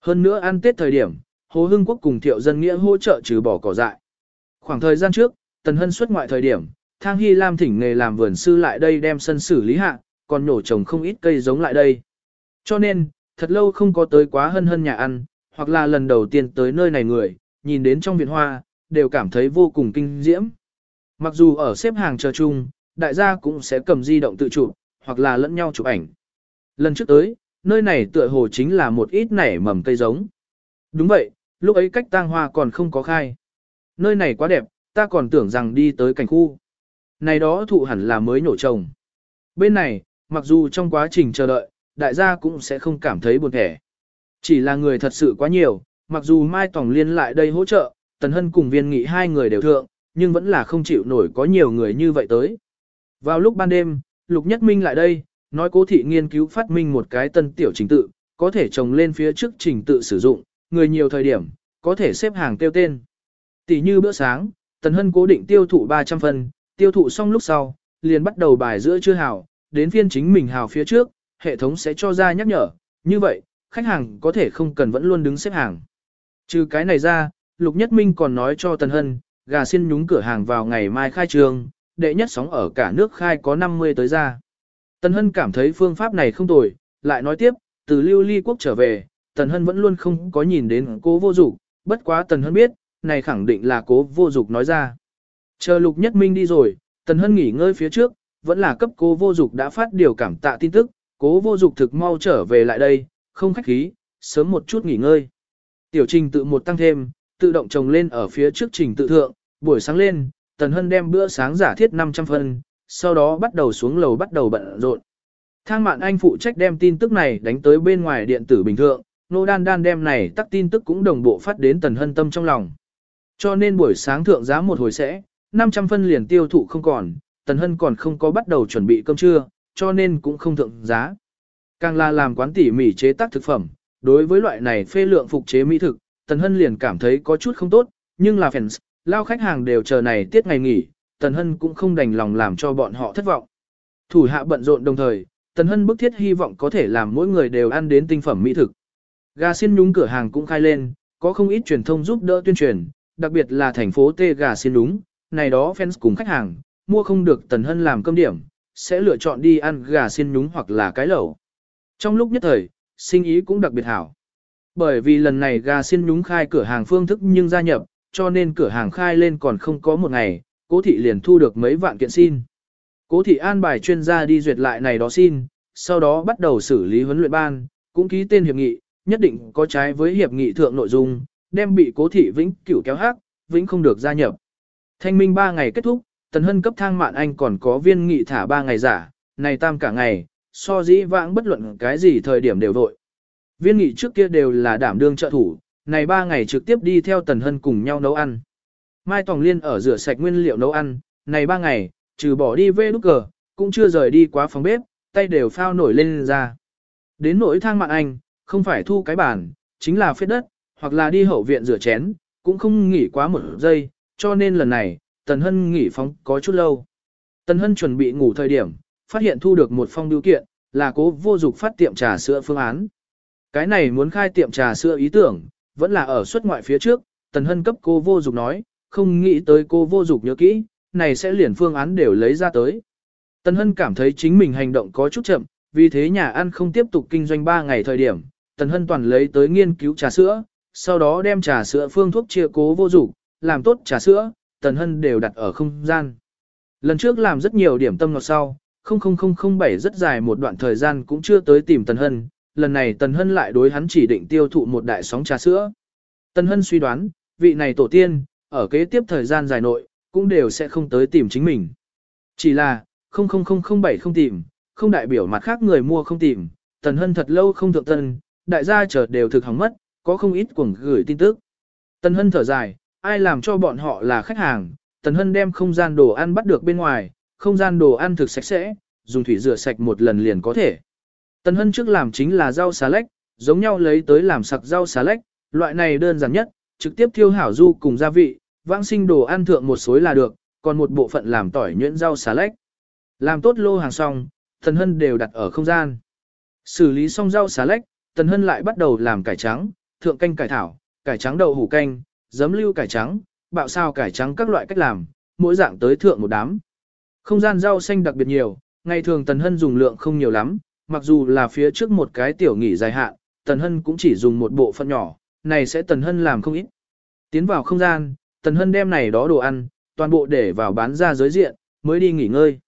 Hơn nữa ăn Tết thời điểm, Hồ Hưng Quốc cùng Thiệu Dân Nghĩa hỗ trợ trừ bỏ cỏ dại. Khoảng thời gian trước, Tần Hân xuất ngoại thời điểm, Thang Hy Lam thỉnh nghề làm vườn sư lại đây đem sân xử lý hạ, còn nhổ trồng không ít cây giống lại đây. Cho nên, thật lâu không có tới quá hân hân nhà ăn, hoặc là lần đầu tiên tới nơi này người, nhìn đến trong viện hoa, đều cảm thấy vô cùng kinh diễm. Mặc dù ở xếp hàng chờ chung, đại gia cũng sẽ cầm di động tự chụp, hoặc là lẫn nhau chụp ảnh. Lần trước tới, nơi này tựa hồ chính là một ít nảy mầm cây giống. Đúng vậy, lúc ấy cách tang hoa còn không có khai. Nơi này quá đẹp, ta còn tưởng rằng đi tới cảnh khu. Này đó thụ hẳn là mới nổ trồng. Bên này, mặc dù trong quá trình chờ đợi, đại gia cũng sẽ không cảm thấy buồn thẻ. Chỉ là người thật sự quá nhiều, mặc dù Mai Tòng Liên lại đây hỗ trợ, Tần Hân cùng viên nghị hai người đều thượng, nhưng vẫn là không chịu nổi có nhiều người như vậy tới. Vào lúc ban đêm, Lục Nhất Minh lại đây, nói cố thị nghiên cứu phát minh một cái tân tiểu trình tự, có thể trồng lên phía trước trình tự sử dụng, người nhiều thời điểm, có thể xếp hàng tiêu tên. Tỷ như bữa sáng, Tần Hân cố định tiêu thụ 300 phần, tiêu thụ xong lúc sau, liền bắt đầu bài giữa chưa hào, đến phiên chính mình hào phía trước, hệ thống sẽ cho ra nhắc nhở, như vậy, khách hàng có thể không cần vẫn luôn đứng xếp hàng. Trừ cái này ra, Lục Nhất Minh còn nói cho Tần Hân, gà xin nhúng cửa hàng vào ngày mai khai trường, đệ nhất sóng ở cả nước khai có 50 tới ra. Tần Hân cảm thấy phương pháp này không tồi, lại nói tiếp, từ lưu ly quốc trở về, Tần Hân vẫn luôn không có nhìn đến cố vô dục, bất quá Tần Hân biết, này khẳng định là cố vô dục nói ra. Chờ Lục Nhất Minh đi rồi, Tần Hân nghỉ ngơi phía trước, vẫn là cấp cố vô dục đã phát điều cảm tạ tin tức, cố vô dục thực mau trở về lại đây, không khách khí, sớm một chút nghỉ ngơi. Tiểu trình tự một tăng thêm, tự động trồng lên ở phía trước trình tự thượng, buổi sáng lên, Tần Hân đem bữa sáng giả thiết 500 phân, sau đó bắt đầu xuống lầu bắt đầu bận rộn. Thang mạn anh phụ trách đem tin tức này đánh tới bên ngoài điện tử bình thường, nô đan đan đem này tắt tin tức cũng đồng bộ phát đến Tần Hân tâm trong lòng. Cho nên buổi sáng thượng giá một hồi sẽ, 500 phân liền tiêu thụ không còn, Tần Hân còn không có bắt đầu chuẩn bị cơm trưa, cho nên cũng không thượng giá. Càng là làm quán tỉ mỉ chế tác thực phẩm, đối với loại này phê lượng phục chế mỹ thực, Tần Hân liền cảm thấy có chút không tốt, nhưng là fans, lao khách hàng đều chờ này tiết ngày nghỉ, Tần Hân cũng không đành lòng làm cho bọn họ thất vọng. Thủ hạ bận rộn đồng thời, Tần Hân bức thiết hy vọng có thể làm mỗi người đều ăn đến tinh phẩm mỹ thực. Gà xiên nhúng cửa hàng cũng khai lên, có không ít truyền thông giúp đỡ tuyên truyền, đặc biệt là thành phố T gà xiên đúng, này đó fans cùng khách hàng, mua không được Tần Hân làm cơm điểm, sẽ lựa chọn đi ăn gà xiên nhúng hoặc là cái lẩu. Trong lúc nhất thời, sinh ý cũng đặc biệt hảo. Bởi vì lần này gà xiên nhúng khai cửa hàng phương thức nhưng gia nhập, cho nên cửa hàng khai lên còn không có một ngày, cố thị liền thu được mấy vạn kiện xin. Cố thị an bài chuyên gia đi duyệt lại này đó xin, sau đó bắt đầu xử lý huấn luyện ban, cũng ký tên hiệp nghị, nhất định có trái với hiệp nghị thượng nội dung, đem bị cố thị vĩnh cửu kéo hát, vĩnh không được gia nhập. Thanh minh 3 ngày kết thúc, tần hân cấp thang mạn anh còn có viên nghị thả 3 ngày giả, này tam cả ngày, so dĩ vãng bất luận cái gì thời điểm đều vội. Viên nghị trước kia đều là đảm đương trợ thủ, này 3 ngày trực tiếp đi theo tần hân cùng nhau nấu ăn. Mai Tòng Liên ở rửa sạch nguyên liệu nấu ăn, này 3 ngày, trừ bỏ đi về đúc cờ, cũng chưa rời đi quá phòng bếp, tay đều phao nổi lên ra. Đến nỗi thang mạn anh, không phải thu cái bàn, chính là phết đất, hoặc là đi hậu viện rửa chén, cũng không nghỉ quá một giây, cho nên lần này, Tần Hân nghỉ phóng có chút lâu. Tần Hân chuẩn bị ngủ thời điểm, phát hiện thu được một phong biểu kiện, là cố vô dục phát tiệm trà sữa phương án. Cái này muốn khai tiệm trà sữa ý tưởng, vẫn là ở xuất ngoại phía trước, Tần Hân cấp cô vô dục nói, không nghĩ tới cô vô dục nhớ kỹ, này sẽ liền phương án đều lấy ra tới. Tần Hân cảm thấy chính mình hành động có chút chậm, vì thế nhà ăn không tiếp tục kinh doanh 3 ngày thời điểm, Tần Hân toàn lấy tới nghiên cứu trà sữa, sau đó đem trà sữa phương thuốc chia cố vô dụng, làm tốt trà sữa, Tần Hân đều đặt ở không gian. Lần trước làm rất nhiều điểm tâm ngọt sau, 00007 rất dài một đoạn thời gian cũng chưa tới tìm Tần Hân, lần này Tần Hân lại đối hắn chỉ định tiêu thụ một đại sóng trà sữa. Tần Hân suy đoán, vị này tổ tiên, ở kế tiếp thời gian dài nội, cũng đều sẽ không tới tìm chính mình. Chỉ là, 00007 không tìm, không đại biểu mặt khác người mua không tìm, Tần Hân thật lâu không thượng tân, đại gia chờ đều thực hỏng mất, có không ít cuồng gửi tin tức. Tần Hân thở dài, ai làm cho bọn họ là khách hàng, Tần Hân đem không gian đồ ăn bắt được bên ngoài, không gian đồ ăn thực sạch sẽ, dùng thủy rửa sạch một lần liền có thể. Tần Hân trước làm chính là rau xà lách, giống nhau lấy tới làm sặc rau xà lách, loại này đơn giản nhất, trực tiếp thiêu hảo du cùng gia vị, vãng sinh đồ ăn thượng một xối là được, còn một bộ phận làm tỏi nhuyễn rau xà lách. Làm tốt lô hàng xong, Tần Hân đều đặt ở không gian. Xử lý xong rau xà lách, Tần Hân lại bắt đầu làm cải trắng, thượng canh cải thảo, cải trắng đậu hủ canh, giấm lưu cải trắng, bạo sao cải trắng các loại cách làm, mỗi dạng tới thượng một đám. Không gian rau xanh đặc biệt nhiều, ngày thường Tần Hân dùng lượng không nhiều lắm, mặc dù là phía trước một cái tiểu nghỉ dài hạn, Tần Hân cũng chỉ dùng một bộ phận nhỏ, này sẽ Tần Hân làm không ít. Tiến vào không gian, Tần Hân đem này đó đồ ăn, toàn bộ để vào bán ra giới diện, mới đi nghỉ ngơi.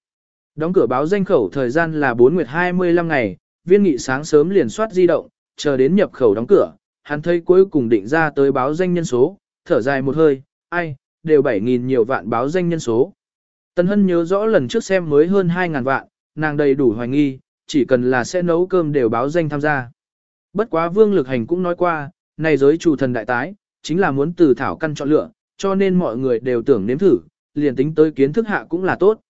Đóng cửa báo danh khẩu thời gian là 4 nguyệt 25 ngày, viên nghị sáng sớm liền soát di động, chờ đến nhập khẩu đóng cửa, hắn thấy cuối cùng định ra tới báo danh nhân số, thở dài một hơi, ai, đều 7.000 nhiều vạn báo danh nhân số. Tần Hân nhớ rõ lần trước xem mới hơn 2.000 vạn, nàng đầy đủ hoài nghi, chỉ cần là sẽ nấu cơm đều báo danh tham gia. Bất quá Vương Lực Hành cũng nói qua, này giới chủ thần đại tái, chính là muốn từ thảo căn chọn lựa, cho nên mọi người đều tưởng nếm thử, liền tính tới kiến thức hạ cũng là tốt.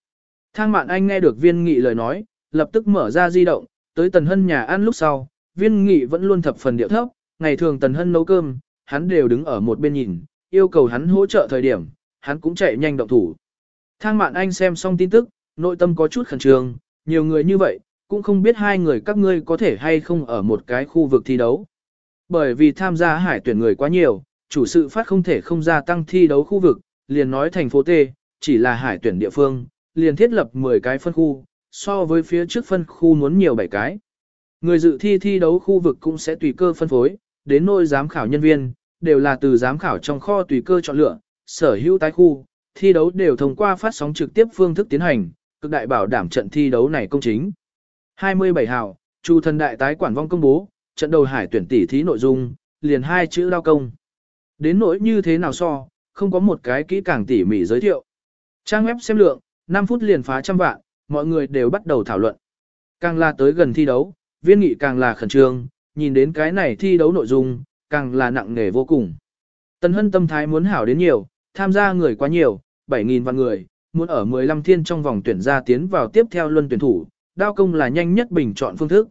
Thang Mạn Anh nghe được viên nghị lời nói, lập tức mở ra di động, tới Tần Hân nhà ăn lúc sau, viên nghị vẫn luôn thập phần điệu thấp, ngày thường Tần Hân nấu cơm, hắn đều đứng ở một bên nhìn, yêu cầu hắn hỗ trợ thời điểm, hắn cũng chạy nhanh động thủ. Thang Mạn Anh xem xong tin tức, nội tâm có chút khẩn trương, nhiều người như vậy, cũng không biết hai người các ngươi có thể hay không ở một cái khu vực thi đấu. Bởi vì tham gia hải tuyển người quá nhiều, chủ sự phát không thể không gia tăng thi đấu khu vực, liền nói thành phố T, chỉ là hải tuyển địa phương, liền thiết lập 10 cái phân khu, so với phía trước phân khu muốn nhiều 7 cái. Người dự thi thi đấu khu vực cũng sẽ tùy cơ phân phối, đến nôi giám khảo nhân viên, đều là từ giám khảo trong kho tùy cơ chọn lựa, sở hữu tái khu, thi đấu đều thông qua phát sóng trực tiếp phương thức tiến hành, cực đại bảo đảm trận thi đấu này công chính. 27 hào, Chu thần đại tái quản vong công bố, trận đầu hải tuyển tỷ thí nội dung, liền hai chữ lao công. Đến nỗi như thế nào so, không có một cái kỹ càng tỉ mỉ giới thiệu. Trang web xem lượng, 5 phút liền phá trăm vạn, mọi người đều bắt đầu thảo luận. Càng là tới gần thi đấu, viên nghị càng là khẩn trương, nhìn đến cái này thi đấu nội dung, càng là nặng nề vô cùng. Tần Hân tâm thái muốn hảo đến nhiều, tham gia người quá nhiều, 7.000 vạn người, muốn ở 15 thiên trong vòng tuyển ra tiến vào tiếp theo luân tuyển thủ, đao công là nhanh nhất bình chọn phương thức.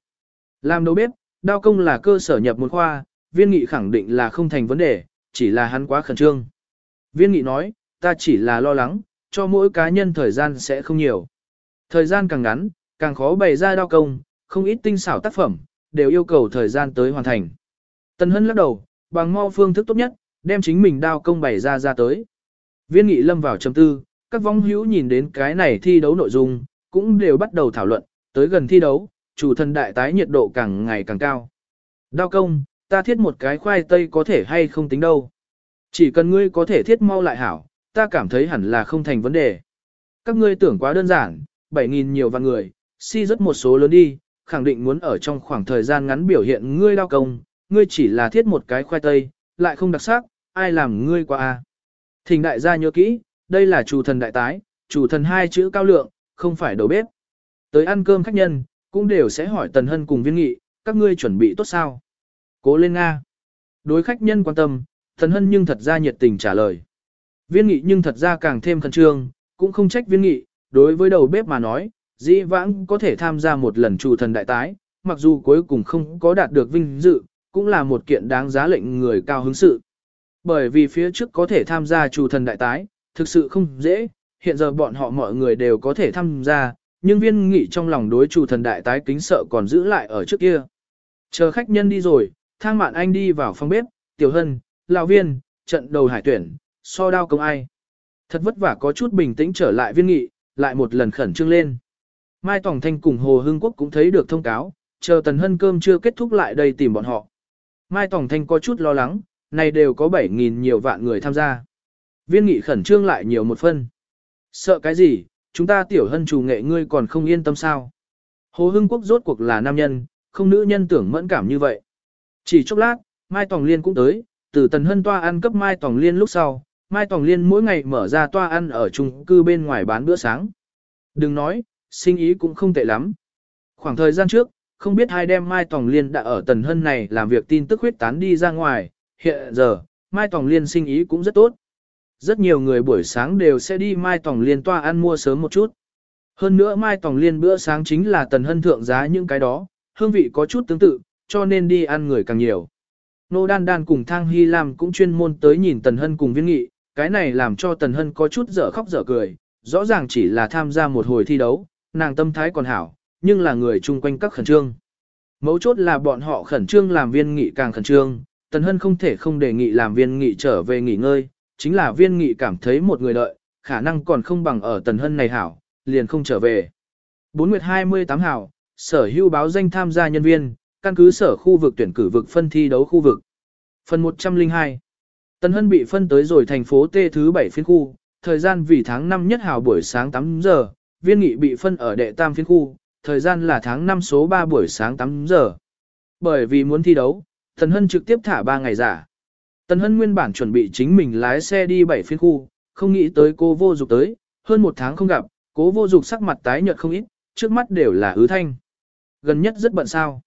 Làm đầu bếp, đao công là cơ sở nhập môn khoa, viên nghị khẳng định là không thành vấn đề, chỉ là hắn quá khẩn trương. Viên nghị nói, ta chỉ là lo lắng, cho mỗi cá nhân thời gian sẽ không nhiều. Thời gian càng ngắn, càng khó bày ra đao công, không ít tinh xảo tác phẩm, đều yêu cầu thời gian tới hoàn thành. Tần Hân lắc đầu, bằng mau phương thức tốt nhất, đem chính mình đao công bày ra ra tới. Viên nghị lâm vào trầm tư, các vong hữu nhìn đến cái này thi đấu nội dung, cũng đều bắt đầu thảo luận, tới gần thi đấu, chủ thần đại tái nhiệt độ càng ngày càng cao. Đao công, ta thiết một cái khoai tây có thể hay không tính đâu. Chỉ cần ngươi có thể thiết mau lại hảo, ta cảm thấy hẳn là không thành vấn đề. Các ngươi tưởng quá đơn giản, 7.000 nhiều vạn người, si rất một số lớn đi, khẳng định muốn ở trong khoảng thời gian ngắn biểu hiện ngươi đao công, ngươi chỉ là thiết một cái khoai tây, lại không đặc sắc, ai làm ngươi qua a? À? Thỉnh đại gia nhớ kỹ, đây là chủ thần đại tái, chủ thần hai chữ cao lượng, không phải đầu bếp. Tới ăn cơm khách nhân, cũng đều sẽ hỏi Tần Hân cùng viên nghị, các ngươi chuẩn bị tốt sao? Cố lên Nga. Đối khách nhân quan tâm, Tần Hân nhưng thật ra nhiệt tình trả lời. Viên nghị nhưng thật ra càng thêm khẩn trương, cũng không trách viên nghị, đối với đầu bếp mà nói, dĩ vãng có thể tham gia một lần chủ thần đại tái, mặc dù cuối cùng không có đạt được vinh dự, cũng là một kiện đáng giá lệnh người cao hứng sự. Bởi vì phía trước có thể tham gia chủ thần đại tái, thực sự không dễ, hiện giờ bọn họ mọi người đều có thể tham gia, nhưng viên nghị trong lòng đối chủ thần đại tái kính sợ còn giữ lại ở trước kia. Chờ khách nhân đi rồi, thang mạn anh đi vào phòng bếp, tiểu hân, lão viên, trận đầu hải tuyển, so đao công ai. Thật vất vả có chút bình tĩnh trở lại viên nghị, lại một lần khẩn trương lên. Mai Tòng Thanh cùng Hồ Hưng Quốc cũng thấy được thông cáo, chờ Tần Hân cơm chưa kết thúc lại đây tìm bọn họ. Mai Tòng Thanh có chút lo lắng, này đều có 7.000 nhiều vạn người tham gia. Viên nghị khẩn trương lại nhiều một phân. Sợ cái gì, chúng ta tiểu hân chủ nghệ ngươi còn không yên tâm sao. Hồ Hưng Quốc rốt cuộc là nam nhân, không nữ nhân tưởng mẫn cảm như vậy. Chỉ chốc lát, Mai Tòng Liên cũng tới, từ tần hân toa ăn cấp Mai Tòng Liên lúc sau, Mai Tòng Liên mỗi ngày mở ra toa ăn ở chung cư bên ngoài bán bữa sáng. Đừng nói, sinh ý cũng không tệ lắm. Khoảng thời gian trước, không biết hai đem Mai Tòng Liên đã ở tần hân này làm việc tin tức huyết tán đi ra ngoài, hiện giờ, Mai Tòng Liên sinh ý cũng rất tốt. Rất nhiều người buổi sáng đều sẽ đi Mai Tòng Liên toa ăn mua sớm một chút. Hơn nữa Mai Tòng Liên bữa sáng chính là tần hân thượng giá những cái đó, hương vị có chút tương tự, cho nên đi ăn người càng nhiều. Nô Đan Đan cùng Thang Hy Lam cũng chuyên môn tới nhìn Tần Hân cùng viên nghị, cái này làm cho Tần Hân có chút dở khóc dở cười, rõ ràng chỉ là tham gia một hồi thi đấu, nàng tâm thái còn hảo, nhưng là người chung quanh các khẩn trương. Mấu chốt là bọn họ khẩn trương làm viên nghị càng khẩn trương, Tần Hân không thể không đề nghị làm viên nghị trở về nghỉ ngơi, chính là viên nghị cảm thấy một người đợi, khả năng còn không bằng ở Tần Hân này hảo, liền không trở về. 4 nguyệt 28 hảo, sở hưu báo danh tham gia nhân viên, căn cứ sở khu vực tuyển cử vực phân thi đấu khu vực. Phần 102 Tần Hân bị phân tới rồi thành phố T thứ 7 phiên khu, thời gian vì tháng 5 nhất hào buổi sáng 8 giờ, viên nghị bị phân ở đệ tam phiên khu, thời gian là tháng 5 số 3 buổi sáng 8 giờ. Bởi vì muốn thi đấu, Tần Hân trực tiếp thả 3 ngày giả. Tần Hân nguyên bản chuẩn bị chính mình lái xe đi 7 phiên khu, không nghĩ tới cô vô dục tới, hơn một tháng không gặp, cố vô dục sắc mặt tái nhợt không ít, trước mắt đều là ứ thanh. Gần nhất rất bận sao.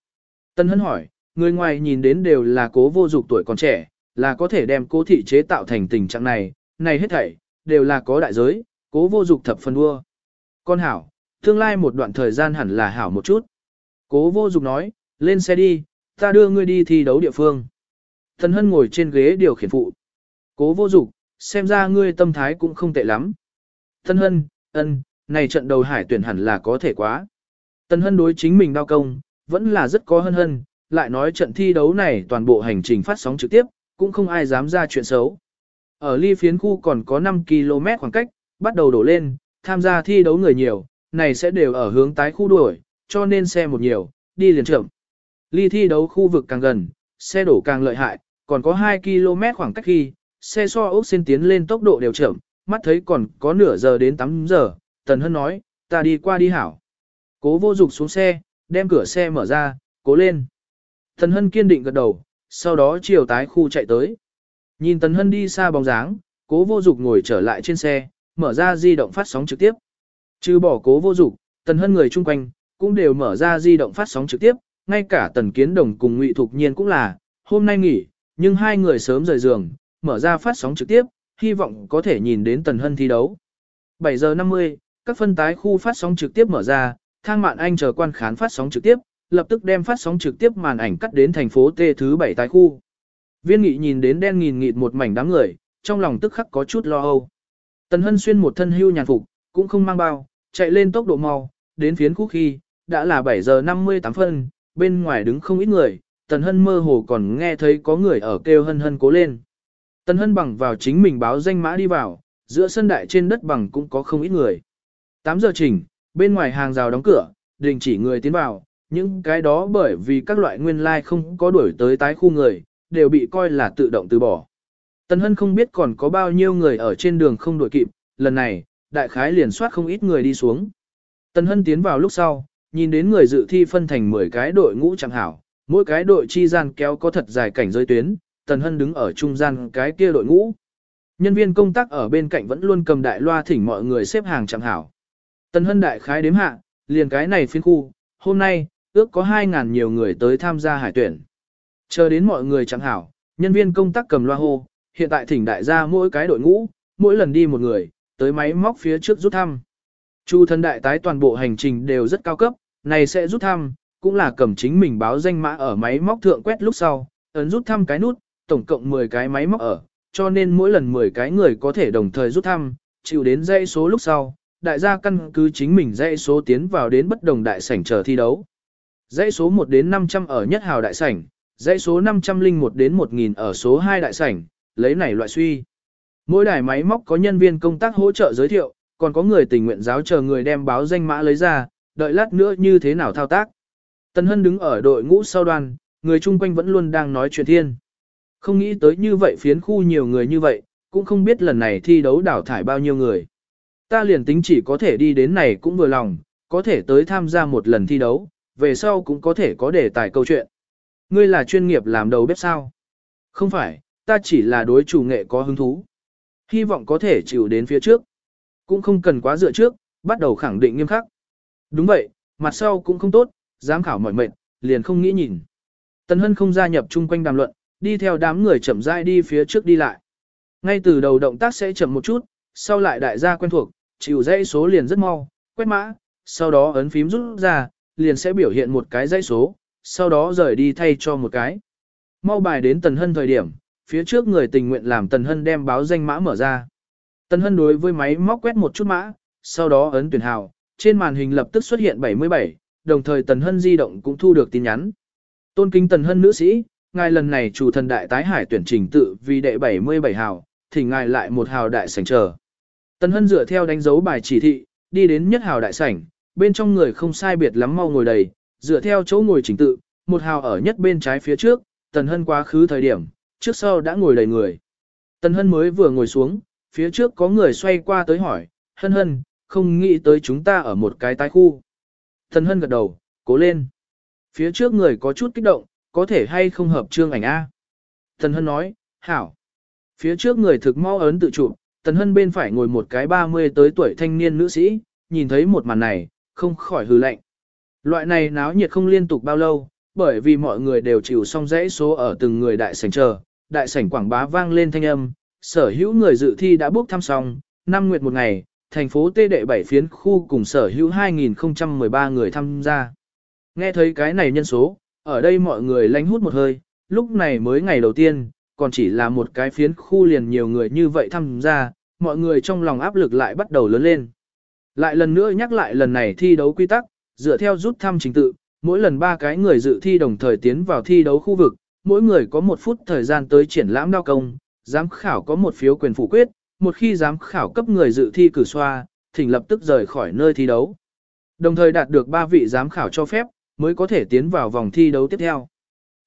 Tần Hân hỏi, người ngoài nhìn đến đều là cố vô dục tuổi còn trẻ, là có thể đem cố thị chế tạo thành tình trạng này, này hết thảy, đều là có đại giới, cố vô dục thập phần đua. Con hảo, tương lai một đoạn thời gian hẳn là hảo một chút. Cố vô dục nói, lên xe đi, ta đưa ngươi đi thi đấu địa phương. Tân Hân ngồi trên ghế điều khiển phụ. Cố vô dục, xem ra ngươi tâm thái cũng không tệ lắm. Tân Hân, ân, này trận đầu hải tuyển hẳn là có thể quá. Tân Hân đối chính mình đau công, vẫn là rất có hân hân, lại nói trận thi đấu này toàn bộ hành trình phát sóng trực tiếp, cũng không ai dám ra chuyện xấu. Ở ly phiến khu còn có 5 km khoảng cách, bắt đầu đổ lên, tham gia thi đấu người nhiều, này sẽ đều ở hướng tái khu đuổi, cho nên xe một nhiều, đi liền chậm. Ly thi đấu khu vực càng gần, xe đổ càng lợi hại, còn có 2 km khoảng cách khi, xe so ốc xin tiến lên tốc độ đều chậm, mắt thấy còn có nửa giờ đến 8 giờ, Tần Hân nói, ta đi qua đi hảo. Cố vô dục xuống xe, đem cửa xe mở ra, cố lên. Tần Hân kiên định gật đầu, sau đó chiều tái khu chạy tới. Nhìn Tần Hân đi xa bóng dáng, cố vô dục ngồi trở lại trên xe, mở ra di động phát sóng trực tiếp. Trừ bỏ cố vô dục, Tần Hân người chung quanh, cũng đều mở ra di động phát sóng trực tiếp, ngay cả Tần Kiến Đồng cùng Ngụy Thục Nhiên cũng là, hôm nay nghỉ, nhưng hai người sớm rời giường, mở ra phát sóng trực tiếp, hy vọng có thể nhìn đến Tần Hân thi đấu. 7 giờ 50, các phân tái khu phát sóng trực tiếp mở ra, thang mạn anh chờ quan khán phát sóng trực tiếp, lập tức đem phát sóng trực tiếp màn ảnh cắt đến thành phố T thứ 7 tái khu. Viên nghị nhìn đến đen nghìn nghịt một mảnh đám người, trong lòng tức khắc có chút lo âu. Tần Hân xuyên một thân hưu nhàn phục, cũng không mang bao, chạy lên tốc độ mau, đến phiến khúc khi, đã là 7 giờ 58 phân, bên ngoài đứng không ít người, Tần Hân mơ hồ còn nghe thấy có người ở kêu hân hân cố lên. Tần Hân bằng vào chính mình báo danh mã đi vào, giữa sân đại trên đất bằng cũng có không ít người. 8 giờ chỉnh, bên ngoài hàng rào đóng cửa, đình chỉ người tiến vào, những cái đó bởi vì các loại nguyên lai like không có đuổi tới tái khu người, đều bị coi là tự động từ bỏ. Tần Hân không biết còn có bao nhiêu người ở trên đường không đuổi kịp, lần này, đại khái liền soát không ít người đi xuống. Tần Hân tiến vào lúc sau, nhìn đến người dự thi phân thành 10 cái đội ngũ chẳng hảo, mỗi cái đội chi gian kéo có thật dài cảnh giới tuyến, Tần Hân đứng ở trung gian cái kia đội ngũ. Nhân viên công tác ở bên cạnh vẫn luôn cầm đại loa thỉnh mọi người xếp hàng chẳng hảo. Tần Hân đại khái đếm hạ, liền cái này phiên khu, hôm nay, ước có 2.000 nhiều người tới tham gia hải tuyển. Chờ đến mọi người chẳng hảo, nhân viên công tác cầm loa hô, hiện tại thỉnh đại gia mỗi cái đội ngũ, mỗi lần đi một người, tới máy móc phía trước rút thăm. Chu thân đại tái toàn bộ hành trình đều rất cao cấp, này sẽ rút thăm, cũng là cầm chính mình báo danh mã ở máy móc thượng quét lúc sau, ấn rút thăm cái nút, tổng cộng 10 cái máy móc ở, cho nên mỗi lần 10 cái người có thể đồng thời rút thăm, chịu đến dãy số lúc sau, đại gia căn cứ chính mình dãy số tiến vào đến bất đồng đại sảnh chờ thi đấu. Dãy số 1 đến 500 ở nhất hào đại sảnh, dãy số 501 đến 1000 ở số 2 đại sảnh, lấy này loại suy. Mỗi đài máy móc có nhân viên công tác hỗ trợ giới thiệu, còn có người tình nguyện giáo chờ người đem báo danh mã lấy ra, đợi lát nữa như thế nào thao tác. Tần Hân đứng ở đội ngũ sau đoàn, người chung quanh vẫn luôn đang nói chuyện thiên. Không nghĩ tới như vậy phiến khu nhiều người như vậy, cũng không biết lần này thi đấu đảo thải bao nhiêu người. Ta liền tính chỉ có thể đi đến này cũng vừa lòng, có thể tới tham gia một lần thi đấu, về sau cũng có thể có đề tài câu chuyện. Ngươi là chuyên nghiệp làm đầu bếp sao? Không phải, ta chỉ là đối chủ nghệ có hứng thú. Hy vọng có thể chịu đến phía trước. Cũng không cần quá dựa trước, bắt đầu khẳng định nghiêm khắc. Đúng vậy, mặt sau cũng không tốt, giám khảo mỏi mệt, liền không nghĩ nhìn. Tần Hân không gia nhập chung quanh đàm luận, đi theo đám người chậm rãi đi phía trước đi lại. Ngay từ đầu động tác sẽ chậm một chút, sau lại đại gia quen thuộc, chịu dãy số liền rất mau, quét mã, sau đó ấn phím rút ra, liền sẽ biểu hiện một cái dãy số, sau đó rời đi thay cho một cái. Mau bài đến Tần Hân thời điểm, phía trước người tình nguyện làm Tần Hân đem báo danh mã mở ra. Tần Hân đối với máy móc quét một chút mã, sau đó ấn tuyển hào, trên màn hình lập tức xuất hiện 77, đồng thời Tần Hân di động cũng thu được tin nhắn. Tôn kính Tần Hân nữ sĩ, ngài lần này chủ thần đại tái hải tuyển trình tự vì đệ 77 hào, thì ngài lại một hào đại sảnh chờ. Tần Hân dựa theo đánh dấu bài chỉ thị, đi đến nhất hào đại sảnh, bên trong người không sai biệt lắm mau ngồi đầy, dựa theo chỗ ngồi trình tự, một hào ở nhất bên trái phía trước, Tần Hân quá khứ thời điểm, trước sau đã ngồi đầy người. Tần Hân mới vừa ngồi xuống, phía trước có người xoay qua tới hỏi, Hân Hân, không nghĩ tới chúng ta ở một cái tái khu. Tần Hân gật đầu, cố lên. Phía trước người có chút kích động, có thể hay không hợp trương ảnh A. Tần Hân nói, hảo. Phía trước người thực mau ấn tự chụp, Tần Hân bên phải ngồi một cái 30 tới tuổi thanh niên nữ sĩ, nhìn thấy một màn này, không khỏi hừ lạnh. Loại này náo nhiệt không liên tục bao lâu, bởi vì mọi người đều chịu xong dãy số ở từng người đại sảnh chờ, đại sảnh quảng bá vang lên thanh âm, sở hữu người dự thi đã bước thăm xong, năm nguyệt một ngày, thành phố tê đệ bảy phiến khu cùng sở hữu 2013 người tham gia. Nghe thấy cái này nhân số, ở đây mọi người lánh hút một hơi, lúc này mới ngày đầu tiên, còn chỉ là một cái phiến khu liền nhiều người như vậy tham gia, mọi người trong lòng áp lực lại bắt đầu lớn lên. Lại lần nữa nhắc lại lần này thi đấu quy tắc, dựa theo rút thăm trình tự, mỗi lần ba cái người dự thi đồng thời tiến vào thi đấu khu vực, mỗi người có một phút thời gian tới triển lãm đao công, giám khảo có một phiếu quyền phủ quyết, một khi giám khảo cấp người dự thi cử xoa, thỉnh lập tức rời khỏi nơi thi đấu. Đồng thời đạt được 3 vị giám khảo cho phép, mới có thể tiến vào vòng thi đấu tiếp theo.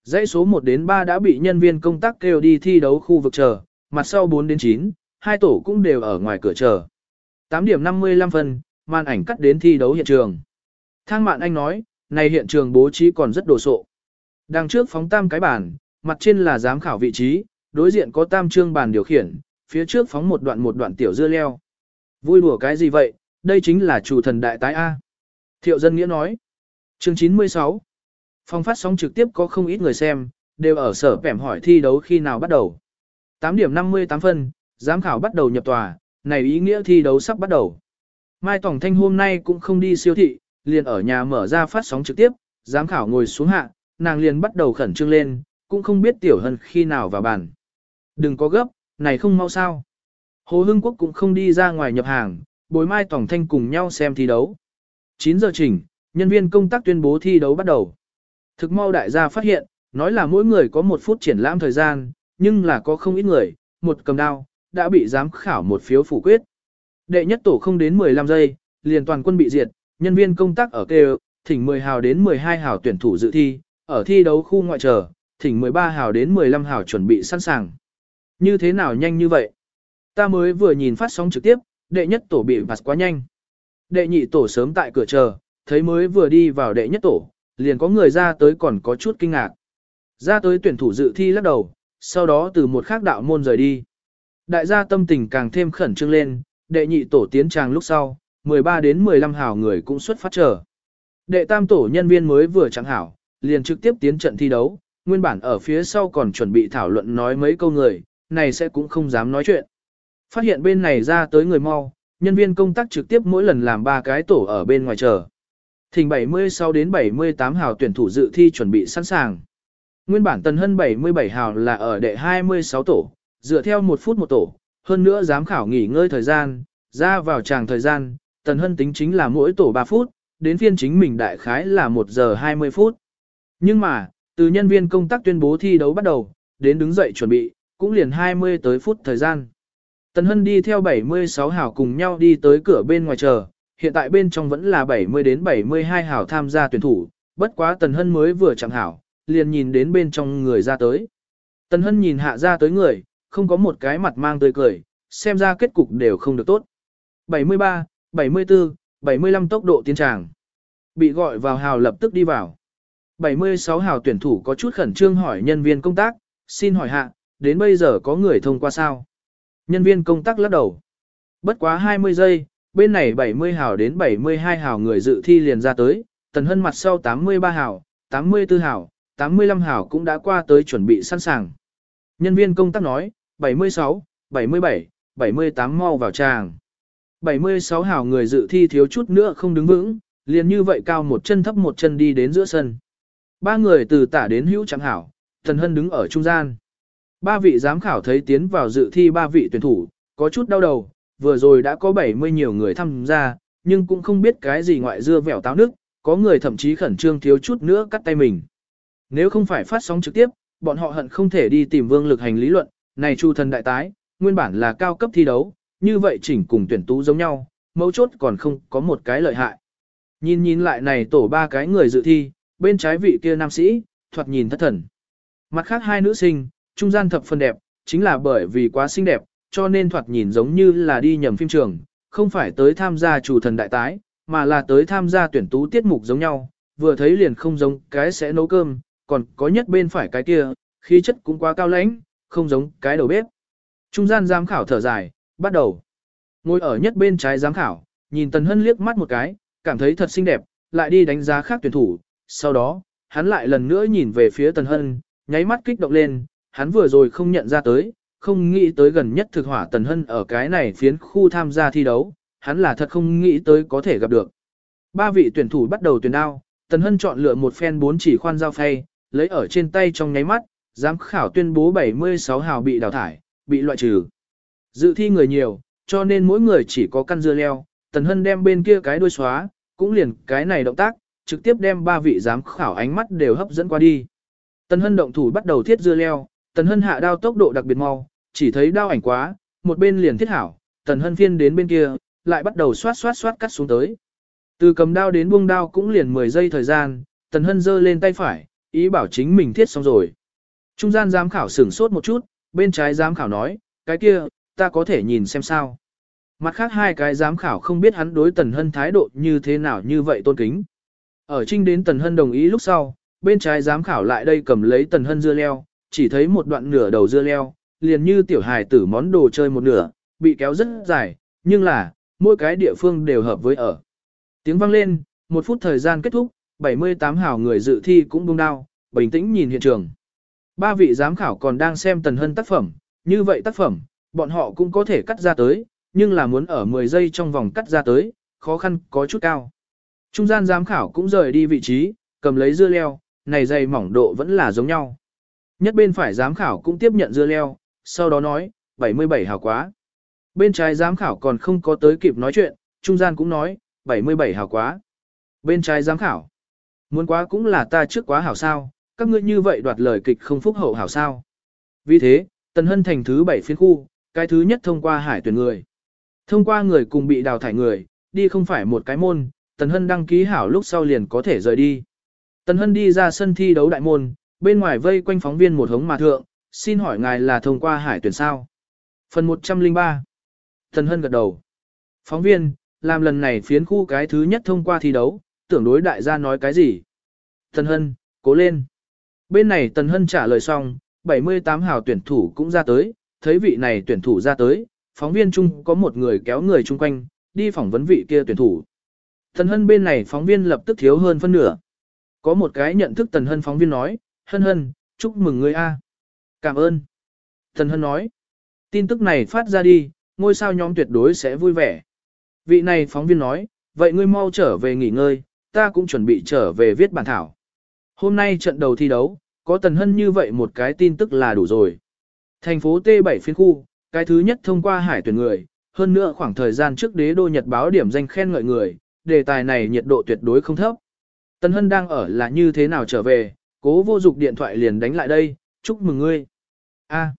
Dãy số 1 đến 3 đã bị nhân viên công tác kêu đi thi đấu khu vực chờ, mặt sau 4 đến 9, hai tổ cũng đều ở ngoài cửa chờ. 8 điểm 55 phân, màn ảnh cắt đến thi đấu hiện trường. Thang mạn anh nói, này hiện trường bố trí còn rất đồ sộ. Đằng trước phóng tam cái bàn, mặt trên là giám khảo vị trí, đối diện có tam trương bàn điều khiển, phía trước phóng một đoạn một đoạn tiểu dưa leo. Vui đùa cái gì vậy, đây chính là chủ thần đại tái A. Thiệu dân nghĩa nói. Chương 96 Phòng phát sóng trực tiếp có không ít người xem, đều ở sở pẻm hỏi thi đấu khi nào bắt đầu. 8 điểm 58 phân, Giám khảo bắt đầu nhập tòa, này ý nghĩa thi đấu sắp bắt đầu. Mai Tổng Thanh hôm nay cũng không đi siêu thị, liền ở nhà mở ra phát sóng trực tiếp, giám khảo ngồi xuống hạ, nàng liền bắt đầu khẩn trương lên, cũng không biết tiểu hân khi nào vào bàn. Đừng có gấp, này không mau sao. Hồ Hưng Quốc cũng không đi ra ngoài nhập hàng, bối Mai Tổng Thanh cùng nhau xem thi đấu. 9 giờ chỉnh, nhân viên công tác tuyên bố thi đấu bắt đầu. Thực mau đại gia phát hiện, nói là mỗi người có một phút triển lãm thời gian, nhưng là có không ít người, một cầm đao, đã bị giám khảo một phiếu phủ quyết. Đệ nhất tổ không đến 15 giây, liền toàn quân bị diệt, nhân viên công tác ở kêu, thỉnh 10 hào đến 12 hào tuyển thủ dự thi, ở thi đấu khu ngoại trở, thỉnh 13 hào đến 15 hào chuẩn bị sẵn sàng. Như thế nào nhanh như vậy? Ta mới vừa nhìn phát sóng trực tiếp, đệ nhất tổ bị vặt quá nhanh. Đệ nhị tổ sớm tại cửa chờ, thấy mới vừa đi vào đệ nhất tổ, liền có người ra tới còn có chút kinh ngạc. Ra tới tuyển thủ dự thi lắc đầu, sau đó từ một khác đạo môn rời đi. Đại gia tâm tình càng thêm khẩn trương lên, đệ nhị tổ tiến tràng lúc sau, 13 đến 15 hào người cũng xuất phát chờ. Đệ tam tổ nhân viên mới vừa chẳng hảo, liền trực tiếp tiến trận thi đấu, nguyên bản ở phía sau còn chuẩn bị thảo luận nói mấy câu người, này sẽ cũng không dám nói chuyện. Phát hiện bên này ra tới người mau, nhân viên công tác trực tiếp mỗi lần làm ba cái tổ ở bên ngoài chờ. Thỉnh 76 đến 78 hào tuyển thủ dự thi chuẩn bị sẵn sàng. Nguyên bản Tần Hân 77 hào là ở đệ 26 tổ, dựa theo một phút một tổ, hơn nữa giám khảo nghỉ ngơi thời gian, ra vào tràng thời gian, Tần Hân tính chính là mỗi tổ 3 phút, đến phiên chính mình đại khái là 1 giờ 20 phút. Nhưng mà, từ nhân viên công tác tuyên bố thi đấu bắt đầu, đến đứng dậy chuẩn bị, cũng liền 20 tới phút thời gian. Tần Hân đi theo 76 hảo cùng nhau đi tới cửa bên ngoài chờ, hiện tại bên trong vẫn là 70 đến 72 hảo tham gia tuyển thủ, bất quá Tần Hân mới vừa chẳng hảo, liền nhìn đến bên trong người ra tới. Tần Hân nhìn hạ ra tới người, không có một cái mặt mang tươi cười, xem ra kết cục đều không được tốt. 73, 74, 75 tốc độ tiến tràng. Bị gọi vào hào lập tức đi vào. 76 hào tuyển thủ có chút khẩn trương hỏi nhân viên công tác, xin hỏi hạ, đến bây giờ có người thông qua sao? Nhân viên công tác lắc đầu. Bất quá 20 giây, bên này 70 hào đến 72 hào người dự thi liền ra tới, tần hân mặt sau 83 hào, 84 hào, 85 hào cũng đã qua tới chuẩn bị sẵn sàng. Nhân viên công tác nói, 76, 77, 78 mau vào tràng. 76 hào người dự thi thiếu chút nữa không đứng vững, liền như vậy cao một chân thấp một chân đi đến giữa sân. Ba người từ tả đến hữu chẳng hảo, Tần Hân đứng ở trung gian. Ba vị giám khảo thấy tiến vào dự thi ba vị tuyển thủ, có chút đau đầu, vừa rồi đã có 70 nhiều người tham gia, nhưng cũng không biết cái gì ngoại dưa vẻo táo nước, có người thậm chí khẩn trương thiếu chút nữa cắt tay mình. Nếu không phải phát sóng trực tiếp, bọn họ hận không thể đi tìm vương lực hành lý luận, này chu thần đại tái, nguyên bản là cao cấp thi đấu, như vậy chỉnh cùng tuyển tú giống nhau, mấu chốt còn không có một cái lợi hại. Nhìn nhìn lại này tổ ba cái người dự thi, bên trái vị kia nam sĩ, thoạt nhìn thất thần. Mặt khác hai nữ sinh, trung gian thập phần đẹp, chính là bởi vì quá xinh đẹp, cho nên thoạt nhìn giống như là đi nhầm phim trường, không phải tới tham gia chủ thần đại tái, mà là tới tham gia tuyển tú tiết mục giống nhau, vừa thấy liền không giống cái sẽ nấu cơm, còn có nhất bên phải cái kia, khí chất cũng quá cao lãnh, không giống cái đầu bếp. Trung gian giám khảo thở dài, bắt đầu. Ngồi ở nhất bên trái giám khảo, nhìn Tần Hân liếc mắt một cái, cảm thấy thật xinh đẹp, lại đi đánh giá khác tuyển thủ. Sau đó, hắn lại lần nữa nhìn về phía Tần Hân, nháy mắt kích động lên, hắn vừa rồi không nhận ra tới, không nghĩ tới gần nhất thực hỏa Tần Hân ở cái này phiến khu tham gia thi đấu, hắn là thật không nghĩ tới có thể gặp được. Ba vị tuyển thủ bắt đầu tuyển đao, Tần Hân chọn lựa một phen bốn chỉ khoan dao phay, lấy ở trên tay trong nháy mắt, giám khảo tuyên bố 76 hào bị đào thải, bị loại trừ. Dự thi người nhiều, cho nên mỗi người chỉ có căn dưa leo, Tần Hân đem bên kia cái đuôi xóa, cũng liền cái này động tác, trực tiếp đem ba vị giám khảo ánh mắt đều hấp dẫn qua đi. Tần Hân động thủ bắt đầu thiết dưa leo, Tần Hân hạ đao tốc độ đặc biệt mau, chỉ thấy đao ảnh quá, một bên liền thiết hảo, Tần Hân phiên đến bên kia, lại bắt đầu xoát xoát xoát cắt xuống tới. Từ cầm đao đến buông đao cũng liền 10 giây thời gian, Tần Hân giơ lên tay phải, ý bảo chính mình thiết xong rồi. Trung gian giám khảo sửng sốt một chút, bên trái giám khảo nói, cái kia, ta có thể nhìn xem sao. Mặt khác hai cái giám khảo không biết hắn đối Tần Hân thái độ như thế nào như vậy tôn kính. Ở trinh đến Tần Hân đồng ý lúc sau, bên trái giám khảo lại đây cầm lấy Tần Hân dưa leo, chỉ thấy một đoạn nửa đầu dưa leo, liền như tiểu hài tử món đồ chơi một nửa, bị kéo rất dài, nhưng là, mỗi cái địa phương đều hợp với ở. Tiếng vang lên, một phút thời gian kết thúc, 78 hảo người dự thi cũng bung đao, bình tĩnh nhìn hiện trường. Ba vị giám khảo còn đang xem Tần Hân tác phẩm, như vậy tác phẩm, bọn họ cũng có thể cắt ra tới, nhưng là muốn ở 10 giây trong vòng cắt ra tới, khó khăn có chút cao. Trung gian giám khảo cũng rời đi vị trí, cầm lấy dưa leo, này dày mỏng độ vẫn là giống nhau. Nhất bên phải giám khảo cũng tiếp nhận dưa leo, sau đó nói, 77 hào quá. Bên trái giám khảo còn không có tới kịp nói chuyện, trung gian cũng nói, 77 hào quá. Bên trái giám khảo, muốn quá cũng là ta trước quá hảo sao, các ngươi như vậy đoạt lời kịch không phúc hậu hảo sao. Vì thế, Tần Hân thành thứ 7 phiên khu, cái thứ nhất thông qua hải tuyển người. Thông qua người cùng bị đào thải người, đi không phải một cái môn, Tần Hân đăng ký hảo lúc sau liền có thể rời đi. Tần Hân đi ra sân thi đấu đại môn, bên ngoài vây quanh phóng viên một hống mà thượng, xin hỏi ngài là thông qua hải tuyển sao? Phần 103 Tần Hân gật đầu. Phóng viên, làm lần này phiến khu cái thứ nhất thông qua thi đấu, tưởng đối đại gia nói cái gì? Tần Hân, cố lên. Bên này Tần Hân trả lời xong, 78 hào tuyển thủ cũng ra tới, thấy vị này tuyển thủ ra tới, phóng viên chung có một người kéo người chung quanh, đi phỏng vấn vị kia tuyển thủ. Tần Hân bên này phóng viên lập tức thiếu hơn phân nửa. Có một cái nhận thức Tần Hân phóng viên nói, Hân Hân, chúc mừng ngươi a. Cảm ơn. Tần Hân nói, tin tức này phát ra đi, ngôi sao nhóm tuyệt đối sẽ vui vẻ. Vị này phóng viên nói, vậy ngươi mau trở về nghỉ ngơi, ta cũng chuẩn bị trở về viết bản thảo. Hôm nay trận đầu thi đấu, có Tần Hân như vậy một cái tin tức là đủ rồi. Thành phố T7 phiên khu, cái thứ nhất thông qua hải tuyển người, hơn nữa khoảng thời gian trước đế đô nhật báo điểm danh khen ngợi người, đề tài này nhiệt độ tuyệt đối không thấp. Tần Hân đang ở là như thế nào trở về, cố vô dục điện thoại liền đánh lại đây, chúc mừng ngươi. a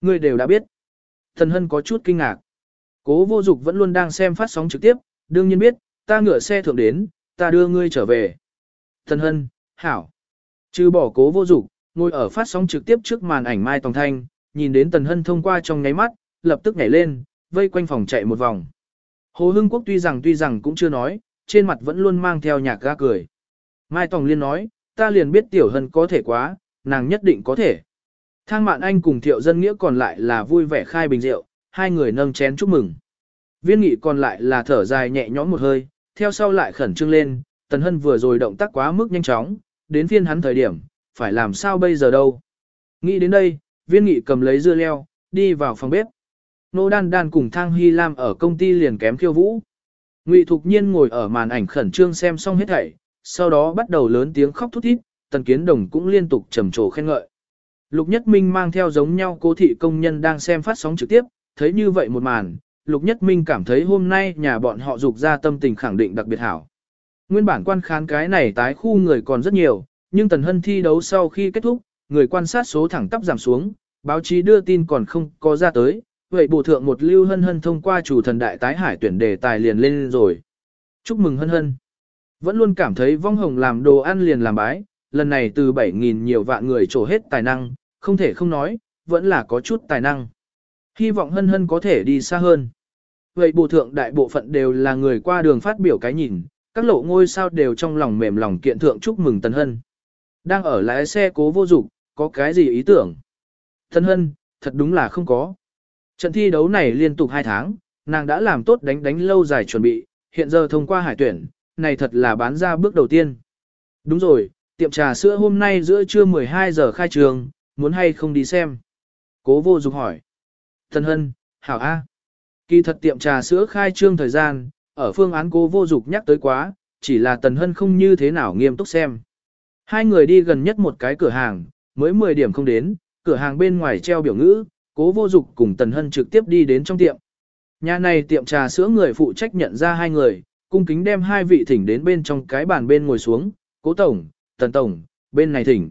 ngươi đều đã biết. Tần Hân có chút kinh ngạc. Cố vô dục vẫn luôn đang xem phát sóng trực tiếp, đương nhiên biết, ta ngựa xe thượng đến, ta đưa ngươi trở về. Tần Hân, hảo. Trừ bỏ cố vô dục, ngồi ở phát sóng trực tiếp trước màn ảnh Mai Tòng Thanh, nhìn đến Tần Hân thông qua trong nháy mắt, lập tức nhảy lên, vây quanh phòng chạy một vòng. Hồ Hưng Quốc tuy rằng tuy rằng cũng chưa nói, trên mặt vẫn luôn mang theo nhạc ga cười. Mai Tòng Liên nói, ta liền biết Tiểu Hân có thể quá, nàng nhất định có thể. Thang Mạn Anh cùng Thiệu Dân Nghĩa còn lại là vui vẻ khai bình rượu, hai người nâng chén chúc mừng. Viên nghị còn lại là thở dài nhẹ nhõm một hơi, theo sau lại khẩn trương lên, Tần Hân vừa rồi động tác quá mức nhanh chóng, đến phiên hắn thời điểm, phải làm sao bây giờ đâu. Nghĩ đến đây, viên nghị cầm lấy dưa leo, đi vào phòng bếp. Nô Đan Đan cùng Thang Hy Lam ở công ty liền kém khiêu vũ. Ngụy Thục Nhiên ngồi ở màn ảnh khẩn trương xem xong hết thảy, sau đó bắt đầu lớn tiếng khóc thút thít, Tần Kiến Đồng cũng liên tục trầm trồ khen ngợi. Lục Nhất Minh mang theo giống nhau cô thị công nhân đang xem phát sóng trực tiếp, thấy như vậy một màn, Lục Nhất Minh cảm thấy hôm nay nhà bọn họ dục ra tâm tình khẳng định đặc biệt hảo. Nguyên bản quan khán cái này tái khu người còn rất nhiều, nhưng Tần Hân thi đấu sau khi kết thúc, người quan sát số thẳng tắp giảm xuống, báo chí đưa tin còn không có ra tới, vậy bổ thượng một lưu hân hân thông qua chủ thần đại tái hải tuyển đề tài liền lên rồi. Chúc mừng hân hân. Vẫn luôn cảm thấy vong hồng làm đồ ăn liền làm bái, lần này từ 7.000 nhiều vạn người trổ hết tài năng, không thể không nói, vẫn là có chút tài năng. Hy vọng hân hân có thể đi xa hơn. Vậy bộ thượng đại bộ phận đều là người qua đường phát biểu cái nhìn, các lộ ngôi sao đều trong lòng mềm lòng kiện thượng chúc mừng Tân Hân. Đang ở lái xe cố vô dụng, có cái gì ý tưởng? Tân Hân, thật đúng là không có. Trận thi đấu này liên tục 2 tháng, nàng đã làm tốt đánh đánh lâu dài chuẩn bị, hiện giờ thông qua hải tuyển, này thật là bán ra bước đầu tiên. Đúng rồi, tiệm trà sữa hôm nay giữa trưa 12 giờ khai trường, muốn hay không đi xem? Cố vô dục hỏi. Thần Hân, Hảo A. Kỳ thật tiệm trà sữa khai trương thời gian, ở phương án cố vô dục nhắc tới quá, chỉ là Tần Hân không như thế nào nghiêm túc xem. Hai người đi gần nhất một cái cửa hàng, mới 10 điểm không đến, cửa hàng bên ngoài treo biểu ngữ, cố vô dục cùng Tần Hân trực tiếp đi đến trong tiệm. Nhà này tiệm trà sữa người phụ trách nhận ra hai người, cung kính đem hai vị thỉnh đến bên trong cái bàn bên ngồi xuống, cố tổng, tần tổng, bên này thỉnh.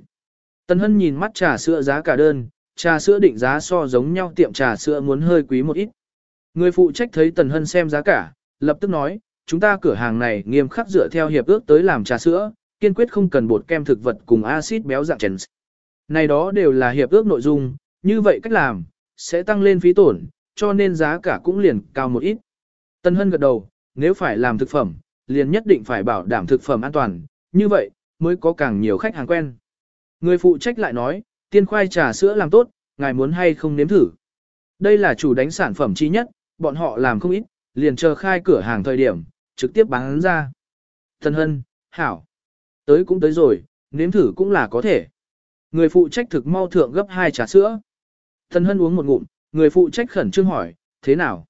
Tần Hân nhìn mắt trà sữa giá cả đơn, trà sữa định giá so giống nhau tiệm trà sữa muốn hơi quý một ít. Người phụ trách thấy Tần Hân xem giá cả, lập tức nói, chúng ta cửa hàng này nghiêm khắc dựa theo hiệp ước tới làm trà sữa, kiên quyết không cần bột kem thực vật cùng axit béo dạng chén. Này đó đều là hiệp ước nội dung, như vậy cách làm, sẽ tăng lên phí tổn, cho nên giá cả cũng liền cao một ít. Tân Hân gật đầu, nếu phải làm thực phẩm, liền nhất định phải bảo đảm thực phẩm an toàn, như vậy, mới có càng nhiều khách hàng quen. Người phụ trách lại nói, tiên khoai trà sữa làm tốt, ngài muốn hay không nếm thử. Đây là chủ đánh sản phẩm chi nhất, bọn họ làm không ít, liền chờ khai cửa hàng thời điểm, trực tiếp bán ra. Tân Hân, Hảo, tới cũng tới rồi, nếm thử cũng là có thể. Người phụ trách thực mau thượng gấp hai trà sữa. Tân Hân uống một ngụm, người phụ trách khẩn trương hỏi, thế nào?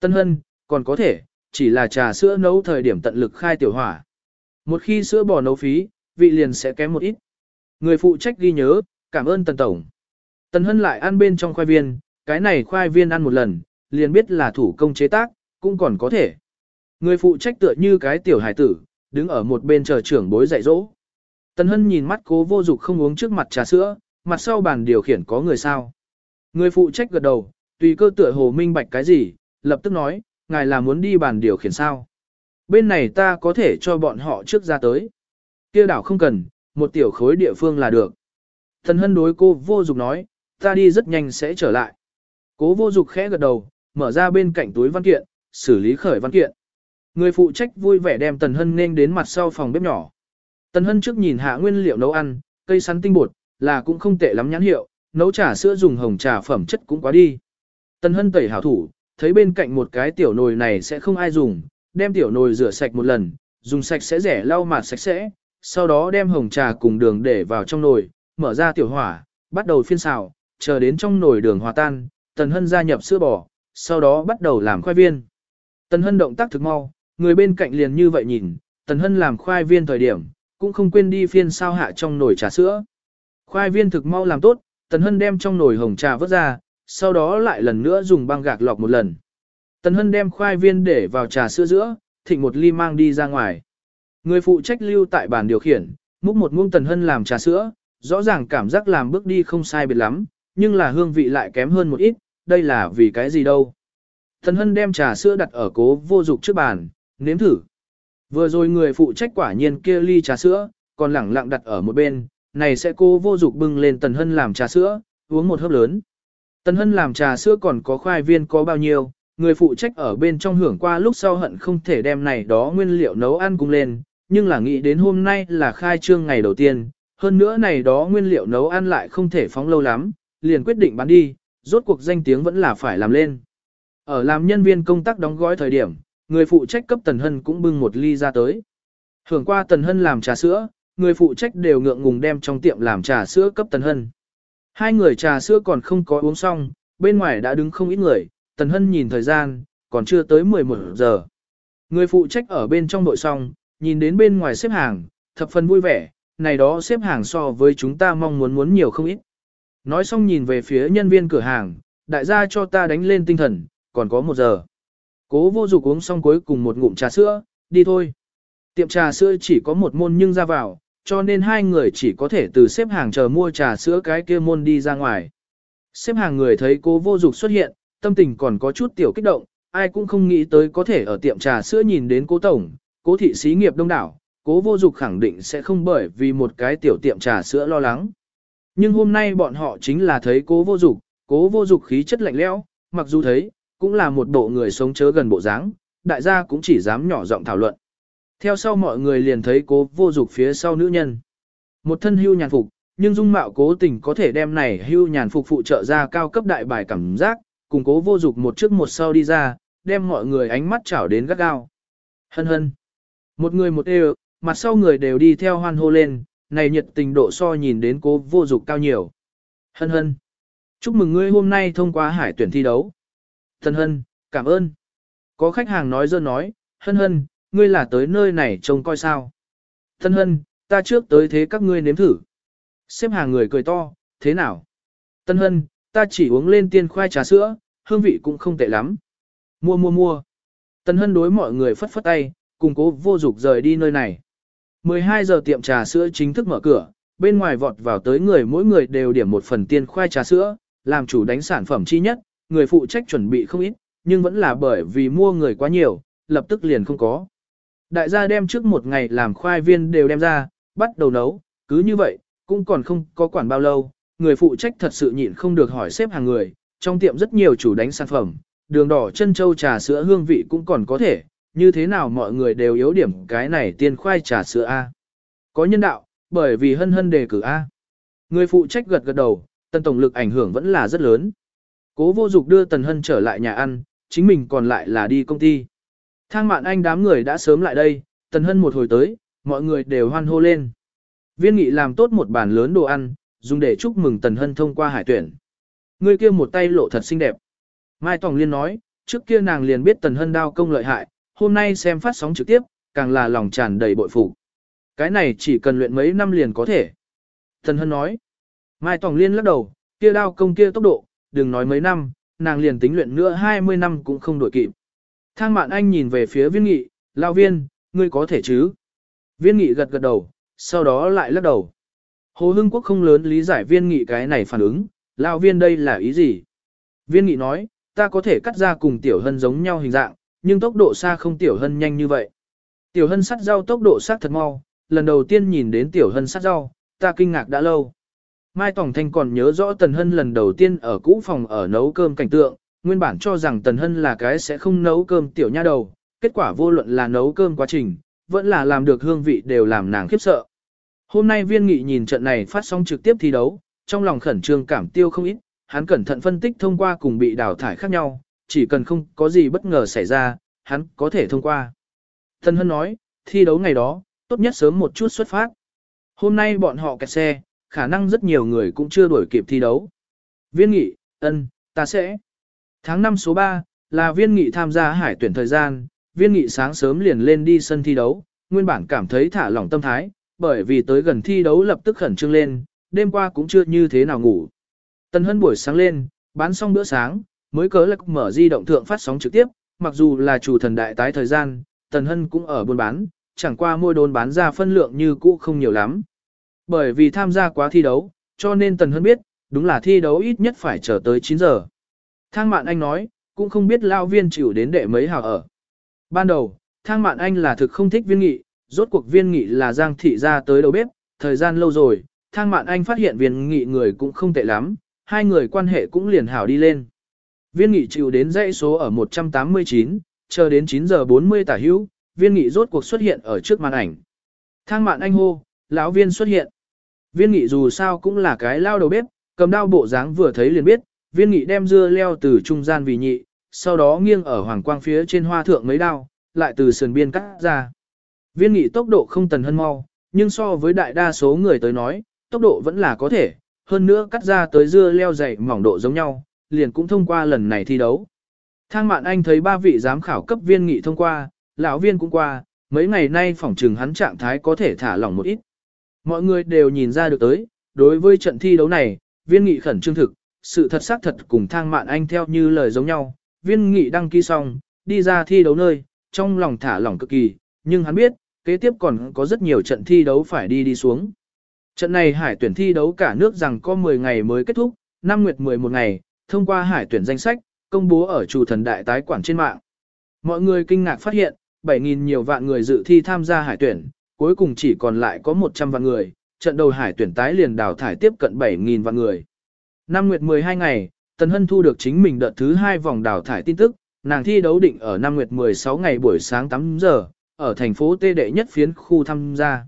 Tân Hân, còn có thể, chỉ là trà sữa nấu thời điểm tận lực khai tiểu hỏa. Một khi sữa bò nấu phí, vị liền sẽ kém một ít. Người phụ trách ghi nhớ, cảm ơn Tần Tổng. Tần Hân lại ăn bên trong khoai viên, cái này khoai viên ăn một lần, liền biết là thủ công chế tác, cũng còn có thể. Người phụ trách tựa như cái tiểu hải tử, đứng ở một bên chờ trưởng bối dạy dỗ. Tần Hân nhìn mắt cố vô dục không uống trước mặt trà sữa, mặt sau bàn điều khiển có người sao. Người phụ trách gật đầu, tùy cơ tựa hồ minh bạch cái gì, lập tức nói, ngài là muốn đi bàn điều khiển sao. Bên này ta có thể cho bọn họ trước ra tới. kia đảo không cần, một tiểu khối địa phương là được. Tần Hân đối cô vô dục nói, ta đi rất nhanh sẽ trở lại. Cố vô dục khẽ gật đầu, mở ra bên cạnh túi văn kiện, xử lý khởi văn kiện. Người phụ trách vui vẻ đem Tần Hân nên đến mặt sau phòng bếp nhỏ. Tần Hân trước nhìn hạ nguyên liệu nấu ăn, cây sắn tinh bột, là cũng không tệ lắm nhãn hiệu, nấu trà sữa dùng hồng trà phẩm chất cũng quá đi. Tần Hân tẩy hảo thủ, thấy bên cạnh một cái tiểu nồi này sẽ không ai dùng, đem tiểu nồi rửa sạch một lần, dùng sạch sẽ rẻ lau mặt sạch sẽ, sau đó đem hồng trà cùng đường để vào trong nồi, mở ra tiểu hỏa, bắt đầu phiên xào, chờ đến trong nồi đường hòa tan, Tần Hân gia nhập sữa bò, sau đó bắt đầu làm khoai viên. Tần Hân động tác thực mau, người bên cạnh liền như vậy nhìn, Tần Hân làm khoai viên thời điểm, cũng không quên đi phiên sao hạ trong nồi trà sữa. Khoai viên thực mau làm tốt, Tần Hân đem trong nồi hồng trà vớt ra, sau đó lại lần nữa dùng băng gạc lọc một lần. Tần Hân đem khoai viên để vào trà sữa giữa, thịnh một ly mang đi ra ngoài. Người phụ trách lưu tại bàn điều khiển, múc một muông Tần Hân làm trà sữa, rõ ràng cảm giác làm bước đi không sai biệt lắm, nhưng là hương vị lại kém hơn một ít, đây là vì cái gì đâu. Tần Hân đem trà sữa đặt ở cố vô dục trước bàn, nếm thử. Vừa rồi người phụ trách quả nhiên kia ly trà sữa, còn lẳng lặng đặt ở một bên, này sẽ cô vô dục bưng lên Tần Hân làm trà sữa, uống một hớp lớn. Tần Hân làm trà sữa còn có khoai viên có bao nhiêu, người phụ trách ở bên trong hưởng qua lúc sau hận không thể đem này đó nguyên liệu nấu ăn cùng lên, nhưng là nghĩ đến hôm nay là khai trương ngày đầu tiên, hơn nữa này đó nguyên liệu nấu ăn lại không thể phóng lâu lắm, liền quyết định bán đi, rốt cuộc danh tiếng vẫn là phải làm lên. Ở làm nhân viên công tác đóng gói thời điểm, người phụ trách cấp Tần Hân cũng bưng một ly ra tới. Hưởng qua Tần Hân làm trà sữa, người phụ trách đều ngượng ngùng đem trong tiệm làm trà sữa cấp Tần Hân. Hai người trà sữa còn không có uống xong, bên ngoài đã đứng không ít người, Tần Hân nhìn thời gian, còn chưa tới 11 giờ. Người phụ trách ở bên trong đội xong, nhìn đến bên ngoài xếp hàng, thập phần vui vẻ, này đó xếp hàng so với chúng ta mong muốn muốn nhiều không ít. Nói xong nhìn về phía nhân viên cửa hàng, đại gia cho ta đánh lên tinh thần, còn có một giờ. Cố vô dục uống xong cuối cùng một ngụm trà sữa, đi thôi. Tiệm trà sữa chỉ có một môn nhưng ra vào, cho nên hai người chỉ có thể từ xếp hàng chờ mua trà sữa cái kia môn đi ra ngoài. Xếp hàng người thấy cố vô dục xuất hiện, tâm tình còn có chút tiểu kích động, ai cũng không nghĩ tới có thể ở tiệm trà sữa nhìn đến cố tổng, cố thị xí nghiệp đông đảo, cố vô dục khẳng định sẽ không bởi vì một cái tiểu tiệm trà sữa lo lắng. Nhưng hôm nay bọn họ chính là thấy cố vô dục, cố vô dục khí chất lạnh lẽo, mặc dù thấy, cũng là một bộ người sống chớ gần bộ dáng, đại gia cũng chỉ dám nhỏ giọng thảo luận. Theo sau mọi người liền thấy cố vô dục phía sau nữ nhân. Một thân hưu nhàn phục, nhưng dung mạo cố tình có thể đem này hưu nhàn phục phụ trợ ra cao cấp đại bài cảm giác, cùng cố vô dục một trước một sau đi ra, đem mọi người ánh mắt chảo đến gắt gao. Hân hân. Một người một đều, mặt sau người đều đi theo hoan hô lên, này nhiệt tình độ so nhìn đến cố vô dục cao nhiều. Hân hân. Chúc mừng ngươi hôm nay thông qua hải tuyển thi đấu. Thân hân, cảm ơn. Có khách hàng nói dơ nói, hân hân, ngươi là tới nơi này trông coi sao. Thân hân, ta trước tới thế các ngươi nếm thử. Xếp hàng người cười to, thế nào? Tân hân, ta chỉ uống lên tiên khoai trà sữa, hương vị cũng không tệ lắm. Mua mua mua. Tân hân đối mọi người phất phất tay, cùng cố vô dục rời đi nơi này. 12 giờ tiệm trà sữa chính thức mở cửa, bên ngoài vọt vào tới người mỗi người đều điểm một phần tiên khoai trà sữa, làm chủ đánh sản phẩm chi nhất, người phụ trách chuẩn bị không ít, nhưng vẫn là bởi vì mua người quá nhiều, lập tức liền không có. Đại gia đem trước một ngày làm khoai viên đều đem ra, bắt đầu nấu, cứ như vậy, cũng còn không có quản bao lâu, người phụ trách thật sự nhịn không được hỏi xếp hàng người, trong tiệm rất nhiều chủ đánh sản phẩm, đường đỏ chân châu trà sữa hương vị cũng còn có thể, như thế nào mọi người đều yếu điểm cái này tiên khoai trà sữa A. Có nhân đạo, bởi vì hân hân đề cử A. Người phụ trách gật gật đầu, tân tổng lực ảnh hưởng vẫn là rất lớn. Cố vô dục đưa Tần Hân trở lại nhà ăn, chính mình còn lại là đi công ty. Thang mạn anh đám người đã sớm lại đây, Tần Hân một hồi tới, mọi người đều hoan hô lên. Viên nghị làm tốt một bàn lớn đồ ăn, dùng để chúc mừng Tần Hân thông qua hải tuyển. Người kia một tay lộ thật xinh đẹp. Mai Tòng Liên nói, trước kia nàng liền biết Tần Hân đao công lợi hại, hôm nay xem phát sóng trực tiếp, càng là lòng tràn đầy bội phục. Cái này chỉ cần luyện mấy năm liền có thể. Tần Hân nói, Mai Tòng Liên lắc đầu, kia đao công kia tốc độ, đừng nói mấy năm, nàng liền tính luyện nữa 20 năm cũng không đổi kịp. Thang mạn anh nhìn về phía viên nghị, lao viên, ngươi có thể chứ? Viên nghị gật gật đầu, sau đó lại lắc đầu. Hồ Hưng Quốc không lớn lý giải viên nghị cái này phản ứng, lao viên đây là ý gì? Viên nghị nói, ta có thể cắt ra cùng tiểu hân giống nhau hình dạng, nhưng tốc độ xa không tiểu hân nhanh như vậy. Tiểu hân sắt rau tốc độ sát thật mau, lần đầu tiên nhìn đến tiểu hân sắt rau, ta kinh ngạc đã lâu. Mai Tổng Thanh còn nhớ rõ Tần Hân lần đầu tiên ở cũ phòng ở nấu cơm cảnh tượng, nguyên bản cho rằng Tần Hân là cái sẽ không nấu cơm tiểu nha đầu, kết quả vô luận là nấu cơm quá trình, vẫn là làm được hương vị đều làm nàng khiếp sợ. Hôm nay viên nghị nhìn trận này phát sóng trực tiếp thi đấu, trong lòng khẩn trương cảm tiêu không ít, hắn cẩn thận phân tích thông qua cùng bị đào thải khác nhau, chỉ cần không có gì bất ngờ xảy ra, hắn có thể thông qua. Tần Hân nói, thi đấu ngày đó, tốt nhất sớm một chút xuất phát. Hôm nay bọn họ kẹt xe, khả năng rất nhiều người cũng chưa đuổi kịp thi đấu. Viên nghị, ân, ta sẽ. Tháng 5 số 3, là viên nghị tham gia hải tuyển thời gian, viên nghị sáng sớm liền lên đi sân thi đấu, nguyên bản cảm thấy thả lỏng tâm thái, bởi vì tới gần thi đấu lập tức khẩn trương lên, đêm qua cũng chưa như thế nào ngủ. Tần Hân buổi sáng lên, bán xong bữa sáng, mới cớ lạc mở di động thượng phát sóng trực tiếp, mặc dù là chủ thần đại tái thời gian, Tần Hân cũng ở buôn bán, chẳng qua môi đồn bán ra phân lượng như cũ không nhiều lắm. Bởi vì tham gia quá thi đấu, cho nên Tần Hân biết, đúng là thi đấu ít nhất phải chờ tới 9 giờ. Thang Mạn Anh nói, cũng không biết lao viên chịu đến đệ mấy hào ở. Ban đầu, Thang Mạn Anh là thực không thích viên nghị, rốt cuộc viên nghị là giang thị ra tới đầu bếp, thời gian lâu rồi, Thang Mạn Anh phát hiện viên nghị người cũng không tệ lắm, hai người quan hệ cũng liền hảo đi lên. Viên nghị chịu đến dãy số ở 189, chờ đến 9 giờ 40 tả hữu, viên nghị rốt cuộc xuất hiện ở trước màn ảnh. Thang Mạn Anh hô, lão viên xuất hiện. Viên nghị dù sao cũng là cái lao đầu bếp, cầm đao bộ dáng vừa thấy liền biết, viên nghị đem dưa leo từ trung gian vì nhị, sau đó nghiêng ở hoàng quang phía trên hoa thượng mấy đao, lại từ sườn biên cắt ra. Viên nghị tốc độ không tần hân mau, nhưng so với đại đa số người tới nói, tốc độ vẫn là có thể, hơn nữa cắt ra tới dưa leo dày mỏng độ giống nhau, liền cũng thông qua lần này thi đấu. Thang mạn anh thấy ba vị giám khảo cấp viên nghị thông qua, lão viên cũng qua, mấy ngày nay phỏng trừng hắn trạng thái có thể thả lỏng một ít. Mọi người đều nhìn ra được tới, đối với trận thi đấu này, viên nghị khẩn trương thực, sự thật xác thật cùng thang mạn anh theo như lời giống nhau. Viên nghị đăng ký xong, đi ra thi đấu nơi, trong lòng thả lỏng cực kỳ, nhưng hắn biết, kế tiếp còn có rất nhiều trận thi đấu phải đi đi xuống. Trận này hải tuyển thi đấu cả nước rằng có 10 ngày mới kết thúc, năm nguyệt 11 ngày, thông qua hải tuyển danh sách, công bố ở chủ thần đại tái quản trên mạng. Mọi người kinh ngạc phát hiện, 7.000 nhiều vạn người dự thi tham gia hải tuyển, cuối cùng chỉ còn lại có 100 vạn người, trận đầu hải tuyển tái liền đào thải tiếp cận 7.000 vạn người. Năm nguyệt 12 ngày, Tần Hân thu được chính mình đợt thứ 2 vòng đào thải tin tức, nàng thi đấu định ở năm nguyệt 16 ngày buổi sáng 8 giờ, ở thành phố Tê Đệ nhất phiến khu tham gia.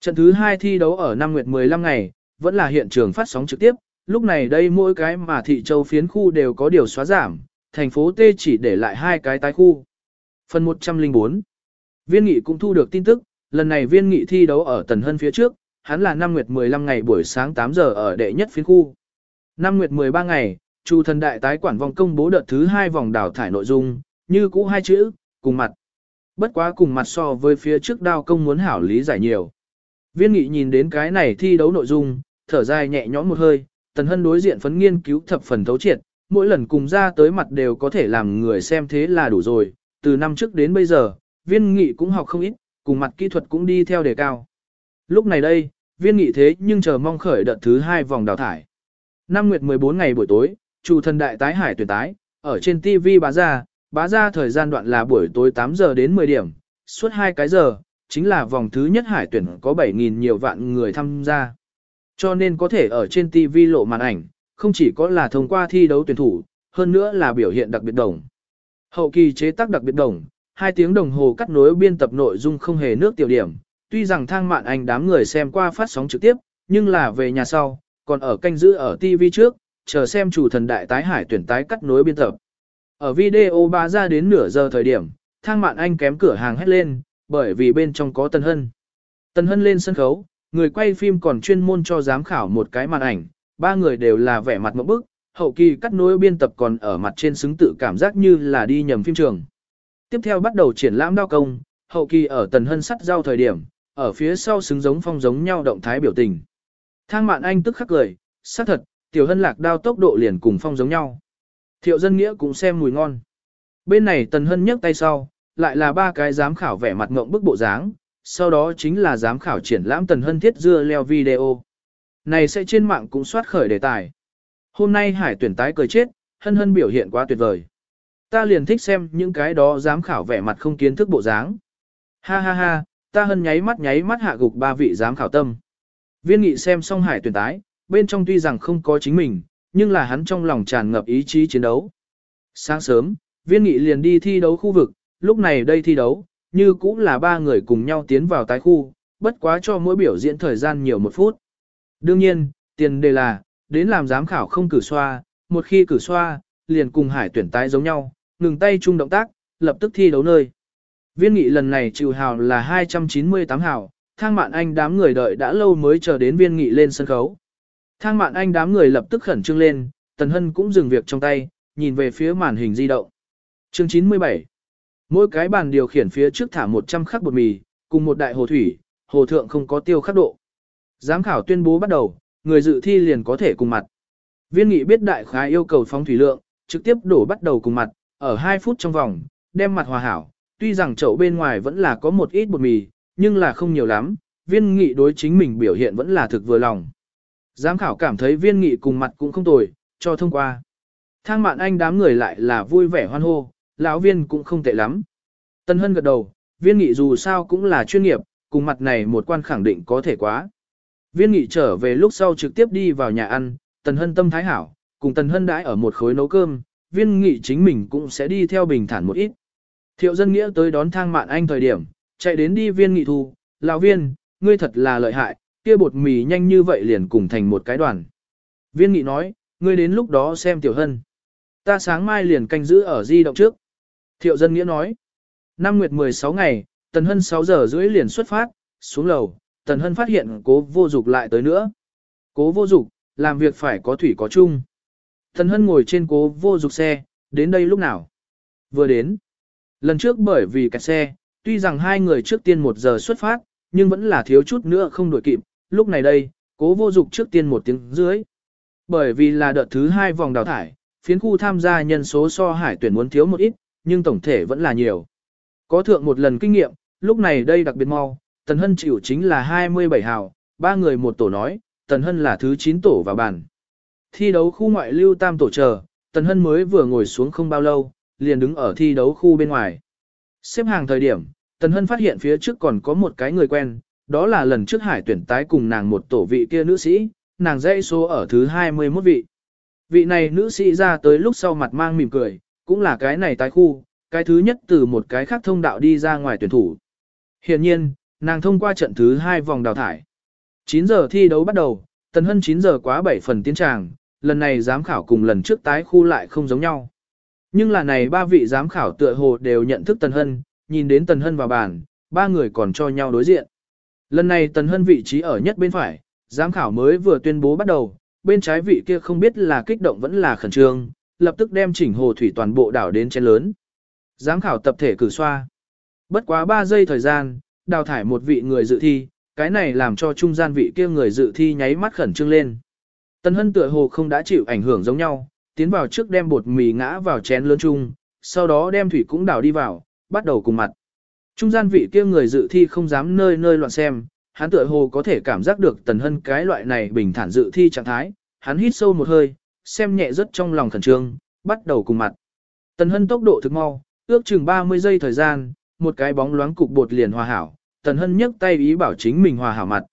Trận thứ 2 thi đấu ở năm nguyệt 15 ngày, vẫn là hiện trường phát sóng trực tiếp, lúc này đây mỗi cái mà thị châu phiến khu đều có điều xóa giảm, thành phố Tê chỉ để lại hai cái tái khu. Phần 104 Viên nghị cũng thu được tin tức, lần này viên nghị thi đấu ở Tần Hân phía trước, hắn là năm nguyệt 15 ngày buổi sáng 8 giờ ở đệ nhất phiến khu. Năm nguyệt 13 ngày, Chu thần đại tái quản vòng công bố đợt thứ hai vòng đào thải nội dung, như cũ hai chữ, cùng mặt. Bất quá cùng mặt so với phía trước đao công muốn hảo lý giải nhiều. Viên nghị nhìn đến cái này thi đấu nội dung, thở dài nhẹ nhõm một hơi, Tần Hân đối diện phấn nghiên cứu thập phần thấu triệt, mỗi lần cùng ra tới mặt đều có thể làm người xem thế là đủ rồi, từ năm trước đến bây giờ, viên nghị cũng học không ít, cùng mặt kỹ thuật cũng đi theo đề cao. Lúc này đây, viên nghị thế nhưng chờ mong khởi đợt thứ hai vòng đào thải. Năm nguyệt 14 ngày buổi tối, chủ thần đại tái hải tuyển tái, ở trên TV bá ra, bá ra thời gian đoạn là buổi tối 8 giờ đến 10 điểm, suốt hai cái giờ, chính là vòng thứ nhất hải tuyển có 7.000 nhiều vạn người tham gia. Cho nên có thể ở trên TV lộ màn ảnh, không chỉ có là thông qua thi đấu tuyển thủ, hơn nữa là biểu hiện đặc biệt đồng. Hậu kỳ chế tác đặc biệt đồng, hai tiếng đồng hồ cắt nối biên tập nội dung không hề nước tiểu điểm, tuy rằng thang mạn anh đám người xem qua phát sóng trực tiếp, nhưng là về nhà sau, còn ở canh giữ ở TV trước, chờ xem chủ thần đại tái hải tuyển tái cắt nối biên tập. Ở video ba ra đến nửa giờ thời điểm, thang mạn anh kém cửa hàng hét lên, bởi vì bên trong có Tân Hân. Tân Hân lên sân khấu, người quay phim còn chuyên môn cho giám khảo một cái màn ảnh, ba người đều là vẻ mặt mẫu bức, hậu kỳ cắt nối biên tập còn ở mặt trên xứng tự cảm giác như là đi nhầm phim trường. Tiếp theo bắt đầu triển lãm đao công, hậu kỳ ở tần hân sắt giao thời điểm, ở phía sau xứng giống phong giống nhau động thái biểu tình. Thang mạn anh tức khắc cười, xác thật, tiểu hân lạc đao tốc độ liền cùng phong giống nhau. Thiệu dân nghĩa cũng xem mùi ngon. Bên này tần hân nhấc tay sau, lại là ba cái giám khảo vẻ mặt ngộng bức bộ dáng, sau đó chính là giám khảo triển lãm tần hân thiết dưa leo video. Này sẽ trên mạng cũng soát khởi đề tài. Hôm nay hải tuyển tái cười chết, hân hân biểu hiện quá tuyệt vời. Ta liền thích xem những cái đó giám khảo vẻ mặt không kiến thức bộ dáng. Ha ha ha, ta hân nháy mắt nháy mắt hạ gục ba vị giám khảo tâm. Viên nghị xem xong hải tuyển tái, bên trong tuy rằng không có chính mình, nhưng là hắn trong lòng tràn ngập ý chí chiến đấu. Sáng sớm, viên nghị liền đi thi đấu khu vực, lúc này đây thi đấu, như cũng là ba người cùng nhau tiến vào tái khu, bất quá cho mỗi biểu diễn thời gian nhiều một phút. Đương nhiên, tiền đề là, đến làm giám khảo không cử xoa, một khi cử xoa, liền cùng hải tuyển tái giống nhau, ngừng tay chung động tác, lập tức thi đấu nơi. Viên nghị lần này trừ hào là 298 hào, thang mạn anh đám người đợi đã lâu mới chờ đến viên nghị lên sân khấu. Thang mạn anh đám người lập tức khẩn trương lên, Tần Hân cũng dừng việc trong tay, nhìn về phía màn hình di động. Chương 97 Mỗi cái bàn điều khiển phía trước thả 100 khắc bột mì, cùng một đại hồ thủy, hồ thượng không có tiêu khắc độ. Giám khảo tuyên bố bắt đầu, người dự thi liền có thể cùng mặt. Viên nghị biết đại khái yêu cầu phóng thủy lượng, trực tiếp đổ bắt đầu cùng mặt, ở 2 phút trong vòng, đem mặt hòa hảo. Tuy rằng chậu bên ngoài vẫn là có một ít bột mì, nhưng là không nhiều lắm, viên nghị đối chính mình biểu hiện vẫn là thực vừa lòng. Giám khảo cảm thấy viên nghị cùng mặt cũng không tồi, cho thông qua. Thang mạn anh đám người lại là vui vẻ hoan hô, lão viên cũng không tệ lắm. Tân Hân gật đầu, viên nghị dù sao cũng là chuyên nghiệp, cùng mặt này một quan khẳng định có thể quá. Viên nghị trở về lúc sau trực tiếp đi vào nhà ăn, Tần Hân tâm thái hảo, cùng Tần Hân đãi ở một khối nấu cơm, viên nghị chính mình cũng sẽ đi theo bình thản một ít. Thiệu dân nghĩa tới đón thang mạn anh thời điểm, chạy đến đi viên nghị thu, lão viên, ngươi thật là lợi hại, kia bột mì nhanh như vậy liền cùng thành một cái đoàn. Viên nghị nói, ngươi đến lúc đó xem tiểu hân. Ta sáng mai liền canh giữ ở di động trước. Thiệu dân nghĩa nói, năm nguyệt 16 ngày, tần hân 6 giờ rưỡi liền xuất phát, xuống lầu, tần hân phát hiện cố vô dục lại tới nữa. Cố vô dục, làm việc phải có thủy có chung. Tần hân ngồi trên cố vô dục xe, đến đây lúc nào? Vừa đến. Lần trước bởi vì kẹt xe, tuy rằng hai người trước tiên một giờ xuất phát, nhưng vẫn là thiếu chút nữa không đổi kịp, lúc này đây, cố vô dục trước tiên một tiếng dưới. Bởi vì là đợt thứ hai vòng đào thải, phiến khu tham gia nhân số so hải tuyển muốn thiếu một ít, nhưng tổng thể vẫn là nhiều. Có thượng một lần kinh nghiệm, lúc này đây đặc biệt mau, Tần Hân chịu chính là 27 hào, ba người một tổ nói, Tần Hân là thứ 9 tổ vào bàn. Thi đấu khu ngoại lưu tam tổ chờ, Tần Hân mới vừa ngồi xuống không bao lâu, liền đứng ở thi đấu khu bên ngoài. Xếp hàng thời điểm, Tần Hân phát hiện phía trước còn có một cái người quen, đó là lần trước hải tuyển tái cùng nàng một tổ vị kia nữ sĩ, nàng dãy số ở thứ 21 vị. Vị này nữ sĩ ra tới lúc sau mặt mang mỉm cười, cũng là cái này tái khu, cái thứ nhất từ một cái khác thông đạo đi ra ngoài tuyển thủ. Hiện nhiên, nàng thông qua trận thứ 2 vòng đào thải. 9 giờ thi đấu bắt đầu, Tần Hân 9 giờ quá 7 phần tiến tràng, lần này giám khảo cùng lần trước tái khu lại không giống nhau. Nhưng là này ba vị giám khảo tựa hồ đều nhận thức Tần Hân, nhìn đến Tần Hân vào bàn, ba người còn cho nhau đối diện. Lần này Tần Hân vị trí ở nhất bên phải, giám khảo mới vừa tuyên bố bắt đầu, bên trái vị kia không biết là kích động vẫn là khẩn trương, lập tức đem chỉnh hồ thủy toàn bộ đảo đến chén lớn. Giám khảo tập thể cử xoa. Bất quá 3 giây thời gian, đào thải một vị người dự thi, cái này làm cho trung gian vị kia người dự thi nháy mắt khẩn trương lên. Tần Hân tựa hồ không đã chịu ảnh hưởng giống nhau, tiến vào trước đem bột mì ngã vào chén lớn chung, sau đó đem thủy cũng đảo đi vào, bắt đầu cùng mặt. Trung gian vị kia người dự thi không dám nơi nơi loạn xem, hắn tựa hồ có thể cảm giác được tần hân cái loại này bình thản dự thi trạng thái, hắn hít sâu một hơi, xem nhẹ rất trong lòng khẩn trương, bắt đầu cùng mặt. Tần hân tốc độ thực mau, ước chừng 30 giây thời gian, một cái bóng loáng cục bột liền hòa hảo, tần hân nhấc tay ý bảo chính mình hòa hảo mặt.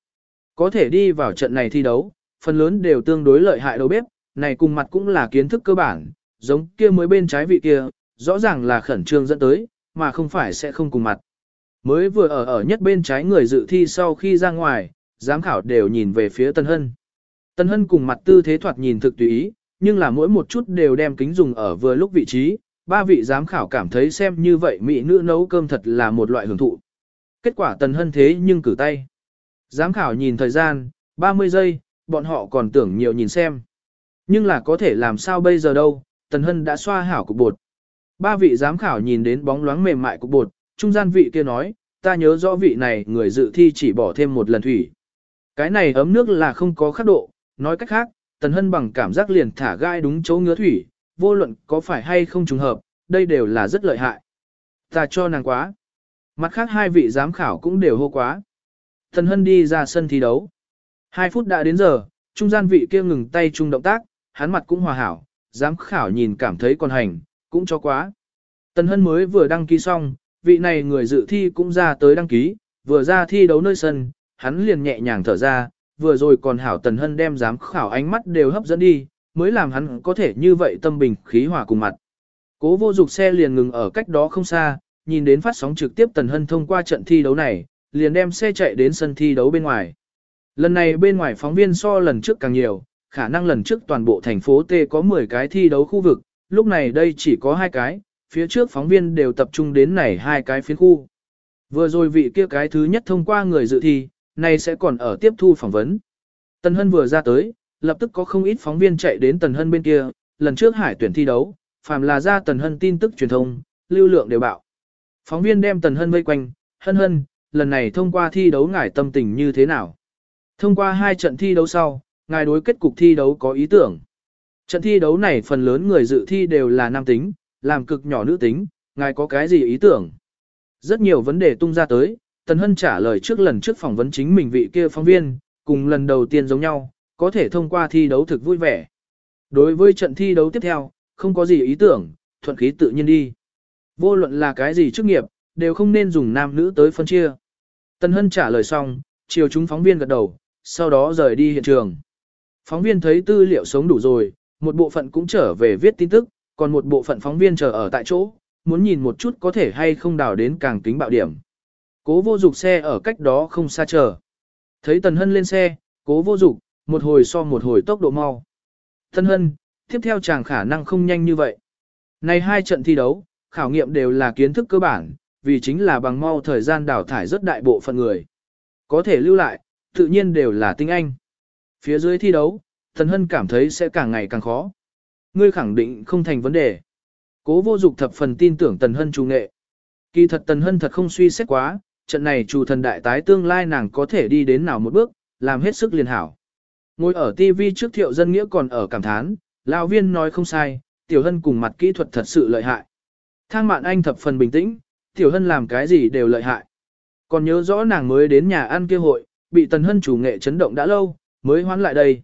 Có thể đi vào trận này thi đấu, phần lớn đều tương đối lợi hại đầu bếp, này cùng mặt cũng là kiến thức cơ bản, giống kia mới bên trái vị kia, rõ ràng là khẩn trương dẫn tới, mà không phải sẽ không cùng mặt. Mới vừa ở ở nhất bên trái người dự thi sau khi ra ngoài, giám khảo đều nhìn về phía Tân Hân. Tân Hân cùng mặt tư thế thoạt nhìn thực tùy ý, nhưng là mỗi một chút đều đem kính dùng ở vừa lúc vị trí, ba vị giám khảo cảm thấy xem như vậy mỹ nữ nấu cơm thật là một loại hưởng thụ. Kết quả Tân Hân thế nhưng cử tay. Giám khảo nhìn thời gian, 30 giây, bọn họ còn tưởng nhiều nhìn xem. Nhưng là có thể làm sao bây giờ đâu, Tần Hân đã xoa hảo cục bột. Ba vị giám khảo nhìn đến bóng loáng mềm mại cục bột, trung gian vị kia nói, ta nhớ rõ vị này người dự thi chỉ bỏ thêm một lần thủy. Cái này ấm nước là không có khắc độ, nói cách khác, Tần Hân bằng cảm giác liền thả gai đúng chỗ ngứa thủy, vô luận có phải hay không trùng hợp, đây đều là rất lợi hại. Ta cho nàng quá. Mặt khác hai vị giám khảo cũng đều hô quá. Tần Hân đi ra sân thi đấu. Hai phút đã đến giờ, trung gian vị kia ngừng tay trung động tác, hắn mặt cũng hòa hảo, giám khảo nhìn cảm thấy còn hành, cũng cho quá. Tần Hân mới vừa đăng ký xong, vị này người dự thi cũng ra tới đăng ký, vừa ra thi đấu nơi sân, hắn liền nhẹ nhàng thở ra, vừa rồi còn hảo Tần Hân đem giám khảo ánh mắt đều hấp dẫn đi, mới làm hắn có thể như vậy tâm bình khí hòa cùng mặt. Cố vô dục xe liền ngừng ở cách đó không xa, nhìn đến phát sóng trực tiếp Tần Hân thông qua trận thi đấu này, liền đem xe chạy đến sân thi đấu bên ngoài. Lần này bên ngoài phóng viên so lần trước càng nhiều, khả năng lần trước toàn bộ thành phố T có 10 cái thi đấu khu vực, lúc này đây chỉ có hai cái, phía trước phóng viên đều tập trung đến này hai cái phiến khu. Vừa rồi vị kia cái thứ nhất thông qua người dự thi, này sẽ còn ở tiếp thu phỏng vấn. Tần Hân vừa ra tới, lập tức có không ít phóng viên chạy đến Tần Hân bên kia, lần trước hải tuyển thi đấu, phàm là ra Tần Hân tin tức truyền thông, lưu lượng đều bạo. Phóng viên đem Tần Hân vây quanh, hân hân, lần này thông qua thi đấu ngài tâm tình như thế nào? Thông qua hai trận thi đấu sau, ngài đối kết cục thi đấu có ý tưởng. Trận thi đấu này phần lớn người dự thi đều là nam tính, làm cực nhỏ nữ tính, ngài có cái gì ý tưởng? Rất nhiều vấn đề tung ra tới, Tần Hân trả lời trước lần trước phỏng vấn chính mình vị kia phóng viên, cùng lần đầu tiên giống nhau, có thể thông qua thi đấu thực vui vẻ. Đối với trận thi đấu tiếp theo, không có gì ý tưởng, thuận khí tự nhiên đi. Vô luận là cái gì chức nghiệp, đều không nên dùng nam nữ tới phân chia. Tần Hân trả lời xong, chiều chúng phóng viên gật đầu, sau đó rời đi hiện trường. Phóng viên thấy tư liệu sống đủ rồi, một bộ phận cũng trở về viết tin tức, còn một bộ phận phóng viên chờ ở tại chỗ, muốn nhìn một chút có thể hay không đào đến càng tính bạo điểm. Cố vô dục xe ở cách đó không xa chờ. Thấy Tần Hân lên xe, cố vô dục, một hồi so một hồi tốc độ mau. Tần Hân, tiếp theo chàng khả năng không nhanh như vậy. Này hai trận thi đấu, khảo nghiệm đều là kiến thức cơ bản, vì chính là bằng mau thời gian đào thải rất đại bộ phận người. Có thể lưu lại, tự nhiên đều là tinh anh. Phía dưới thi đấu, Tần Hân cảm thấy sẽ càng ngày càng khó. Ngươi khẳng định không thành vấn đề. Cố vô dục thập phần tin tưởng Tần Hân chủ nghệ. Kỳ thật Tần Hân thật không suy xét quá, trận này chủ thần đại tái tương lai nàng có thể đi đến nào một bước, làm hết sức liền hảo. Ngồi ở TV trước thiệu dân nghĩa còn ở cảm thán, lão viên nói không sai, tiểu hân cùng mặt kỹ thuật thật sự lợi hại. Thang mạn anh thập phần bình tĩnh, tiểu hân làm cái gì đều lợi hại. Còn nhớ rõ nàng mới đến nhà ăn kia hội, bị tần hân chủ nghệ chấn động đã lâu, mới hoán lại đây.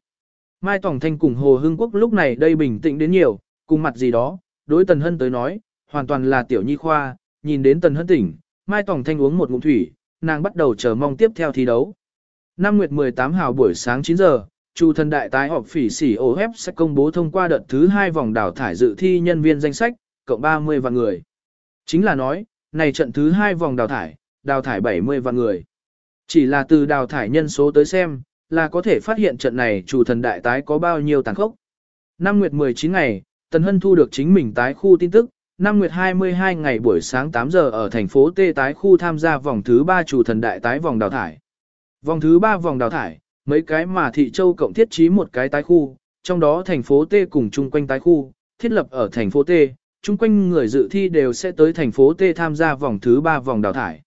Mai Tòng Thanh cùng Hồ Hưng Quốc lúc này đây bình tĩnh đến nhiều, cùng mặt gì đó, đối tần hân tới nói, hoàn toàn là tiểu nhi khoa, nhìn đến tần hân tỉnh, Mai Tòng Thanh uống một ngụm thủy, nàng bắt đầu chờ mong tiếp theo thi đấu. Năm nguyệt 18 hào buổi sáng 9 giờ, Chu thần đại tái họp phỉ sỉ OF sẽ công bố thông qua đợt thứ hai vòng đào thải dự thi nhân viên danh sách, cộng 30 vạn người. Chính là nói, này trận thứ hai vòng đào thải, đào thải 70 vạn người. Chỉ là từ đào thải nhân số tới xem, là có thể phát hiện trận này chủ thần đại tái có bao nhiêu tàn khốc. Năm nguyệt 19 ngày, Tần Hân thu được chính mình tái khu tin tức, năm nguyệt 22 ngày buổi sáng 8 giờ ở thành phố T tái khu tham gia vòng thứ 3 chủ thần đại tái vòng đào thải. Vòng thứ 3 vòng đào thải, mấy cái mà thị châu cộng thiết trí một cái tái khu, trong đó thành phố T cùng chung quanh tái khu, thiết lập ở thành phố T, chung quanh người dự thi đều sẽ tới thành phố T tham gia vòng thứ 3 vòng đào thải.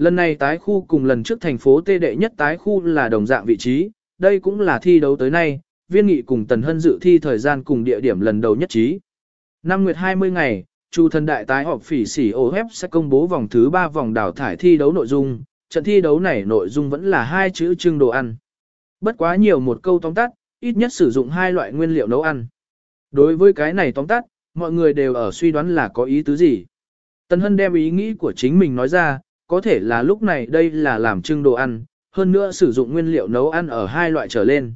Lần này tái khu cùng lần trước thành phố tê đệ nhất tái khu là đồng dạng vị trí, đây cũng là thi đấu tới nay, viên nghị cùng Tần Hân dự thi thời gian cùng địa điểm lần đầu nhất trí. Năm nguyệt 20 ngày, Chu thần đại tái họp phỉ sỉ OF sẽ công bố vòng thứ 3 vòng đào thải thi đấu nội dung, trận thi đấu này nội dung vẫn là hai chữ trưng đồ ăn. Bất quá nhiều một câu tóm tắt, ít nhất sử dụng hai loại nguyên liệu nấu ăn. Đối với cái này tóm tắt, mọi người đều ở suy đoán là có ý tứ gì. Tần Hân đem ý nghĩ của chính mình nói ra, có thể là lúc này đây là làm trưng đồ ăn, hơn nữa sử dụng nguyên liệu nấu ăn ở hai loại trở lên.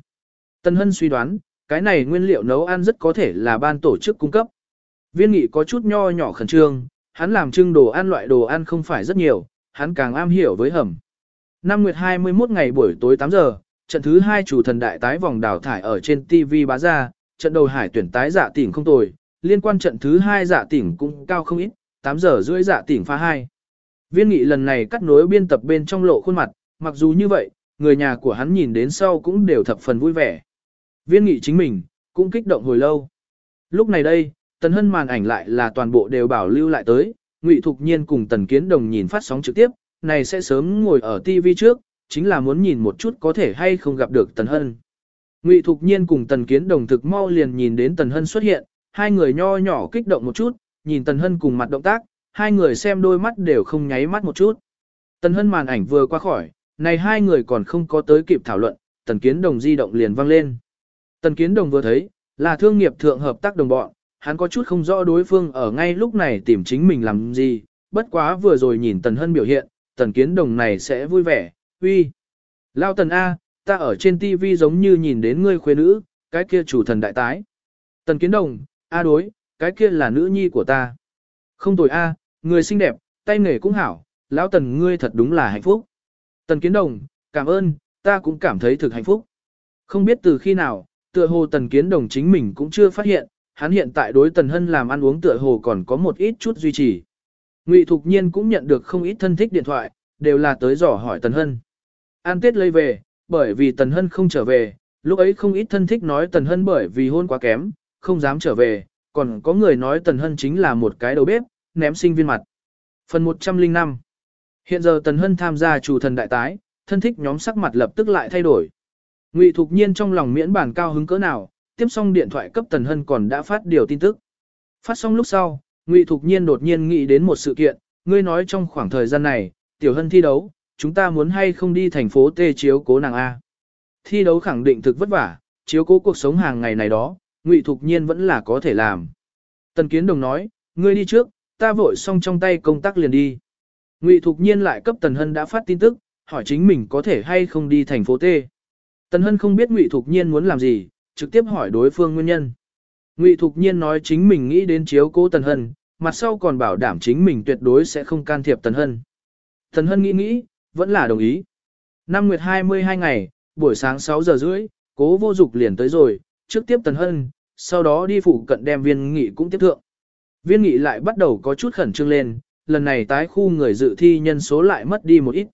tân Hân suy đoán, cái này nguyên liệu nấu ăn rất có thể là ban tổ chức cung cấp. Viên nghị có chút nho nhỏ khẩn trương, hắn làm trưng đồ ăn loại đồ ăn không phải rất nhiều, hắn càng am hiểu với hầm. Năm nguyệt 21 ngày buổi tối 8 giờ, trận thứ hai chủ thần đại tái vòng đào thải ở trên TV bá ra, trận đầu hải tuyển tái giả tỉnh không tồi, liên quan trận thứ hai giả tỉnh cũng cao không ít, 8 giờ rưỡi giả tỉnh pha 2. Viên nghị lần này cắt nối biên tập bên trong lộ khuôn mặt, mặc dù như vậy, người nhà của hắn nhìn đến sau cũng đều thập phần vui vẻ. Viên nghị chính mình, cũng kích động hồi lâu. Lúc này đây, Tần Hân màn ảnh lại là toàn bộ đều bảo lưu lại tới, Ngụy Thục Nhiên cùng Tần Kiến Đồng nhìn phát sóng trực tiếp, này sẽ sớm ngồi ở TV trước, chính là muốn nhìn một chút có thể hay không gặp được Tần Hân. Ngụy Thục Nhiên cùng Tần Kiến Đồng thực mau liền nhìn đến Tần Hân xuất hiện, hai người nho nhỏ kích động một chút, nhìn Tần Hân cùng mặt động tác, hai người xem đôi mắt đều không nháy mắt một chút. Tần Hân màn ảnh vừa qua khỏi, này hai người còn không có tới kịp thảo luận, Tần Kiến Đồng di động liền vang lên. Tần Kiến Đồng vừa thấy, là thương nghiệp thượng hợp tác đồng bọn, hắn có chút không rõ đối phương ở ngay lúc này tìm chính mình làm gì, bất quá vừa rồi nhìn Tần Hân biểu hiện, Tần Kiến Đồng này sẽ vui vẻ, uy. Lao Tần A, ta ở trên TV giống như nhìn đến ngươi khuê nữ, cái kia chủ thần đại tái. Tần Kiến Đồng, A đối, cái kia là nữ nhi của ta. Không tồi A, người xinh đẹp, tay nghề cũng hảo, lão Tần ngươi thật đúng là hạnh phúc. Tần Kiến Đồng, cảm ơn, ta cũng cảm thấy thực hạnh phúc. Không biết từ khi nào, tựa hồ Tần Kiến Đồng chính mình cũng chưa phát hiện, hắn hiện tại đối Tần Hân làm ăn uống tựa hồ còn có một ít chút duy trì. Ngụy Thục Nhiên cũng nhận được không ít thân thích điện thoại, đều là tới dò hỏi Tần Hân. An Tết lấy về, bởi vì Tần Hân không trở về, lúc ấy không ít thân thích nói Tần Hân bởi vì hôn quá kém, không dám trở về, còn có người nói Tần Hân chính là một cái đầu bếp, ném sinh viên mặt. Phần 105 Hiện giờ Tần Hân tham gia chủ thần đại tái, thân thích nhóm sắc mặt lập tức lại thay đổi. Ngụy Thục Nhiên trong lòng miễn bản cao hứng cỡ nào, tiếp xong điện thoại cấp Tần Hân còn đã phát điều tin tức. Phát xong lúc sau, Ngụy Thục Nhiên đột nhiên nghĩ đến một sự kiện, ngươi nói trong khoảng thời gian này, Tiểu Hân thi đấu, chúng ta muốn hay không đi thành phố Tê chiếu cố nàng A. Thi đấu khẳng định thực vất vả, chiếu cố cuộc sống hàng ngày này đó, Ngụy Thục Nhiên vẫn là có thể làm. Tần Kiến Đồng nói, ngươi đi trước, ta vội xong trong tay công tác liền đi. Ngụy Thục Nhiên lại cấp Tần Hân đã phát tin tức, hỏi chính mình có thể hay không đi thành phố T. Tần Hân không biết Ngụy Thục Nhiên muốn làm gì, trực tiếp hỏi đối phương nguyên nhân. Ngụy Thục Nhiên nói chính mình nghĩ đến chiếu cố Tần Hân, mặt sau còn bảo đảm chính mình tuyệt đối sẽ không can thiệp Tần Hân. Tần Hân nghĩ nghĩ, vẫn là đồng ý. Năm nguyệt 22 ngày, buổi sáng 6 giờ rưỡi, cố vô dục liền tới rồi, trước tiếp Tần Hân, sau đó đi phụ cận đem viên nghị cũng tiếp thượng. Viên nghị lại bắt đầu có chút khẩn trương lên, lần này tái khu người dự thi nhân số lại mất đi một ít.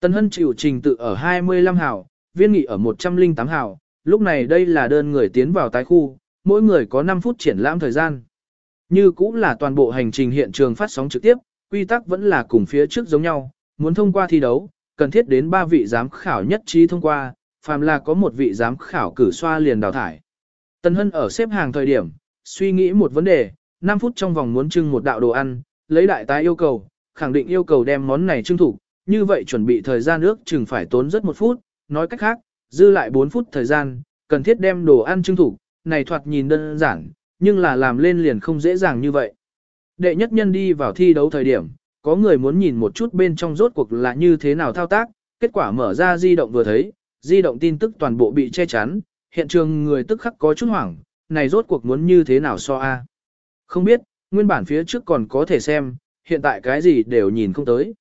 Tân Hân chịu trình tự ở 25 hào, viên nghị ở 108 hào, lúc này đây là đơn người tiến vào tái khu, mỗi người có 5 phút triển lãm thời gian. Như cũng là toàn bộ hành trình hiện trường phát sóng trực tiếp, quy tắc vẫn là cùng phía trước giống nhau, muốn thông qua thi đấu, cần thiết đến 3 vị giám khảo nhất trí thông qua, phàm là có một vị giám khảo cử xoa liền đào thải. Tân Hân ở xếp hàng thời điểm, suy nghĩ một vấn đề, 5 phút trong vòng muốn trưng một đạo đồ ăn, lấy đại tái yêu cầu, khẳng định yêu cầu đem món này trưng thủ, như vậy chuẩn bị thời gian ước chừng phải tốn rất một phút, nói cách khác, dư lại 4 phút thời gian, cần thiết đem đồ ăn trưng thủ, này thoạt nhìn đơn giản, nhưng là làm lên liền không dễ dàng như vậy. Đệ nhất nhân đi vào thi đấu thời điểm, có người muốn nhìn một chút bên trong rốt cuộc là như thế nào thao tác, kết quả mở ra di động vừa thấy, di động tin tức toàn bộ bị che chắn, hiện trường người tức khắc có chút hoảng, này rốt cuộc muốn như thế nào so a? Không biết, nguyên bản phía trước còn có thể xem, hiện tại cái gì đều nhìn không tới.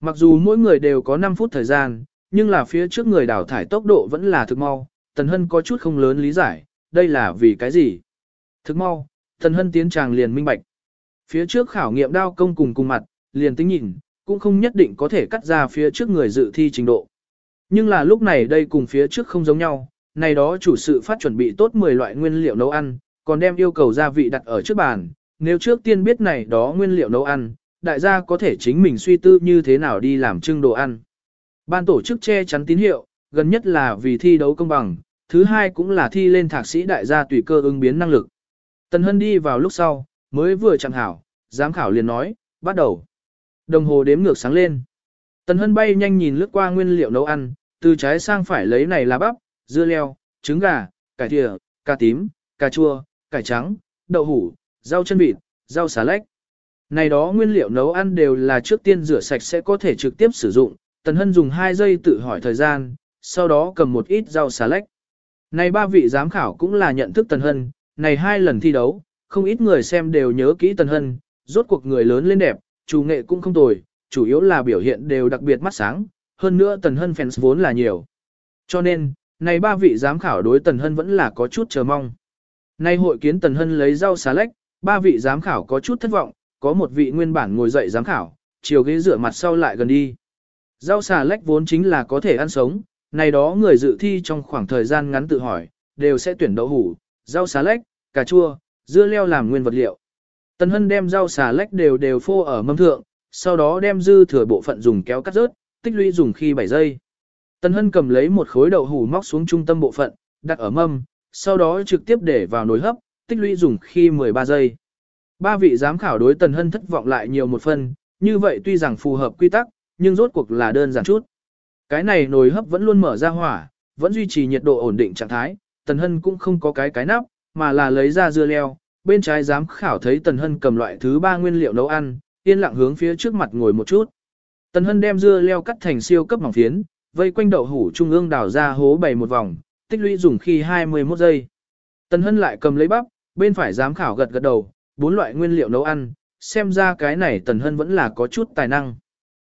Mặc dù mỗi người đều có 5 phút thời gian, nhưng là phía trước người đào thải tốc độ vẫn là thực mau, Tần Hân có chút không lớn lý giải, đây là vì cái gì? Thực mau, Tần Hân tiến tràng liền minh bạch. Phía trước khảo nghiệm đao công cùng cùng mặt, liền tính nhìn, cũng không nhất định có thể cắt ra phía trước người dự thi trình độ. Nhưng là lúc này đây cùng phía trước không giống nhau, này đó chủ sự phát chuẩn bị tốt 10 loại nguyên liệu nấu ăn, còn đem yêu cầu gia vị đặt ở trước bàn, nếu trước tiên biết này đó nguyên liệu nấu ăn, đại gia có thể chính mình suy tư như thế nào đi làm trưng đồ ăn. Ban tổ chức che chắn tín hiệu, gần nhất là vì thi đấu công bằng, thứ hai cũng là thi lên thạc sĩ đại gia tùy cơ ứng biến năng lực. Tần Hân đi vào lúc sau, mới vừa chẳng hảo, giám khảo liền nói, bắt đầu. Đồng hồ đếm ngược sáng lên. Tần Hân bay nhanh nhìn lướt qua nguyên liệu nấu ăn, từ trái sang phải lấy này là bắp, dưa leo, trứng gà, cải thìa, cà tím, cà chua, cải trắng, đậu hủ, rau chân vịt, rau xà lách. Này đó nguyên liệu nấu ăn đều là trước tiên rửa sạch sẽ có thể trực tiếp sử dụng, Tần Hân dùng 2 giây tự hỏi thời gian, sau đó cầm một ít rau xà lách. Này ba vị giám khảo cũng là nhận thức Tần Hân, này hai lần thi đấu, không ít người xem đều nhớ kỹ Tần Hân, rốt cuộc người lớn lên đẹp, chủ nghệ cũng không tồi, chủ yếu là biểu hiện đều đặc biệt mắt sáng, hơn nữa Tần Hân fans vốn là nhiều. Cho nên, này ba vị giám khảo đối Tần Hân vẫn là có chút chờ mong. Nay hội kiến Tần Hân lấy rau xà lách, ba vị giám khảo có chút thất vọng, có một vị nguyên bản ngồi dậy giám khảo, chiều ghế rửa mặt sau lại gần đi. Rau xà lách vốn chính là có thể ăn sống, này đó người dự thi trong khoảng thời gian ngắn tự hỏi, đều sẽ tuyển đậu hủ, rau xà lách, cà chua, dưa leo làm nguyên vật liệu. Tần Hân đem rau xà lách đều đều phô ở mâm thượng, sau đó đem dư thừa bộ phận dùng kéo cắt rớt, tích lũy dùng khi 7 giây. Tần Hân cầm lấy một khối đậu hủ móc xuống trung tâm bộ phận, đặt ở mâm, sau đó trực tiếp để vào nồi hấp, tích lũy dùng khi 13 giây. Ba vị giám khảo đối Tần Hân thất vọng lại nhiều một phần, như vậy tuy rằng phù hợp quy tắc, nhưng rốt cuộc là đơn giản chút. Cái này nồi hấp vẫn luôn mở ra hỏa, vẫn duy trì nhiệt độ ổn định trạng thái, Tần Hân cũng không có cái cái nắp, mà là lấy ra dưa leo. Bên trái giám khảo thấy Tần Hân cầm loại thứ ba nguyên liệu nấu ăn, yên lặng hướng phía trước mặt ngồi một chút. Tần Hân đem dưa leo cắt thành siêu cấp mỏng phiến, vây quanh đậu hủ trung ương đào ra hố bày một vòng, tích lũy dùng khi 21 giây. Tần Hân lại cầm lấy bắp, bên phải giám khảo gật gật đầu, bốn loại nguyên liệu nấu ăn, xem ra cái này Tần Hân vẫn là có chút tài năng.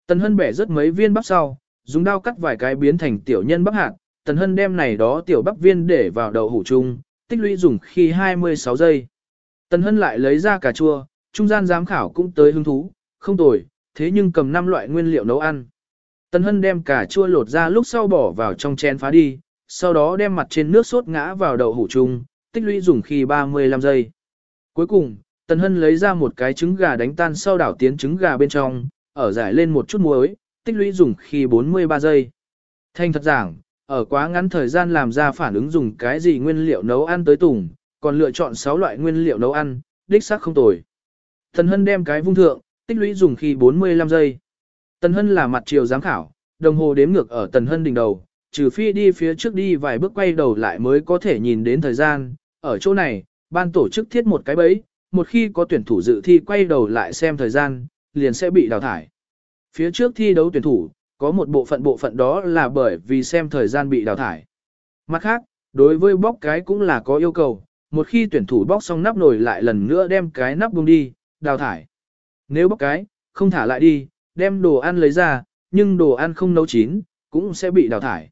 Tần Hân bẻ rất mấy viên bắp sau, dùng dao cắt vài cái biến thành tiểu nhân bắp hạt, Tần Hân đem này đó tiểu bắp viên để vào đậu hủ chung, tích lũy dùng khi 26 giây. Tần Hân lại lấy ra cà chua, trung gian giám khảo cũng tới hứng thú, không tồi, thế nhưng cầm 5 loại nguyên liệu nấu ăn. Tần Hân đem cà chua lột ra lúc sau bỏ vào trong chén phá đi, sau đó đem mặt trên nước sốt ngã vào đậu hủ chung, tích lũy dùng khi 35 giây. Cuối cùng, Tần Hân lấy ra một cái trứng gà đánh tan sau đảo tiến trứng gà bên trong, ở giải lên một chút muối, tích lũy dùng khi 43 giây. Thanh thật giảng, ở quá ngắn thời gian làm ra phản ứng dùng cái gì nguyên liệu nấu ăn tới tùng, còn lựa chọn 6 loại nguyên liệu nấu ăn, đích xác không tồi. Tần Hân đem cái vung thượng, tích lũy dùng khi 45 giây. Tần Hân là mặt chiều giám khảo, đồng hồ đếm ngược ở Tần Hân đỉnh đầu, trừ phi đi phía trước đi vài bước quay đầu lại mới có thể nhìn đến thời gian. Ở chỗ này, ban tổ chức thiết một cái bẫy, một khi có tuyển thủ dự thi quay đầu lại xem thời gian, liền sẽ bị đào thải. Phía trước thi đấu tuyển thủ, có một bộ phận bộ phận đó là bởi vì xem thời gian bị đào thải. Mặt khác, đối với bóc cái cũng là có yêu cầu, một khi tuyển thủ bóc xong nắp nồi lại lần nữa đem cái nắp bung đi, đào thải. Nếu bóc cái, không thả lại đi, đem đồ ăn lấy ra, nhưng đồ ăn không nấu chín, cũng sẽ bị đào thải.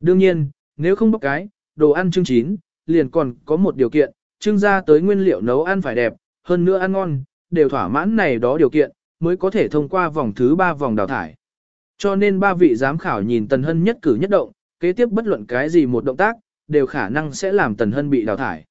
Đương nhiên, nếu không bóc cái, đồ ăn trưng chín, liền còn có một điều kiện, trưng ra tới nguyên liệu nấu ăn phải đẹp, hơn nữa ăn ngon, đều thỏa mãn này đó điều kiện, mới có thể thông qua vòng thứ ba vòng đào thải. Cho nên ba vị giám khảo nhìn Tần Hân nhất cử nhất động, kế tiếp bất luận cái gì một động tác, đều khả năng sẽ làm Tần Hân bị đào thải.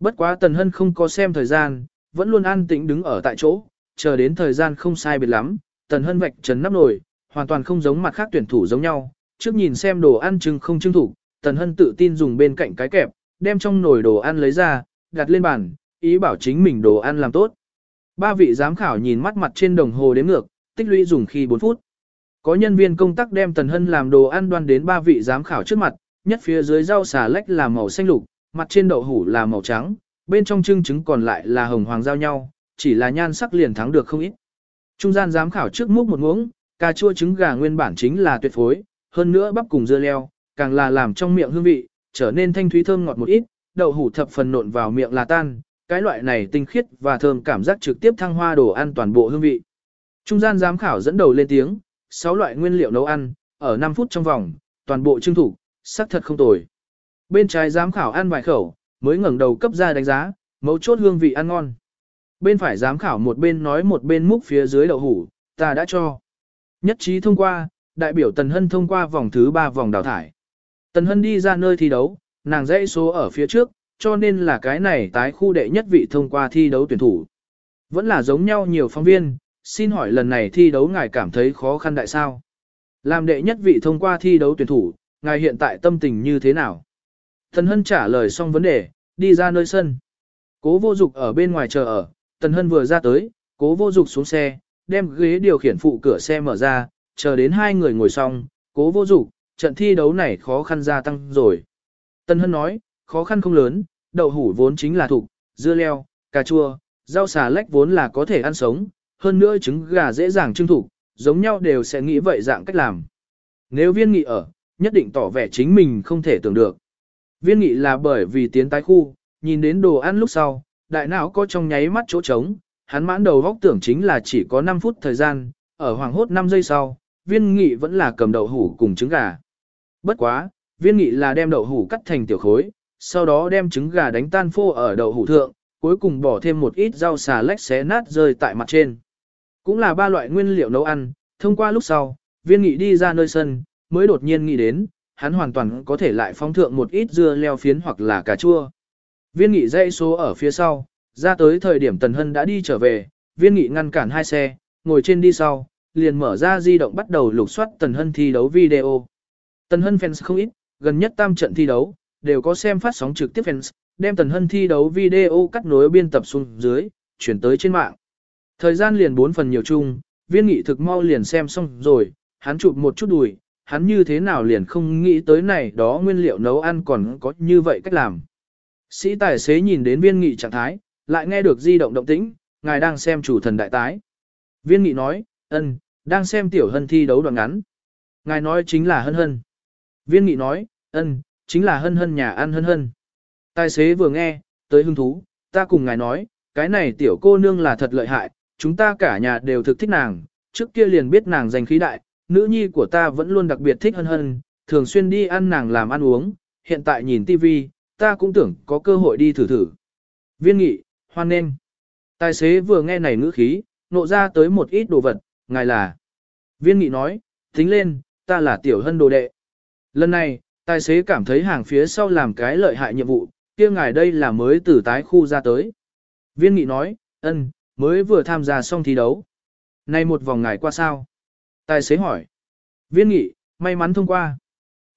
Bất quá Tần Hân không có xem thời gian, vẫn luôn an tĩnh đứng ở tại chỗ, chờ đến thời gian không sai biệt lắm, Tần Hân vạch trần nắp nồi, hoàn toàn không giống mặt khác tuyển thủ giống nhau, trước nhìn xem đồ ăn chừng không trưng thủ, Tần Hân tự tin dùng bên cạnh cái kẹp, đem trong nồi đồ ăn lấy ra, đặt lên bàn, ý bảo chính mình đồ ăn làm tốt. Ba vị giám khảo nhìn mắt mặt trên đồng hồ đếm ngược, tích lũy dùng khi 4 phút. Có nhân viên công tác đem Tần Hân làm đồ ăn đoan đến ba vị giám khảo trước mặt, nhất phía dưới rau xà lách là màu xanh lục, mặt trên đậu hủ là màu trắng, bên trong trưng trứng còn lại là hồng hoàng giao nhau, chỉ là nhan sắc liền thắng được không ít. Trung gian giám khảo trước múc một muỗng, cà chua trứng gà nguyên bản chính là tuyệt phối, hơn nữa bắp cùng dưa leo, càng là làm trong miệng hương vị, trở nên thanh thúy thơm ngọt một ít, đậu hủ thập phần nộn vào miệng là tan, cái loại này tinh khiết và thơm cảm giác trực tiếp thăng hoa đồ ăn toàn bộ hương vị. Trung gian giám khảo dẫn đầu lên tiếng, 6 loại nguyên liệu nấu ăn, ở 5 phút trong vòng, toàn bộ trưng thủ, sắc thật không tồi. Bên trái giám khảo ăn vài khẩu, mới ngẩng đầu cấp ra đánh giá, mấu chốt hương vị ăn ngon. Bên phải giám khảo một bên nói một bên múc phía dưới đậu hủ, ta đã cho. Nhất trí thông qua, đại biểu Tần Hân thông qua vòng thứ 3 vòng đào thải. Tần Hân đi ra nơi thi đấu, nàng dãy số ở phía trước, cho nên là cái này tái khu đệ nhất vị thông qua thi đấu tuyển thủ. Vẫn là giống nhau nhiều phóng viên, xin hỏi lần này thi đấu ngài cảm thấy khó khăn đại sao? Làm đệ nhất vị thông qua thi đấu tuyển thủ, ngài hiện tại tâm tình như thế nào? Tần Hân trả lời xong vấn đề, đi ra nơi sân. Cố vô dục ở bên ngoài chờ ở, Tần Hân vừa ra tới, cố vô dục xuống xe, đem ghế điều khiển phụ cửa xe mở ra, chờ đến hai người ngồi xong, cố vô dục, trận thi đấu này khó khăn gia tăng rồi. Tân Hân nói, khó khăn không lớn, đậu hủ vốn chính là thục, dưa leo, cà chua, rau xà lách vốn là có thể ăn sống, hơn nữa trứng gà dễ dàng trưng thủ, giống nhau đều sẽ nghĩ vậy dạng cách làm. Nếu viên nghị ở, nhất định tỏ vẻ chính mình không thể tưởng được. Viên nghị là bởi vì tiến tái khu, nhìn đến đồ ăn lúc sau, đại não có trong nháy mắt chỗ trống, hắn mãn đầu góc tưởng chính là chỉ có 5 phút thời gian, ở hoàng hốt 5 giây sau, viên nghị vẫn là cầm đậu hủ cùng trứng gà. Bất quá, viên nghị là đem đậu hủ cắt thành tiểu khối, sau đó đem trứng gà đánh tan phô ở đậu hủ thượng, cuối cùng bỏ thêm một ít rau xà lách xé nát rơi tại mặt trên. Cũng là ba loại nguyên liệu nấu ăn, thông qua lúc sau, viên nghị đi ra nơi sân, mới đột nhiên nghĩ đến, hắn hoàn toàn có thể lại phóng thượng một ít dưa leo phiến hoặc là cà chua. Viên nghị dãy số ở phía sau, ra tới thời điểm Tần Hân đã đi trở về, viên nghị ngăn cản hai xe, ngồi trên đi sau, liền mở ra di động bắt đầu lục soát Tần Hân thi đấu video. Tần Hân fans không ít, gần nhất tam trận thi đấu, đều có xem phát sóng trực tiếp fans, đem Tần Hân thi đấu video cắt nối biên tập xuống dưới, chuyển tới trên mạng. Thời gian liền 4 phần nhiều chung, viên nghị thực mau liền xem xong rồi, hắn chụp một chút đùi, hắn như thế nào liền không nghĩ tới này đó nguyên liệu nấu ăn còn có như vậy cách làm. Sĩ tài xế nhìn đến viên nghị trạng thái, lại nghe được di động động tĩnh, ngài đang xem chủ thần đại tái. Viên nghị nói, ân, đang xem tiểu hân thi đấu đoạn ngắn. Ngài nói chính là hân hân. Viên nghị nói, ân, chính là hân hân nhà ăn hân hân. Tài xế vừa nghe, tới hứng thú, ta cùng ngài nói, cái này tiểu cô nương là thật lợi hại, chúng ta cả nhà đều thực thích nàng, trước kia liền biết nàng giành khí đại, nữ nhi của ta vẫn luôn đặc biệt thích hân hân, thường xuyên đi ăn nàng làm ăn uống, hiện tại nhìn tivi, ta cũng tưởng có cơ hội đi thử thử. Viên nghị, hoan nghênh. Tài xế vừa nghe này ngữ khí, nộ ra tới một ít đồ vật, ngài là. Viên nghị nói, tính lên, ta là tiểu hân đồ đệ. Lần này, tài xế cảm thấy hàng phía sau làm cái lợi hại nhiệm vụ, kia ngài đây là mới từ tái khu ra tới. Viên nghị nói, ân, mới vừa tham gia xong thi đấu. Nay một vòng ngài qua sao? Tài xế hỏi. Viên nghị, may mắn thông qua.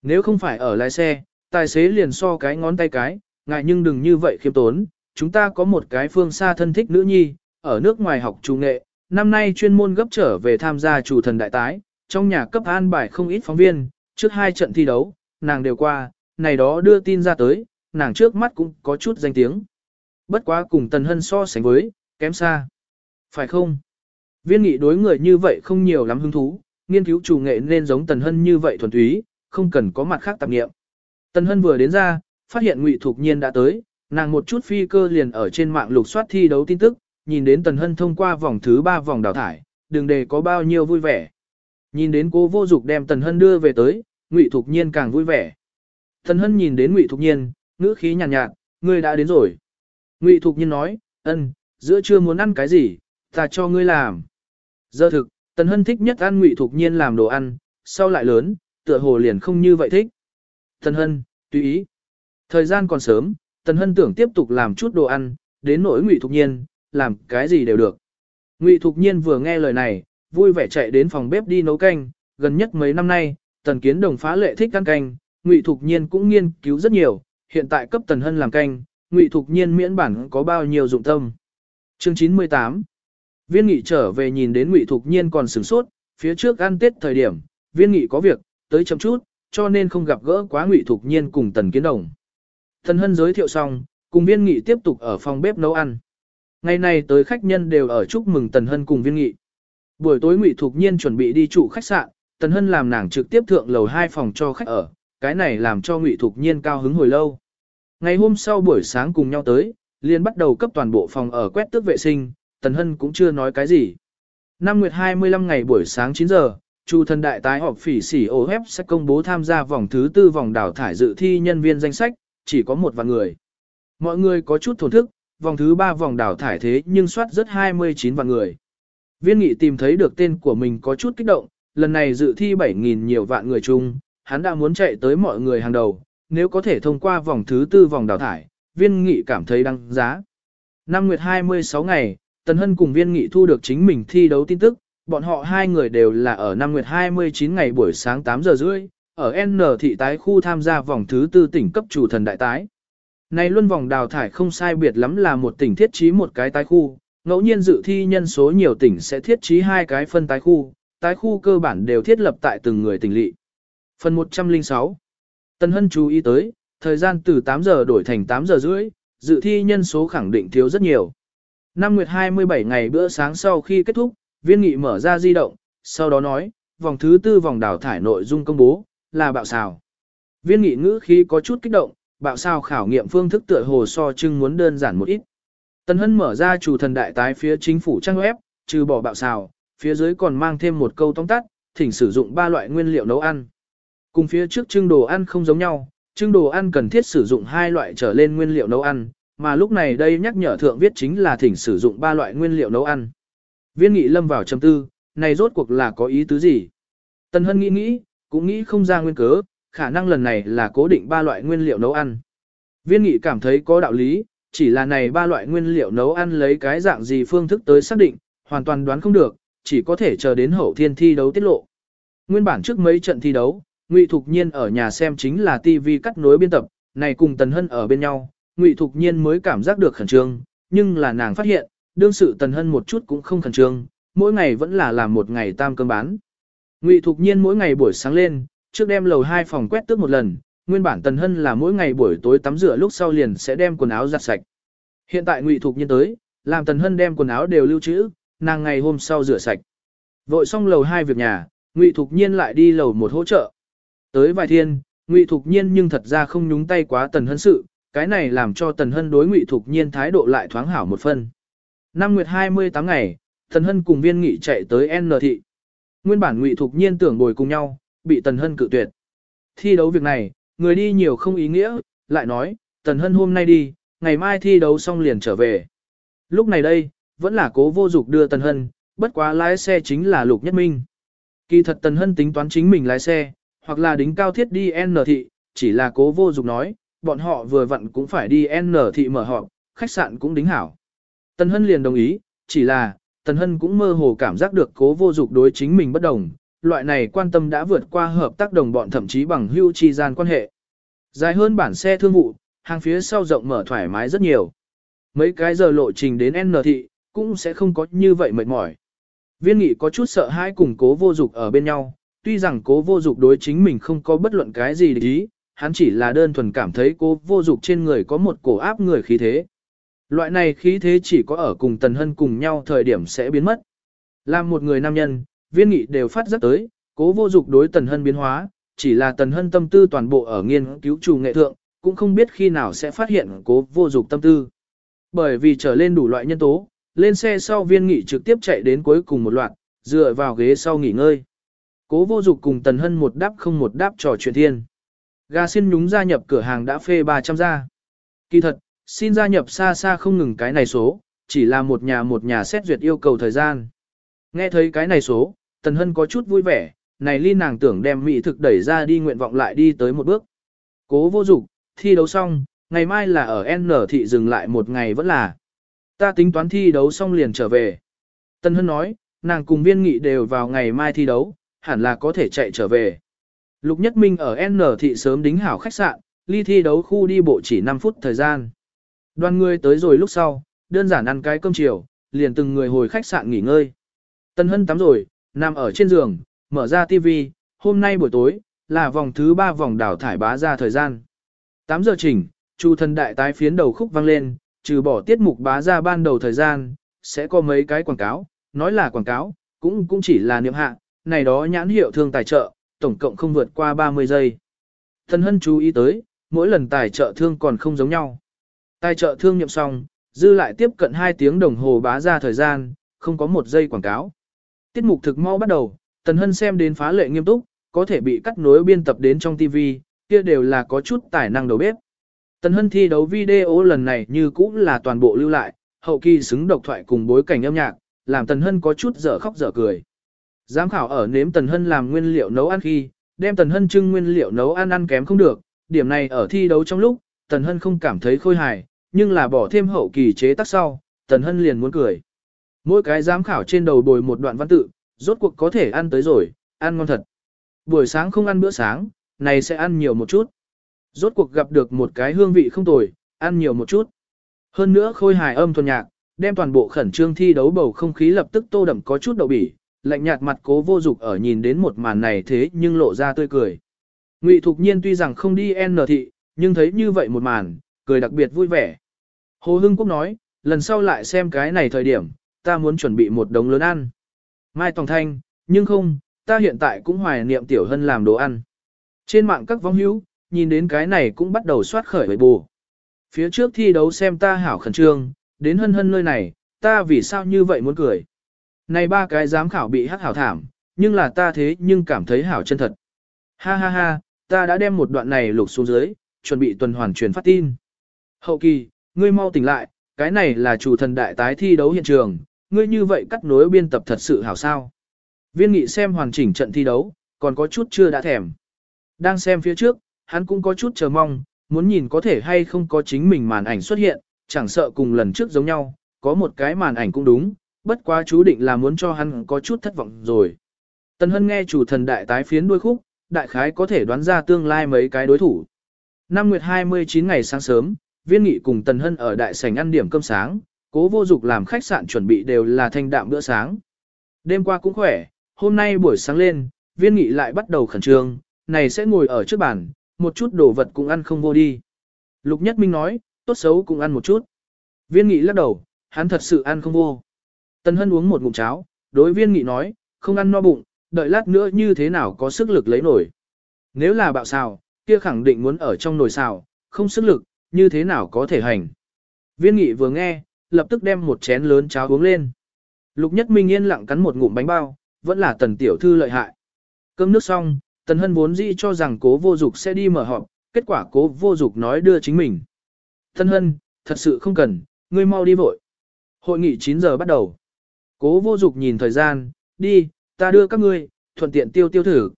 Nếu không phải ở lái xe, tài xế liền so cái ngón tay cái, ngài nhưng đừng như vậy khiêm tốn. Chúng ta có một cái phương xa thân thích nữ nhi, ở nước ngoài học trung nghệ, năm nay chuyên môn gấp trở về tham gia chủ thần đại tái, trong nhà cấp an bài không ít phóng viên, trước hai trận thi đấu, nàng đều qua, này đó đưa tin ra tới, nàng trước mắt cũng có chút danh tiếng. Bất quá cùng Tần Hân so sánh với, kém xa. Phải không? Viên nghị đối người như vậy không nhiều lắm hứng thú, nghiên cứu chủ nghệ nên giống Tần Hân như vậy thuần túy, không cần có mặt khác tạp nghiệm. Tần Hân vừa đến ra, phát hiện Ngụy Thục Nhiên đã tới, nàng một chút phi cơ liền ở trên mạng lục soát thi đấu tin tức, nhìn đến Tần Hân thông qua vòng thứ 3 vòng đào thải, đừng đề có bao nhiêu vui vẻ. Nhìn đến cô vô dục đem Tần Hân đưa về tới, Ngụy Thục Nhiên càng vui vẻ. Tần Hân nhìn đến Ngụy Thục Nhiên, ngữ khí nhàn nhạt, nhạt, ngươi đã đến rồi. Ngụy Thục Nhiên nói, ân, giữa trưa muốn ăn cái gì, ta cho ngươi làm. Giờ thực, Tần Hân thích nhất ăn Ngụy Thục Nhiên làm đồ ăn, sau lại lớn, tựa hồ liền không như vậy thích. Tần Hân, tùy ý. Thời gian còn sớm, Tần Hân tưởng tiếp tục làm chút đồ ăn, đến nỗi Ngụy Thục Nhiên, làm cái gì đều được. Ngụy Thục Nhiên vừa nghe lời này, vui vẻ chạy đến phòng bếp đi nấu canh, gần nhất mấy năm nay, Tần Kiến Đồng phá lệ thích ăn canh, Ngụy Thục Nhiên cũng nghiên cứu rất nhiều, hiện tại cấp Tần Hân làm canh, Ngụy Thục Nhiên miễn bản có bao nhiêu dụng tâm. Chương 98 Viên Nghị trở về nhìn đến Ngụy Thục Nhiên còn sửng sốt, phía trước ăn Tết thời điểm, Viên Nghị có việc, tới chậm chút, cho nên không gặp gỡ quá Ngụy Thục Nhiên cùng Tần Kiến Đồng. Tần Hân giới thiệu xong, cùng Viên Nghị tiếp tục ở phòng bếp nấu ăn. Ngày này tới khách nhân đều ở chúc mừng Tần Hân cùng Viên Nghị. Buổi tối Ngụy Thục Nhiên chuẩn bị đi trụ khách sạn, Tần Hân làm nàng trực tiếp thượng lầu hai phòng cho khách ở, cái này làm cho Ngụy Thục Nhiên cao hứng hồi lâu. Ngày hôm sau buổi sáng cùng nhau tới, liền bắt đầu cấp toàn bộ phòng ở quét tước vệ sinh, Tần Hân cũng chưa nói cái gì. Năm nguyệt 25 ngày buổi sáng 9 giờ, Chu thần đại tái họp phỉ sỉ OF sẽ công bố tham gia vòng thứ tư vòng đào thải dự thi nhân viên danh sách, chỉ có một vạn người. Mọi người có chút thổn thức, vòng thứ ba vòng đào thải thế nhưng soát rất 29 vạn người. Viên nghị tìm thấy được tên của mình có chút kích động, lần này dự thi 7.000 nhiều vạn người chung, hắn đã muốn chạy tới mọi người hàng đầu, nếu có thể thông qua vòng thứ tư vòng đào thải, viên nghị cảm thấy đăng giá. Năm nguyệt 26 ngày, Tần Hân cùng viên nghị thu được chính mình thi đấu tin tức, bọn họ hai người đều là ở năm nguyệt 29 ngày buổi sáng 8 giờ rưỡi, ở N thị tái khu tham gia vòng thứ tư tỉnh cấp chủ thần đại tái. Này luân vòng đào thải không sai biệt lắm là một tỉnh thiết trí một cái tái khu, ngẫu nhiên dự thi nhân số nhiều tỉnh sẽ thiết trí hai cái phân tái khu, tái khu cơ bản đều thiết lập tại từng người tỉnh lỵ. Phần 106 Tân Hân chú ý tới, thời gian từ 8 giờ đổi thành 8 giờ rưỡi, dự thi nhân số khẳng định thiếu rất nhiều. Năm nguyệt 27 ngày bữa sáng sau khi kết thúc, viên nghị mở ra di động, sau đó nói, vòng thứ tư vòng đào thải nội dung công bố, là bạo xào. Viên nghị ngữ khí có chút kích động, bạo sao khảo nghiệm phương thức tựa hồ so trưng muốn đơn giản một ít. Tân Hân mở ra chủ thần đại tái phía chính phủ trang web, trừ bỏ bạo xào, phía dưới còn mang thêm một câu tóm tắt, thỉnh sử dụng ba loại nguyên liệu nấu ăn. Cùng phía trước trưng đồ ăn không giống nhau, trưng đồ ăn cần thiết sử dụng hai loại trở lên nguyên liệu nấu ăn, mà lúc này đây nhắc nhở thượng viết chính là thỉnh sử dụng ba loại nguyên liệu nấu ăn. Viên nghị lâm vào trầm tư, này rốt cuộc là có ý tứ gì? Tần Hân nghĩ nghĩ, cũng nghĩ không ra nguyên cớ, khả năng lần này là cố định ba loại nguyên liệu nấu ăn. Viên nghị cảm thấy có đạo lý, chỉ là này ba loại nguyên liệu nấu ăn lấy cái dạng gì phương thức tới xác định, hoàn toàn đoán không được, chỉ có thể chờ đến hậu thiên thi đấu tiết lộ. Nguyên bản trước mấy trận thi đấu, Ngụy Thục Nhiên ở nhà xem chính là TV cắt nối biên tập, này cùng Tần Hân ở bên nhau, Ngụy Thục Nhiên mới cảm giác được khẩn trương, nhưng là nàng phát hiện, đương sự Tần Hân một chút cũng không khẩn trương, mỗi ngày vẫn là làm một ngày tam cơm bán. Ngụy Thục Nhiên mỗi ngày buổi sáng lên, trước đem lầu hai phòng quét tước một lần, nguyên bản Tần Hân là mỗi ngày buổi tối tắm rửa lúc sau liền sẽ đem quần áo giặt sạch. Hiện tại Ngụy Thục Nhiên tới, làm Tần Hân đem quần áo đều lưu trữ, nàng ngày hôm sau rửa sạch. Vội xong lầu hai việc nhà, Ngụy Thục Nhiên lại đi lầu một hỗ trợ. Tới vài thiên, Ngụy Thục Nhiên nhưng thật ra không nhúng tay quá Tần Hân sự, cái này làm cho Tần Hân đối Ngụy Thục Nhiên thái độ lại thoáng hảo một phân. Năm nguyệt 28 ngày, Tần Hân cùng viên nghị chạy tới N thị. Nguyên bản Ngụy Thục Nhiên tưởng bồi cùng nhau, bị Tần Hân cự tuyệt. Thi đấu việc này, người đi nhiều không ý nghĩa, lại nói, Tần Hân hôm nay đi, ngày mai thi đấu xong liền trở về. Lúc này đây, vẫn là cố vô dục đưa Tần Hân, bất quá lái xe chính là Lục Nhất Minh. Kỳ thật Tần Hân tính toán chính mình lái xe, hoặc là đính cao thiết đi N thị, chỉ là cố vô dục nói, bọn họ vừa vặn cũng phải đi N thị mở họp, khách sạn cũng đính hảo. Tần Hân liền đồng ý, chỉ là, Tần Hân cũng mơ hồ cảm giác được cố vô dục đối chính mình bất đồng, loại này quan tâm đã vượt qua hợp tác đồng bọn thậm chí bằng hưu chi gian quan hệ. Dài hơn bản xe thương vụ, hàng phía sau rộng mở thoải mái rất nhiều. Mấy cái giờ lộ trình đến N thị, cũng sẽ không có như vậy mệt mỏi. Viên nghị có chút sợ hãi cùng cố vô dục ở bên nhau, tuy rằng cố vô dục đối chính mình không có bất luận cái gì để ý, hắn chỉ là đơn thuần cảm thấy cố vô dục trên người có một cổ áp người khí thế. Loại này khí thế chỉ có ở cùng Tần Hân cùng nhau thời điểm sẽ biến mất. Làm một người nam nhân, viên nghị đều phát rất tới, cố vô dục đối Tần Hân biến hóa, chỉ là Tần Hân tâm tư toàn bộ ở nghiên cứu chủ nghệ thượng, cũng không biết khi nào sẽ phát hiện cố vô dục tâm tư. Bởi vì trở lên đủ loại nhân tố, lên xe sau viên nghị trực tiếp chạy đến cuối cùng một loạt, dựa vào ghế sau nghỉ ngơi. Cố vô dục cùng Tần Hân một đáp không một đáp trò chuyện thiên. Gà xin nhúng gia nhập cửa hàng đã phê 300 ra. Kỳ thật, xin gia nhập xa xa không ngừng cái này số, chỉ là một nhà một nhà xét duyệt yêu cầu thời gian. Nghe thấy cái này số, Tần Hân có chút vui vẻ, này ly nàng tưởng đem mỹ thực đẩy ra đi nguyện vọng lại đi tới một bước. Cố vô dục, thi đấu xong, ngày mai là ở N thị dừng lại một ngày vẫn là. Ta tính toán thi đấu xong liền trở về. Tần Hân nói, nàng cùng viên nghị đều vào ngày mai thi đấu, hẳn là có thể chạy trở về. Lục Nhất Minh ở N thị sớm đính hảo khách sạn, ly thi đấu khu đi bộ chỉ 5 phút thời gian. Đoàn người tới rồi lúc sau, đơn giản ăn cái cơm chiều, liền từng người hồi khách sạn nghỉ ngơi. Tân Hân tắm rồi, nằm ở trên giường, mở ra TV, hôm nay buổi tối, là vòng thứ 3 vòng đảo thải bá ra thời gian. 8 giờ chỉnh, Chu thần đại tái phiến đầu khúc vang lên, trừ bỏ tiết mục bá ra ban đầu thời gian, sẽ có mấy cái quảng cáo, nói là quảng cáo, cũng cũng chỉ là niệm hạ, này đó nhãn hiệu thương tài trợ, tổng cộng không vượt qua 30 giây. Thần hân chú ý tới, mỗi lần tài trợ thương còn không giống nhau. Tài trợ thương niệm xong, dư lại tiếp cận 2 tiếng đồng hồ bá ra thời gian, không có một giây quảng cáo. Tiết mục thực mau bắt đầu, Tần Hân xem đến phá lệ nghiêm túc, có thể bị cắt nối biên tập đến trong TV, kia đều là có chút tài năng đầu bếp. Tần Hân thi đấu video lần này như cũng là toàn bộ lưu lại, hậu kỳ xứng độc thoại cùng bối cảnh âm nhạc, làm Tần Hân có chút dở khóc dở cười. Giám khảo ở nếm Tần Hân làm nguyên liệu nấu ăn khi, đem Tần Hân trưng nguyên liệu nấu ăn ăn kém không được, điểm này ở thi đấu trong lúc, Tần Hân không cảm thấy khôi hài, nhưng là bỏ thêm hậu kỳ chế tác sau, Tần Hân liền muốn cười. Mỗi cái giám khảo trên đầu bồi một đoạn văn tự, rốt cuộc có thể ăn tới rồi, ăn ngon thật. Buổi sáng không ăn bữa sáng, này sẽ ăn nhiều một chút. Rốt cuộc gặp được một cái hương vị không tồi, ăn nhiều một chút. Hơn nữa khôi hài âm thuần nhạc, đem toàn bộ khẩn trương thi đấu bầu không khí lập tức tô đậm có chút đậu bỉ, lạnh nhạt mặt cố vô dục ở nhìn đến một màn này thế nhưng lộ ra tươi cười. Ngụy Thục Nhiên tuy rằng không đi N thị, nhưng thấy như vậy một màn, cười đặc biệt vui vẻ. Hồ Hưng Quốc nói, lần sau lại xem cái này thời điểm, ta muốn chuẩn bị một đống lớn ăn. Mai Tòng Thanh, nhưng không, ta hiện tại cũng hoài niệm Tiểu Hân làm đồ ăn. Trên mạng các vong hữu, nhìn đến cái này cũng bắt đầu soát khởi với bù. Phía trước thi đấu xem ta hảo khẩn trương, đến hân hân nơi này, ta vì sao như vậy muốn cười. Này ba cái giám khảo bị hắc hảo thảm, nhưng là ta thế nhưng cảm thấy hảo chân thật. Ha ha ha, ta đã đem một đoạn này lục xuống dưới, chuẩn bị tuần hoàn truyền phát tin. Hậu kỳ, ngươi mau tỉnh lại, cái này là chủ thần đại tái thi đấu hiện trường, ngươi như vậy cắt nối biên tập thật sự hảo sao. Viên nghị xem hoàn chỉnh trận thi đấu, còn có chút chưa đã thèm. Đang xem phía trước, hắn cũng có chút chờ mong, muốn nhìn có thể hay không có chính mình màn ảnh xuất hiện, chẳng sợ cùng lần trước giống nhau, có một cái màn ảnh cũng đúng, bất quá chú định là muốn cho hắn có chút thất vọng rồi. Tần Hân nghe chủ thần đại tái phiến đuôi khúc, đại khái có thể đoán ra tương lai mấy cái đối thủ. Năm nguyệt 29 ngày sáng sớm, viên nghị cùng Tần Hân ở đại sảnh ăn điểm cơm sáng, cố vô dục làm khách sạn chuẩn bị đều là thanh đạm bữa sáng. Đêm qua cũng khỏe, hôm nay buổi sáng lên, viên nghị lại bắt đầu khẩn trương, này sẽ ngồi ở trước bàn, một chút đồ vật cũng ăn không vô đi. Lục Nhất Minh nói, tốt xấu cũng ăn một chút. Viên nghị lắc đầu, hắn thật sự ăn không vô. Tân Hân uống một ngụm cháo, đối viên nghị nói, không ăn no bụng, đợi lát nữa như thế nào có sức lực lấy nổi. Nếu là bạo xào, kia khẳng định muốn ở trong nồi xào, không sức lực, như thế nào có thể hành. Viên nghị vừa nghe, lập tức đem một chén lớn cháo uống lên. Lục Nhất Minh yên lặng cắn một ngụm bánh bao, vẫn là tần tiểu thư lợi hại. Cơm nước xong, tần hân vốn dĩ cho rằng cố vô dục sẽ đi mở họp, kết quả cố vô dục nói đưa chính mình. Tần hân, thật sự không cần, ngươi mau đi vội. Hội nghị 9 giờ bắt đầu. Cố vô dục nhìn thời gian, đi, ta đưa các ngươi, thuận tiện tiêu tiêu thử.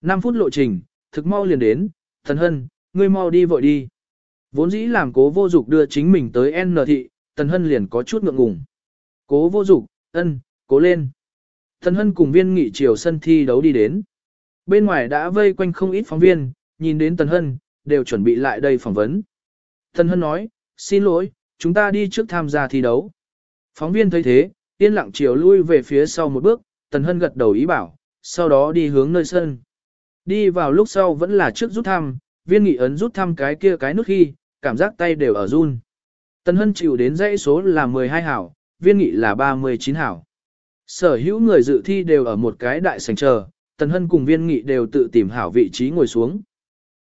5 phút lộ trình, thực mau liền đến, thần hân, ngươi mau đi vội đi. Vốn dĩ làm cố vô dục đưa chính mình tới N thị, tần hân liền có chút ngượng ngùng. Cố vô dục, ân, cố lên. Tần hân cùng viên nghị chiều sân thi đấu đi đến. Bên ngoài đã vây quanh không ít phóng viên, nhìn đến tần hân, đều chuẩn bị lại đây phỏng vấn. Tần hân nói, xin lỗi, chúng ta đi trước tham gia thi đấu. Phóng viên thấy thế, yên lặng chiều lui về phía sau một bước, tần hân gật đầu ý bảo, sau đó đi hướng nơi sân. Đi vào lúc sau vẫn là trước rút thăm, viên nghị ấn rút thăm cái kia cái nút khi, cảm giác tay đều ở run. Tần hân chịu đến dãy số là 12 hảo, viên nghị là 39 hảo. Sở hữu người dự thi đều ở một cái đại sảnh chờ, tần hân cùng viên nghị đều tự tìm hảo vị trí ngồi xuống.